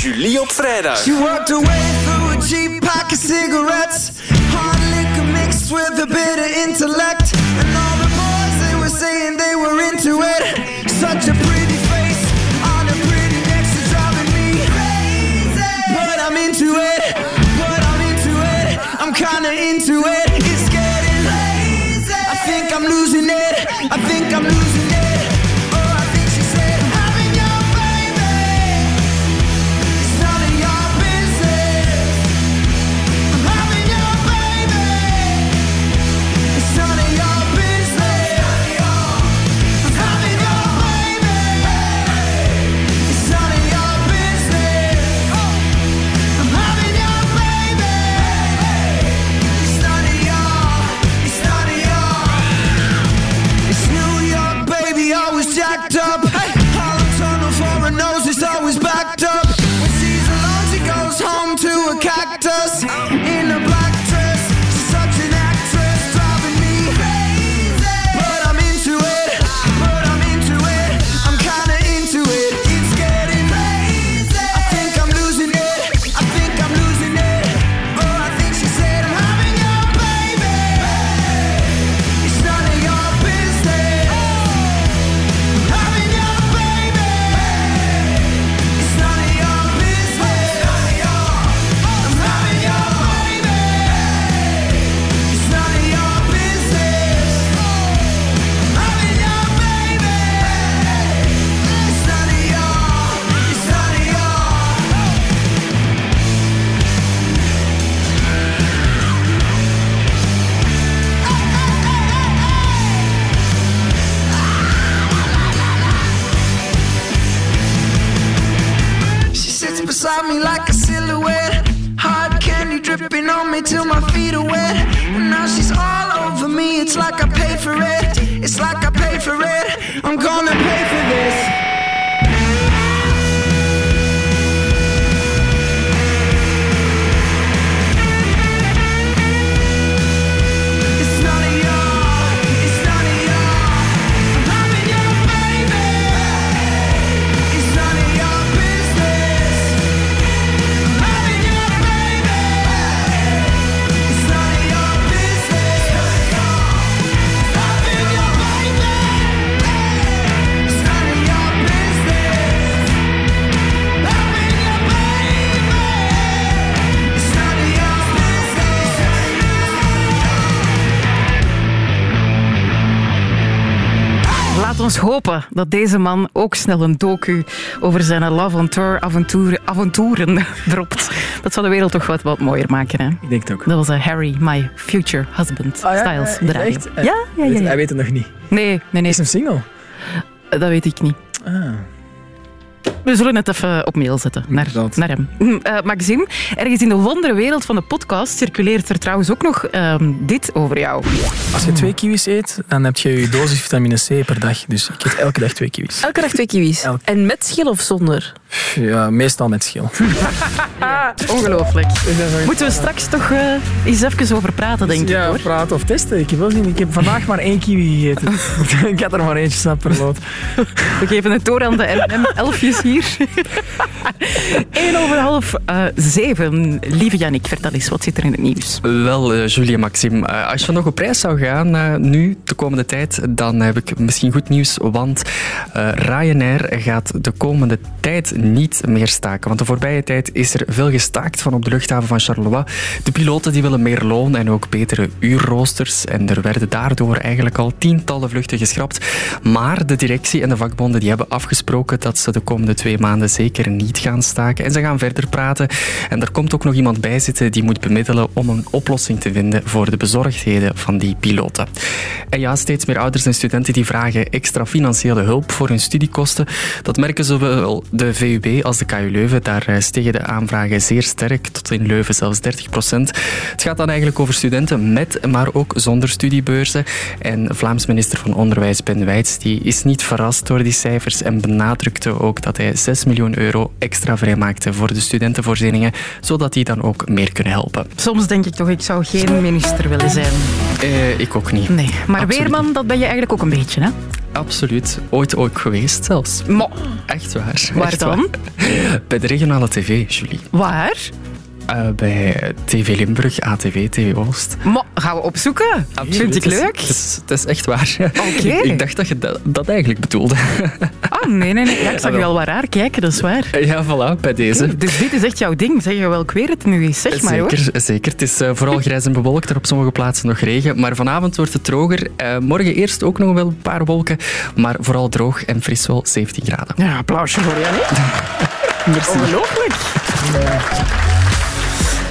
Julie op vrijdag. She walked away through a cheap pack of cigarettes. Hard liquor mixed with a bit of intellect. And all the boys, they were saying they were into it. Such a pretty face on a pretty neck, she's driving me crazy. But I'm into it. But I'm into it. I'm kinda into it. It's getting lazy. I think I'm losing it. I think I'm losing it. Hopen dat deze man ook snel een docu over zijn love on tour avonturen, avonturen dropt. Dat zou de wereld toch wat, wat mooier maken. Hè? Ik denk het ook. Dat was eh, Harry, my future husband, Ah, ja, Styles. Eh, Ja, ja, Hij ja. Hij weet het nog niet. Nee, nee, nee. Is een single? Dat weet ik niet. Ah. We zullen het even op mail zetten naar, naar hem. Maxime, ergens in de wonderenwereld van de podcast circuleert er trouwens ook nog ehm, dit over jou. Als je twee kiwis eet, dan heb je je dosis vitamine C per dag. Dus ik eet elke dag twee kiwis. Elke dag twee kiwis. En met schil of zonder? Ja, meestal met schil. Ongelooflijk. Moeten we straks toch eh, eens even over praten, denk ik. Ja, Hoor. praten of testen. Ik heb, wel zien, ik heb vandaag maar één kiwi gegeten. ik had er maar eentje sap per lood. We geven het door aan de M&M-elfjes hier. Eén over half eh, zeven. Lieve Jannik, vertel eens, wat zit er in het nieuws? Wel, eh, Julie en Maxime, eh, als je nog op reis zou gaan eh, nu, de komende tijd, dan heb ik misschien goed nieuws, want eh, Ryanair gaat de komende tijd niet meer staken. Want de voorbije tijd is er veel gestaakt van op de luchthaven van Charleroi. De piloten die willen meer loon en ook betere uurroosters. En er werden daardoor eigenlijk al tientallen vluchten geschrapt. Maar de directie en de vakbonden die hebben afgesproken dat ze de komende twee maanden zeker niet gaan staken. En ze gaan verder praten. En er komt ook nog iemand bij zitten die moet bemiddelen om een oplossing te vinden voor de bezorgdheden van die piloten. En ja, steeds meer ouders en studenten die vragen extra financiële hulp voor hun studiekosten. Dat merken zowel de VUB als de KU Leuven. Daar eh, stegen de aanvragen zeer sterk, tot in Leuven zelfs 30 procent. Het gaat dan eigenlijk over studenten met, maar ook zonder studiebeurzen. En Vlaams minister van Onderwijs Ben Wijts die is niet verrast door die cijfers en benadrukte ook dat hij 6 miljoen euro extra vrijmaakte voor de studentenvoorzieningen, zodat die dan ook meer kunnen helpen. Soms denk ik toch, ik zou geen minister willen zijn. Eh, ik ook niet. Nee, maar Absoluut Weerman, dat ben je eigenlijk ook een beetje, hè? Absoluut. Ooit ook geweest zelfs. Maar, Echt waar. Waar Echt dan? waar. Bij de regionale tv, Julie. waar? Eh, bij TV Limburg, ATV, TV Oost. Maar gaan we opzoeken? Vind ik leuk. Het is, het is echt waar. Oké. ik, ik dacht dat je dat, dat eigenlijk bedoelde. Ah, nee, nee, nee. Ja, ik zag je wel wat raar kijken, dat is waar. ja, voilà, bij deze. Dus dit is echt jouw ding. Zeg je wel, ik weet het nu eens. Zeg maar hoor. Zeker, zeker. Het is eh, vooral grijs en bewolkt, er op sommige plaatsen nog regen. Maar vanavond wordt het droger. Eh, morgen eerst ook nog wel een paar wolken, maar vooral droog en fris wel 17 graden. Ja, applausje voor jou, Merci. Ongelooflijk.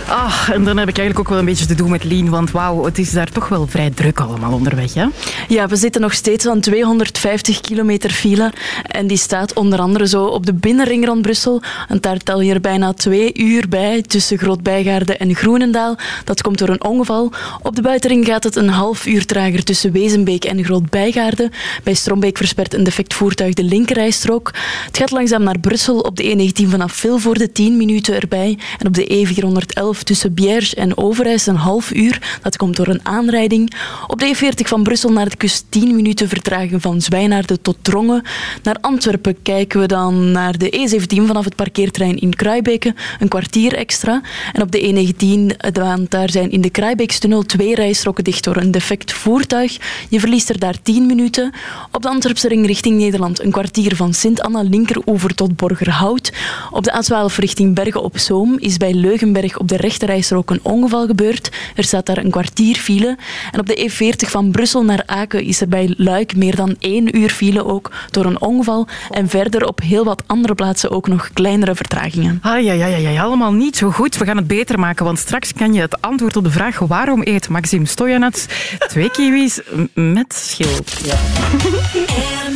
Ah, en dan heb ik eigenlijk ook wel een beetje te doen met Lien, want wauw, het is daar toch wel vrij druk allemaal onderweg, hè? Ja, we zitten nog steeds aan 250 kilometer file. En die staat onder andere zo op de binnenring rond Brussel. En daar tel je er bijna twee uur bij tussen Groot-Bijgaarde en Groenendaal. Dat komt door een ongeval. Op de buitenring gaat het een half uur trager tussen Wezenbeek en Groot-Bijgaarde. Bij Strombeek verspert een defect voertuig de linkerrijstrook. Het gaat langzaam naar Brussel op de E19 vanaf Vilvoorde 10 minuten erbij. En op de E411 tussen Bierge en Overijs een half uur. Dat komt door een aanrijding. Op de E40 van Brussel naar de kust 10 minuten vertraging van Zwijnaarden tot Drongen. Naar Antwerpen kijken we dan naar de E17 vanaf het parkeerterrein in Kruibeke. Een kwartier extra. En op de E19, eh, want daar zijn in de Kruibeekstunnel twee rijstroken dicht door een defect voertuig. Je verliest er daar 10 minuten. Op de Antwerpse ring richting Nederland een kwartier van Sint-Anna linkeroever tot Borgerhout. Op de A12 richting Bergen op Zoom is bij Leugenberg op de rechterrijstrook een ongeval gebeurd. Er staat daar een kwartier file. En op de E40 van Brussel naar Aken is er bij Luik meer dan één uur file ook door een ongeval. En verder op heel wat andere plaatsen ook nog kleinere vertragingen. Ah, ja, ja, ja, ja, allemaal niet zo goed. We gaan het beter maken, want straks kan je het antwoord op de vraag waarom eet Maxim Stojanets twee kiwis met schil. Ja.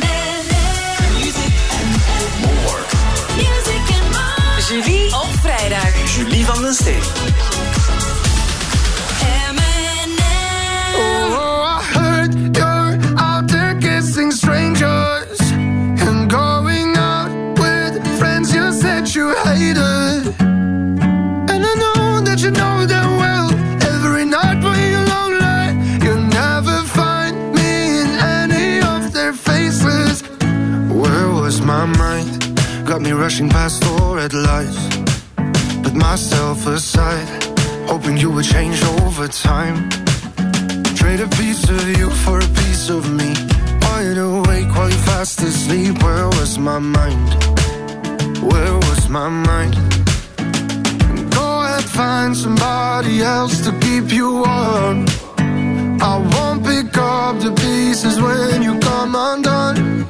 van den Steen. Oh, I heard you're out there kissing strangers and going out with friends you said you hated. And I know that you know well. Every night when you're lonely, you never find me in any of their faces. Where was my mind? Got me rushing past all red lights. Myself aside, hoping you would change over time. Trade a piece of you for a piece of me. Wide awake while you fast asleep. Where was my mind? Where was my mind? Go ahead, find somebody else to keep you warm. I won't pick up the pieces when you come undone.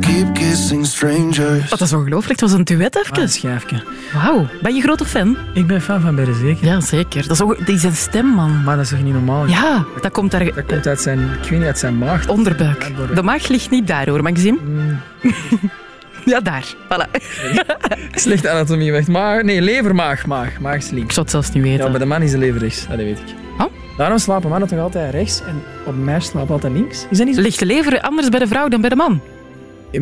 Keep kissing strangers. Wat dat is ongelooflijk, het was een duet even. een schijfje. Wauw, ben je grote fan? Ik ben fan van Berre, zeker. Ja, zeker. Dat is, ook, die zijn stem, man. Maar dat is toch niet normaal? Ja, dat komt daar... Dat komt uit zijn, ik weet niet, uit zijn maag. Onderbuik. De maag ligt niet daar, hoor, Maxime. ja, daar. Voilà. Slechte anatomie, wacht. Maag, nee, lever, maag, maag. Maag is links. Ik zou het zelfs niet weten. Ja, bij de man is de lever rechts. Dat weet ik. Oh? Daarom slapen mannen toch altijd rechts en op mij slapen altijd links? Is dat niet zo? Ligt de lever anders bij de vrouw dan bij de man?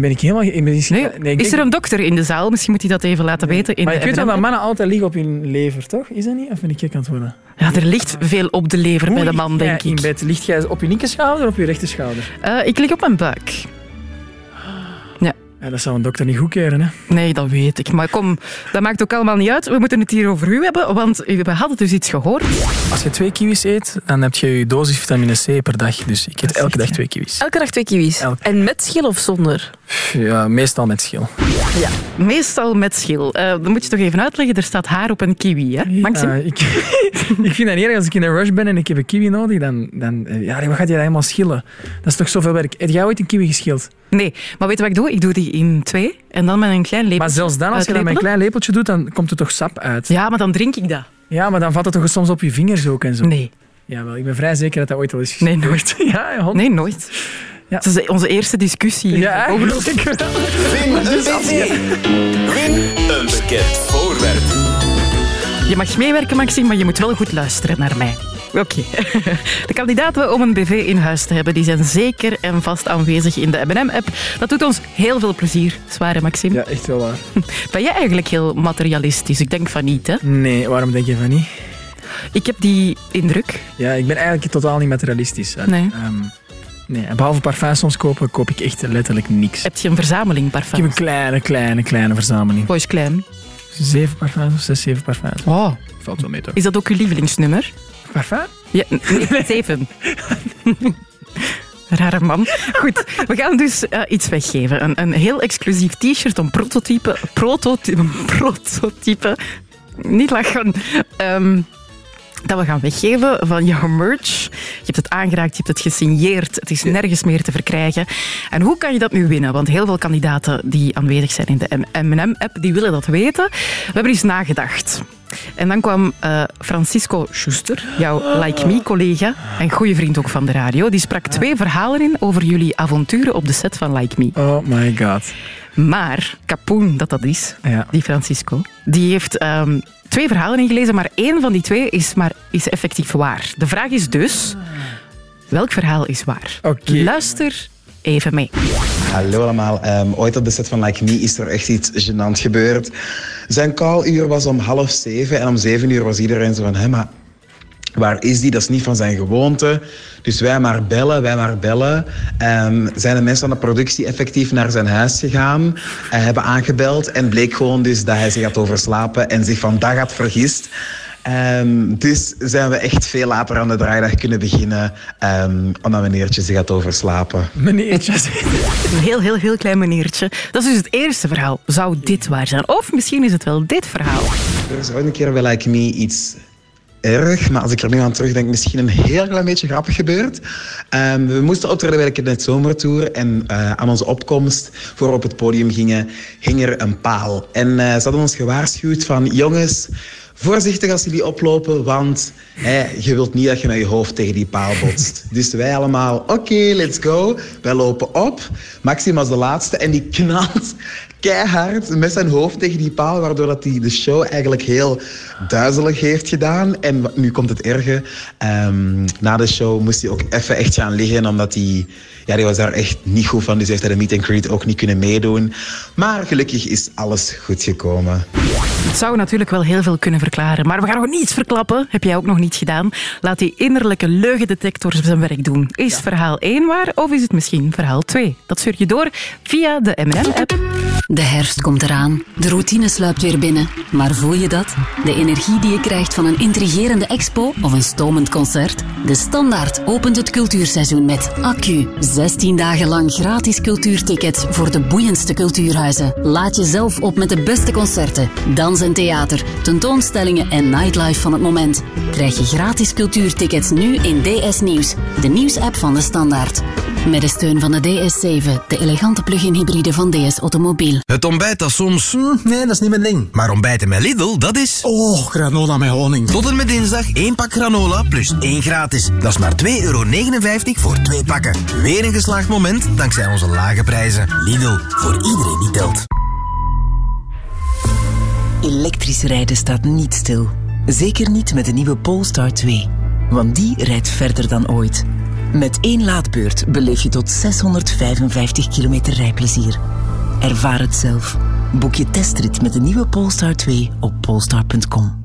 Ben ik helemaal... Ik ben, nee, nee, ik Is denk- er een dokter in de zaal? Misschien moet hij dat even laten weten. In Maar ik weet wel dat mannen altijd liggen op hun lever, toch? Is dat niet? Of ben ik gek aan het worden? Ja, er ligt veel op de lever bij de man, denk in ik. bed? Ligt jij op je linkerschouder of op je rechterschouder? Eh, ik lig op mijn buik. Ja. Dat zou een dokter niet goedkeuren, hè? Nee, dat weet ik. Maar kom, dat maakt ook allemaal niet uit. We moeten het hier over u hebben, want we hadden dus iets gehoord. Als je twee kiwis eet, dan heb je je dosis vitamine C per dag. Dus ik eet elke dag twee kiwis. Elke dag twee kiwis. En met schil of zonder? Ja, meestal met schil. Ja, meestal met schil. Eh, dan moet je toch even uitleggen, er staat haar op een kiwi, hè? Maxim? Ja, ik, ik vind dat niet erg. Als ik in een rush ben en ik heb een kiwi nodig, dan... dan eh, ja, wat gaat je dat helemaal schillen? Dat is toch zoveel werk. Heb jij ooit een kiwi geschild? Nee, maar weet je wat ik doe? Ik doe die in twee en dan met een klein lepeltje Maar zelfs dan, als je dat met een klein lepeltje doet, dan komt er toch sap uit. Ja, maar dan drink ik dat. Ja, maar dan valt het toch soms op je vingers ook en zo? Nee. Ja, wel, ik ben vrij zeker dat dat ooit al is Nee, gebeurd. nooit. Ja, hond. Nee, nooit. Ja. Dat is onze eerste discussie. Ja, Over- eigenlijk wel. Win een BV. Win een bekend voorwerp. Je mag meewerken, Maxime, maar je moet wel goed luisteren naar mij. Oké. De kandidaten om een BV in huis te hebben, die zijn zeker en vast aanwezig in de M&M-app. Dat doet ons heel veel plezier. Zware, Maxime. Ja, echt wel waar. Ben jij eigenlijk heel materialistisch? Ik denk van niet, hè? Nee, waarom denk je van niet? Ik heb die indruk. Ja, ik ben eigenlijk totaal niet materialistisch. Nee. Ehm, nee, behalve parfums soms kopen, koop ik echt letterlijk niks. Heb je een verzameling Ik heb parfums? een kleine, kleine, kleine verzameling. Boys klein. Zeven parfums of zes, zeven parfums. Oh. Valt wel mee, toch? Is dat ook uw lievelingsnummer? Parfum? Ja, nee, zeven. Rare man. Goed, we gaan dus eh, iets weggeven. Een, een heel exclusief t-shirt, een prototype. Prototype. prototype. Niet lachen. Ehm, dat we gaan weggeven van jouw merch. Je hebt het aangeraakt, je hebt het gesigneerd. Het is nergens meer te verkrijgen. En hoe kan je dat nu winnen? Want heel veel kandidaten die aanwezig zijn in de M&M-app, die willen dat weten. We hebben eens nagedacht. En dan kwam eh, Francisco Schuster, jouw Like Me-collega en goede vriend ook van de radio. Die sprak twee verhalen in over jullie avonturen op de set van Like Me. Oh my god. Maar Capoen, dat dat is, Ja. die Francisco, die heeft ehm, twee verhalen ingelezen, maar één van die twee is, maar, is effectief waar. De vraag is dus, welk verhaal is waar? Luister even mee. Hallo allemaal. Ehm, ooit op de set van Like Me is er echt iets gênant gebeurd. Zijn call-uur was om half zeven en om zeven uur was iedereen zo van... Hé, maar waar is die? Dat is niet van zijn gewoonte. Dus wij maar bellen, wij maar bellen. Ehm, zijn de mensen aan de productie effectief naar zijn huis gegaan, hebben aangebeld en bleek gewoon dus dat hij zich had overslapen en zich vandaag had vergist. Ehm, dus zijn we echt veel later aan de draaidag kunnen beginnen, ehm, omdat meneertje zich had overslapen. Meneertje. Een heel, heel, heel klein meneertje. Dat is dus het eerste verhaal. Zou dit waar zijn? Of misschien is het wel dit verhaal. Er is ooit een keer bij Like Me iets erg, maar als ik er nu aan terugdenk, misschien een heel klein beetje grappig gebeurd. Ehm, we moesten optreden bij de Kidnet Zomertour en eh, aan onze opkomst, voor we op het podium gingen, hing er een paal. En eh, ze hadden ons gewaarschuwd van, jongens, voorzichtig als jullie oplopen, want hè, je wilt niet dat je met je hoofd tegen die paal botst. Dus wij allemaal, oké, let's go. Wij lopen op, Maxim was de laatste en die knalt keihard met zijn hoofd tegen die paal, waardoor dat hij de show eigenlijk heel duizelig heeft gedaan. En nu komt het erge. Ehm, na de show moest hij ook even echt gaan liggen, omdat hij... Ja, die was daar echt niet goed van, dus heeft hij de meet and greet ook niet kunnen meedoen. Maar gelukkig is alles goed gekomen. Het zou natuurlijk wel heel veel kunnen verklaren, maar we gaan nog niets verklappen. Heb jij ook nog niet gedaan? Laat die innerlijke leugendetector zijn werk doen. Is verhaal 1 waar of is het misschien verhaal 2? Dat stuur je door via de M&M-app. De herfst komt eraan. De routine sluipt weer binnen. Maar voel je dat? De energie die je krijgt van een intrigerende expo of een stomend concert? De Standaard opent het cultuurseizoen met Accu. 16 dagen lang gratis cultuurtickets voor de boeiendste cultuurhuizen. Laat jezelf op met de beste concerten, dans en theater, tentoonstellingen en nightlife van het moment. Krijg je gratis cultuurtickets nu in DS Nieuws, de nieuwsapp van de Standaard. Met de steun van de DS7, de elegante plug-in hybride van DS Automobiel. Het ontbijt dat soms... nee, dat is niet mijn ding. Maar ontbijten met Lidl, dat is... Oh, granola met honing. Tot en met dinsdag één pak granola plus één gratis. Dat is maar 2,59 euro voor twee pakken. Weer een geslaagd moment dankzij onze lage prijzen. Lidl, voor iedereen die telt. Elektrisch rijden staat niet stil. Zeker niet met de nieuwe Polestar 2. Want die rijdt verder dan ooit. Met één laadbeurt beleef je tot 655 kilometer rijplezier. Ervaar het zelf. Boek je testrit met de nieuwe Polestar 2 op polestar.com.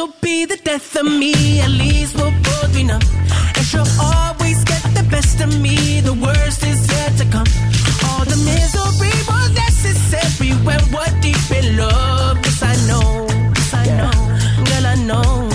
she'll be the death of me. At least we'll both be numb. And she'll always get the best of me. The worst is yet to come. All the misery was necessary when we're deep in love. Yes, I know. Yes, I know. Girl, I know.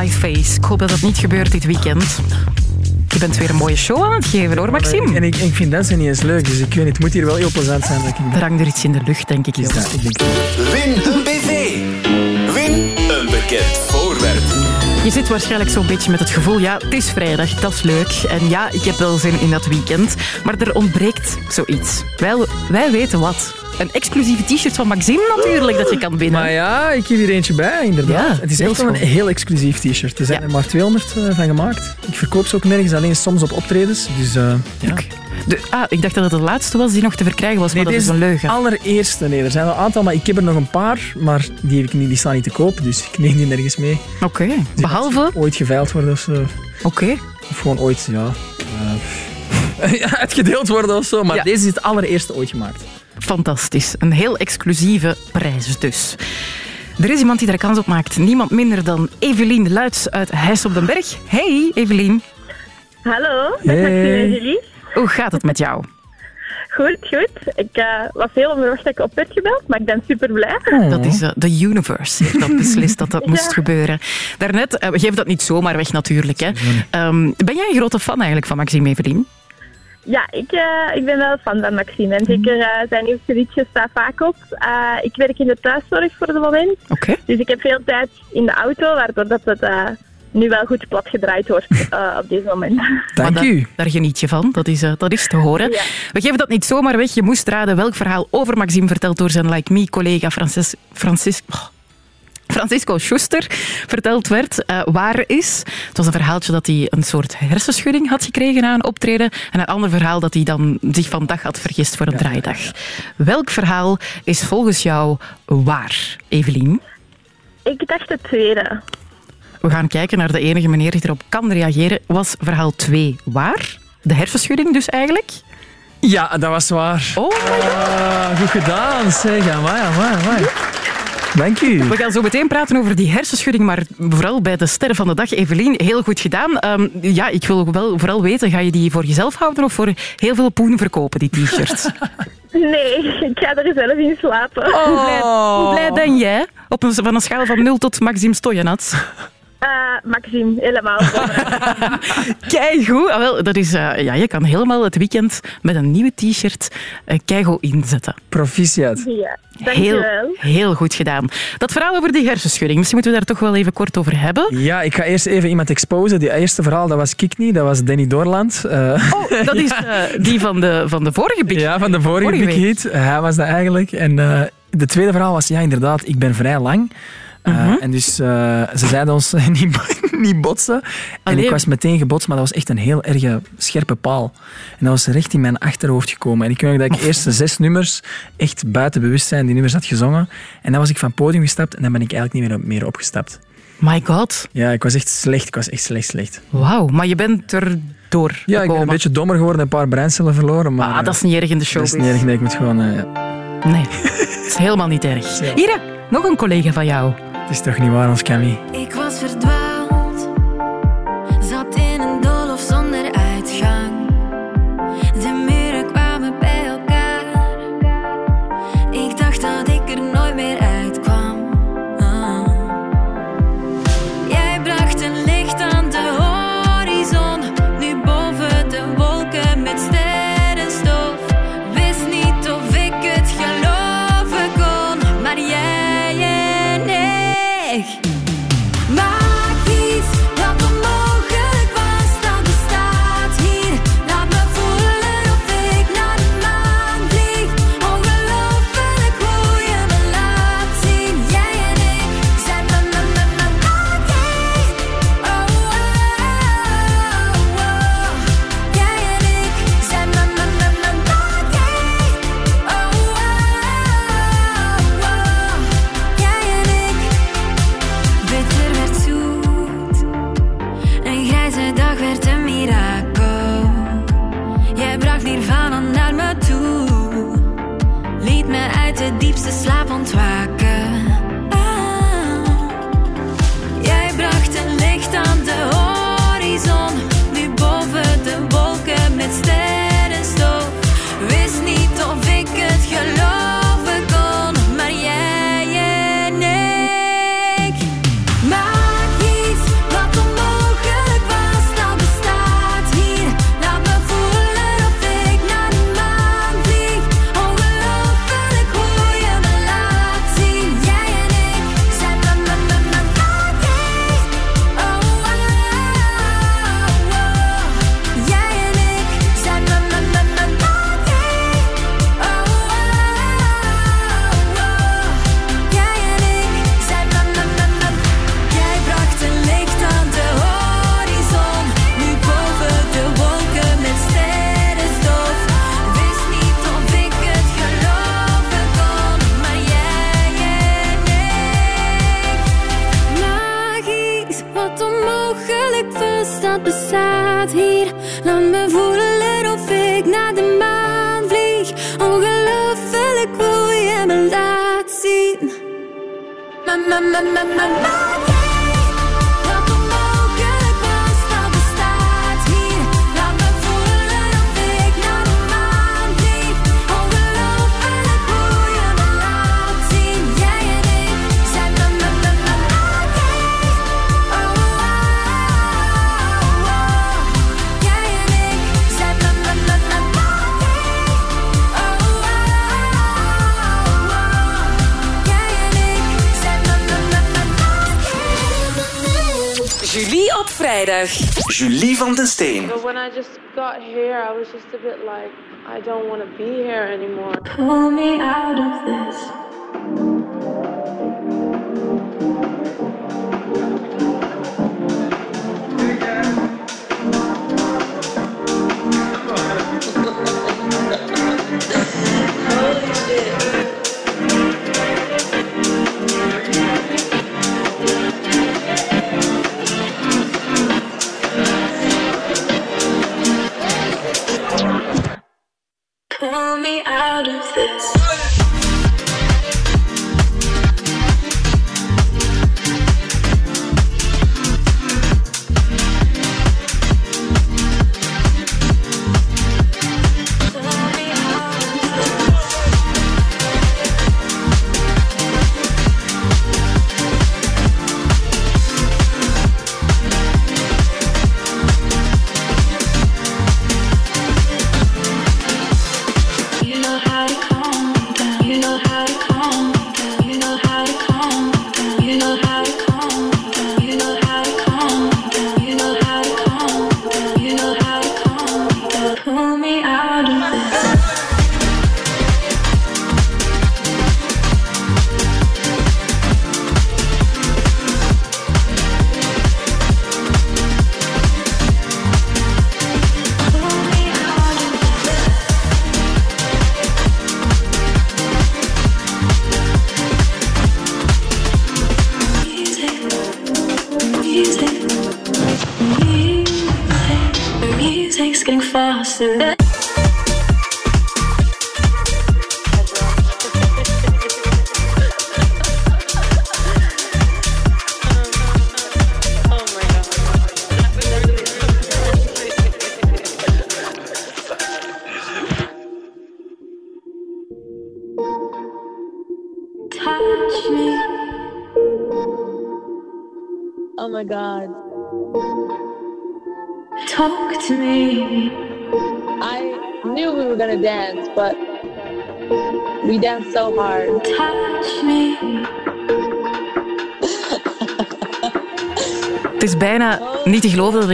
My face. Ik hoop dat dat niet gebeurt dit weekend. Je bent weer een mooie show aan het geven hoor, Maxime. En ik, ik vind dansen niet eens leuk, dus ik weet niet, het moet hier wel heel plezant zijn. Dat ik... Er hangt er iets in de lucht, denk ik. Is dat, ik denk... Win een BV. Win een bekend voorwerp. Je zit waarschijnlijk zo'n beetje met het gevoel, ja, het is vrijdag, dat is leuk. En ja, ik heb wel zin in dat weekend. Maar er ontbreekt zoiets. Wel, wij weten wat. Een exclusieve t-shirt van Maxime natuurlijk, dat je kan winnen. Maar ja, ik heb hier eentje bij, inderdaad. Ja, het is echt wel een heel exclusief t-shirt. Er zijn er maar 200 eh, van gemaakt. Ik verkoop ze ook nergens, alleen soms op optredens. Dus eh, ja. De, ah, ik dacht dat het de laatste was die nog te verkrijgen was, Nee, maar dat is een leugen. allereerste. Nee, er zijn wel een aantal, maar ik heb er nog een paar. Maar die, heb ik niet, die staan niet te koop, dus ik neem die nergens mee. Oké, behalve... Ooit geveild worden of zo. Oké. Of gewoon ooit, ja... ja, uitgedeeld worden of zo. Maar Ja. deze is het allereerste ooit gemaakt. Fantastisch. Een heel exclusieve prijs dus. Er is iemand die er kans op maakt. Niemand minder dan Evelien Luits uit Heijs op den Berg. Hey, Evelien. Hallo, Hey. Maxime en Julie. Hoe gaat het met jou? Goed, goed. Ik eh, was heel onverwacht dat ik op werd gebeld, maar ik ben super blij. Dat is eh, de universe heeft dat beslist dat dat moest gebeuren. Daarnet, we geven dat niet zomaar weg natuurlijk. Hè. Ehm, ben jij een grote fan eigenlijk van Maxime Evelien? Ja, ik, eh, ik ben wel fan van Maxime. En zeker eh, zijn nieuwste liedje staat vaak op. Eh, ik werk in de thuiszorg voor het moment. Oké. Dus ik heb veel tijd in de auto, waardoor dat het eh, nu wel goed plat gedraaid wordt eh, op deze moment. Maar daar, Daar geniet je van, dat is, eh, dat is te horen. We geven dat niet zomaar weg. Je moest raden welk verhaal over Maxime verteld door zijn Like Me-collega Francis, Francis, oh, Francisco Schuster verteld werd, eh, waar is. Het was een verhaaltje dat hij een soort hersenschudding had gekregen na een optreden. En een ander verhaal dat hij dan zich van dag had vergist voor een draaidag. Welk verhaal is volgens jou waar, Evelien? Ik dacht het tweede. We gaan kijken naar de enige manier die erop kan reageren. Was verhaal 2 waar? De hersenschudding dus eigenlijk? Ja, dat was waar. Oh Ah, goed gedaan, zeg. Amai, amai, amai. Dank u. We gaan zo meteen praten over die hersenschudding, maar vooral bij de sterren van de dag. Evelien, heel goed gedaan. Ehm, ja, ik wil wel vooral weten, ga je die voor jezelf houden of voor heel veel poen verkopen, die t-shirts? Nee, ik ga er zelf in slapen. Hoe, blij, hoe blij ben jij? Op een, van een schaal van 0 tot Maxime Stojanats. Eh, Maxime, helemaal. Keigoed. Ah, wel, dat is, eh, ja, je kan helemaal het weekend met een nieuwe t-shirt uh, keigo inzetten. Proficiat. Ja, Heel, dankjewel. heel goed gedaan. Dat verhaal over die hersenschudding, misschien moeten we daar toch wel even kort over hebben. Ja, ik ga eerst even iemand exposen. Die eerste verhaal, dat was ik niet, dat was Danny Doorland. Eh, Oh, dat is eh, die van de, van de vorige Big Ja, van de vorige, Vorige Big. Hit. Hij was dat eigenlijk. En eh, de tweede verhaal was, ja, inderdaad, ik ben vrij lang. Uh, Mhm. En dus eh, ze zeiden ons niet, niet botsen. En ik was meteen gebotst, maar dat was echt een heel erge scherpe paal. En dat was recht in mijn achterhoofd gekomen. En ik weet nog dat ik eerst de zes nummers echt buiten bewustzijn die nummers had gezongen. En dan was ik van het podium gestapt en dan ben ik eigenlijk niet meer, meer opgestapt. My god. Ja, ik was echt slecht. Ik was echt slecht, slecht. Wauw, maar je bent er door Ja, ik ben een beetje dommer geworden, een paar breincellen verloren. Maar, Ah, dat is niet erg in de Dat showbiz. is niet erg, nee, ik moet gewoon... eh, ja. Nee, het is helemaal niet erg. Hier, nog een collega van jou. Het is toch niet waar, ons Camille? Ik was verdwaald,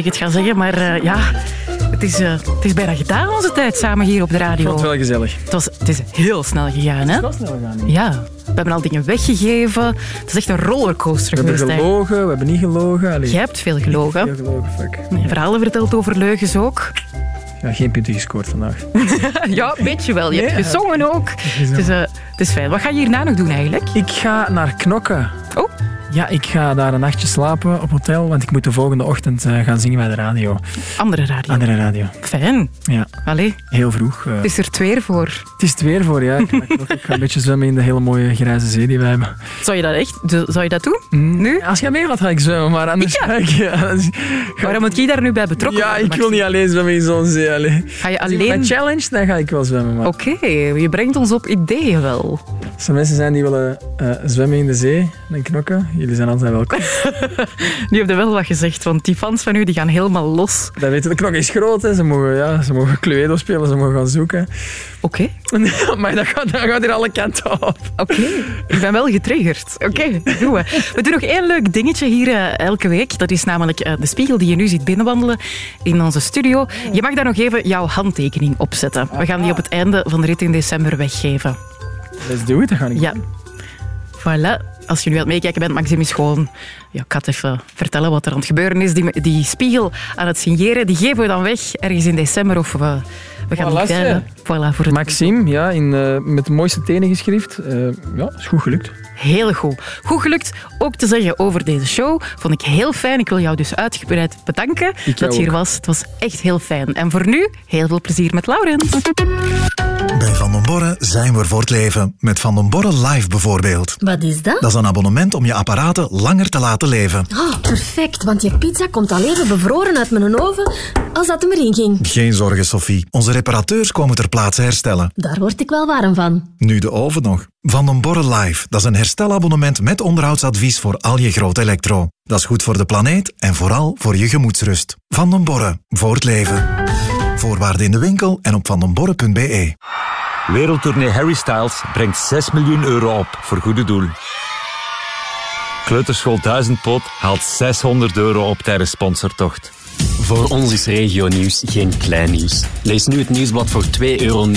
het ga zeggen, maar eh, ja, het is, eh, het is bijna gedaan onze tijd samen hier op de radio. Ik vond het wel gezellig. Het, was, het is heel snel gegaan, hè? Het was snel gegaan. Ja, we hebben al dingen weggegeven. Het is echt een rollercoaster We hebben geweest. hè. gelogen, we hebben niet gelogen. Allee, Jij hebt veel gelogen. Veel gelogen, fuck. Nee, verhalen verteld over leugens ook. Ja, geen punten gescoord vandaag. ja, weet je wel. Je hebt gezongen ook. Het is, eh, het is fijn. Wat ga je hierna nog doen eigenlijk? Ik ga naar Knokken. Oh? Ja, ik ga daar een nachtje slapen op hotel, want ik moet de volgende ochtend eh, gaan zingen bij de radio. Andere radio. Andere radio. Fijn. Ja. Allee. Heel vroeg. eh. Het is er twee voor. Het is het weer voor, ja. Ik, ik ga een beetje zwemmen in de hele mooie grijze zee die we hebben. Zou je dat echt? Zou je dat doen? Nu? Als je mee gaat, ga ik zwemmen, maar anders ga ik... Ja, dus- Waarom moet je daar nu bij betrokken ja, worden, ik wil niet alleen zwemmen in zo'n zee. Allee. Ga je Als alleen... mij challenge, dan ga ik wel zwemmen. Maar Oké, je brengt ons op ideeën wel. Als er mensen zijn die willen eh, zwemmen in de zee en knokken, jullie zijn altijd welkom. Nu heb je wel wat gezegd, want die fans van u die gaan helemaal los. Dat weten, de knok is groot, hè. Ze, mogen, ja, ze mogen Cluedo spelen, ze mogen gaan zoeken. Oké. maar dat gaat, dat gaat hier alle kanten op. Oké, ik ben wel getriggerd. Oké, doen we. We doen nog één leuk dingetje hier eh, elke week. Dat is namelijk eh, de spiegel die je nu ziet binnenwandelen in onze studio. Je mag daar nog even jouw handtekening op zetten. We gaan die op het einde van de rit in december weggeven. Let's do it, dat ga ik Ja. Voilà. Als je nu aan het meekijken bent, Maxim is gewoon... Ja, ik het even vertellen wat er aan het gebeuren is. Die, die spiegel aan het signeren, die geven we dan weg ergens in december. Of we, we gaan Voilà, die veilen. Voilà, voor het Maxime, ja, in, eh, met de mooiste tenen geschrift. Eh, ja, is goed gelukt. Heel goed. Goed gelukt ook te zeggen over deze show. Vond ik heel fijn. Ik wil jou dus uitgebreid bedanken Ik dat je hier ook. was. Het was echt heel fijn. En voor nu, heel veel plezier met Laurens. Bij Van den Borre zijn we er voor het leven. Met Van den Borre Live bijvoorbeeld. Wat is dat? Dat is een abonnement om je apparaten langer te laten leven. Oh, perfect, want je pizza komt al even bevroren uit mijn oven als dat hem erin ging. Geen zorgen, Sophie. Onze reparateurs komen ter plaatse herstellen. Daar word ik wel warm van. Nu de oven nog. Van den Borre Live. Dat is een herstelabonnement met onderhoudsadvies voor al je groot elektro. Dat is goed voor de planeet en vooral voor je gemoedsrust. Van den Borre. Voor het leven. Voorwaarden in de winkel en op vandenborre.be. Wereldtournee Harry Styles brengt 6 miljoen euro op voor goede doel. Kleuterschool Duizendpoot haalt 600 euro op tijdens sponsortocht. Voor ons is regionieuws geen klein nieuws. Lees nu het nieuwsblad voor 2,99 euro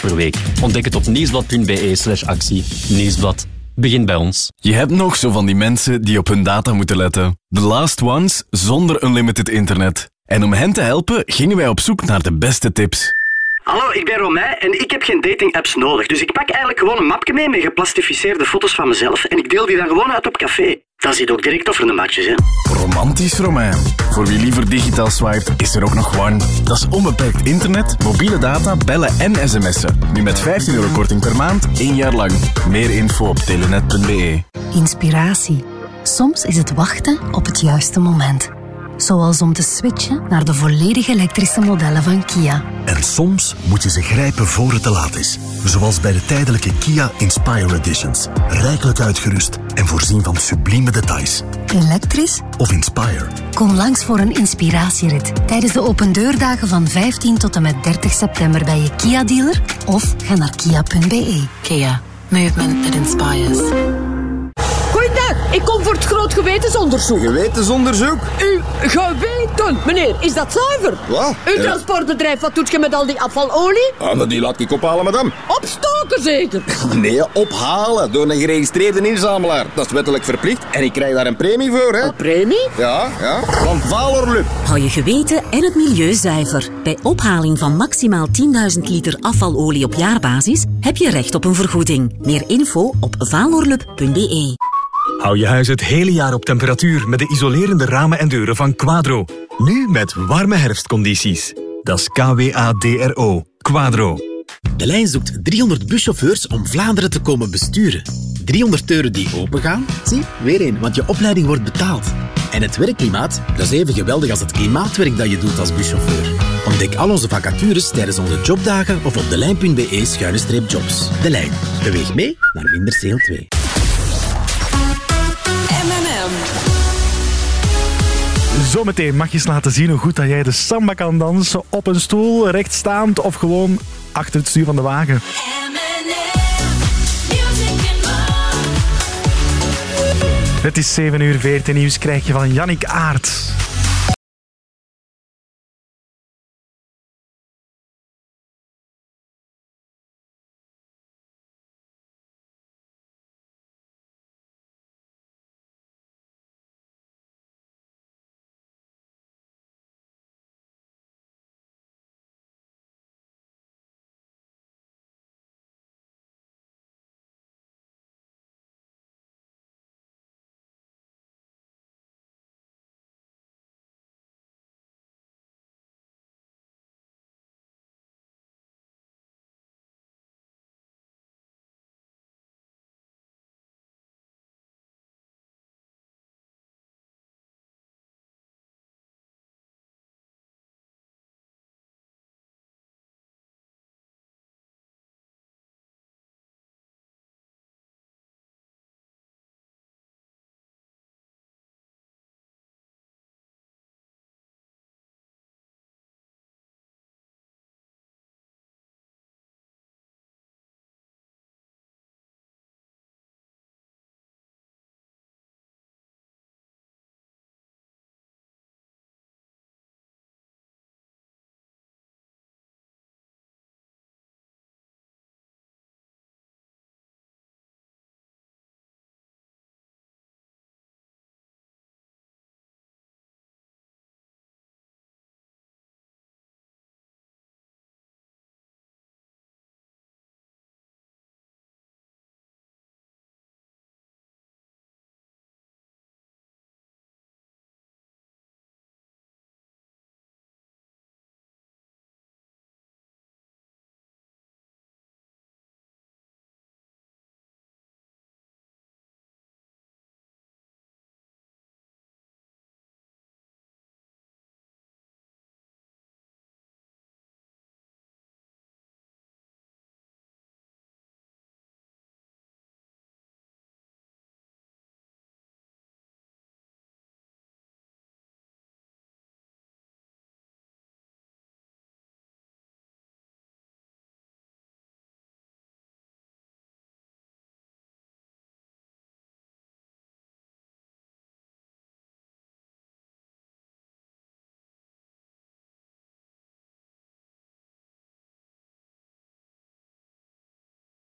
per week. Ontdek het op nieuwsblad.be slash actie. Nieuwsblad. Begin bij ons. Je hebt nog zo van die mensen die op hun data moeten letten. The last ones zonder unlimited internet. En om hen te helpen gingen wij op zoek naar de beste tips. Hallo, ik ben Romijn en ik heb geen dating-apps nodig. Dus ik pak eigenlijk gewoon een mapje mee met geplastificeerde foto's van mezelf en ik deel die dan gewoon uit op café. Dan zit ook direct over de matches, hè. Romantisch Romein. Voor wie liever digitaal swipet, is er ook nog One. Dat is onbeperkt internet, mobiele data, bellen en sms'en. Nu met 15 euro korting per maand, één jaar lang. Meer info op telenet.be. Inspiratie. Soms is het wachten op het juiste moment. Zoals om te switchen naar de volledig elektrische modellen van Kia. En soms moet je ze grijpen voor het te laat is. Zoals bij de tijdelijke Kia Inspire Editions. Rijkelijk uitgerust en voorzien van sublieme details. Elektrisch? Of Inspire. Kom langs voor een inspiratierit tijdens de opendeurdagen van 15 tot en met 30 september bij je Kia-dealer of ga naar kia.be. Kia. Movement that inspires. Goeiedag, ik kom voor het groot gewetensonderzoek. Gewetensonderzoek? Uw geweten, meneer, is dat zuiver? Wat? Uw Ja. transportbedrijf, wat doet je met al die afvalolie? Ah, maar die laat ik ophalen, madame. Opstoken zeker? Nee, ophalen door een geregistreerde inzamelaar. Dat is wettelijk verplicht en ik krijg daar een premie voor, hè? Een premie? Ja, ja. Van Valerlup. Hou je geweten en het milieu zuiver. Bij ophaling van maximaal 10.000 liter afvalolie op jaarbasis heb je recht op een vergoeding. Meer info op valorlup.be. Hou je huis het hele jaar op temperatuur met de isolerende ramen en deuren van Quadro. Nu met warme herfstcondities. Dat is K-W-A-D-R-O. Quadro. De lijn zoekt 300 buschauffeurs om Vlaanderen te komen besturen. 300 deuren die opengaan? Zie, weer een, want je opleiding wordt betaald. En het werkklimaat, dat is even geweldig als het klimaatwerk dat je doet als buschauffeur. Ontdek al onze vacatures tijdens onze jobdagen of op delijn.be schuine jobs. De Lijn. Beweeg mee naar minder CO2. M&M. Zometeen mag je eens laten zien hoe goed dat jij de samba kan dansen. Op een stoel, rechtstaand of gewoon achter het stuur van de wagen. Het is 7 uur 14 nieuws krijg je van Jannik Aert.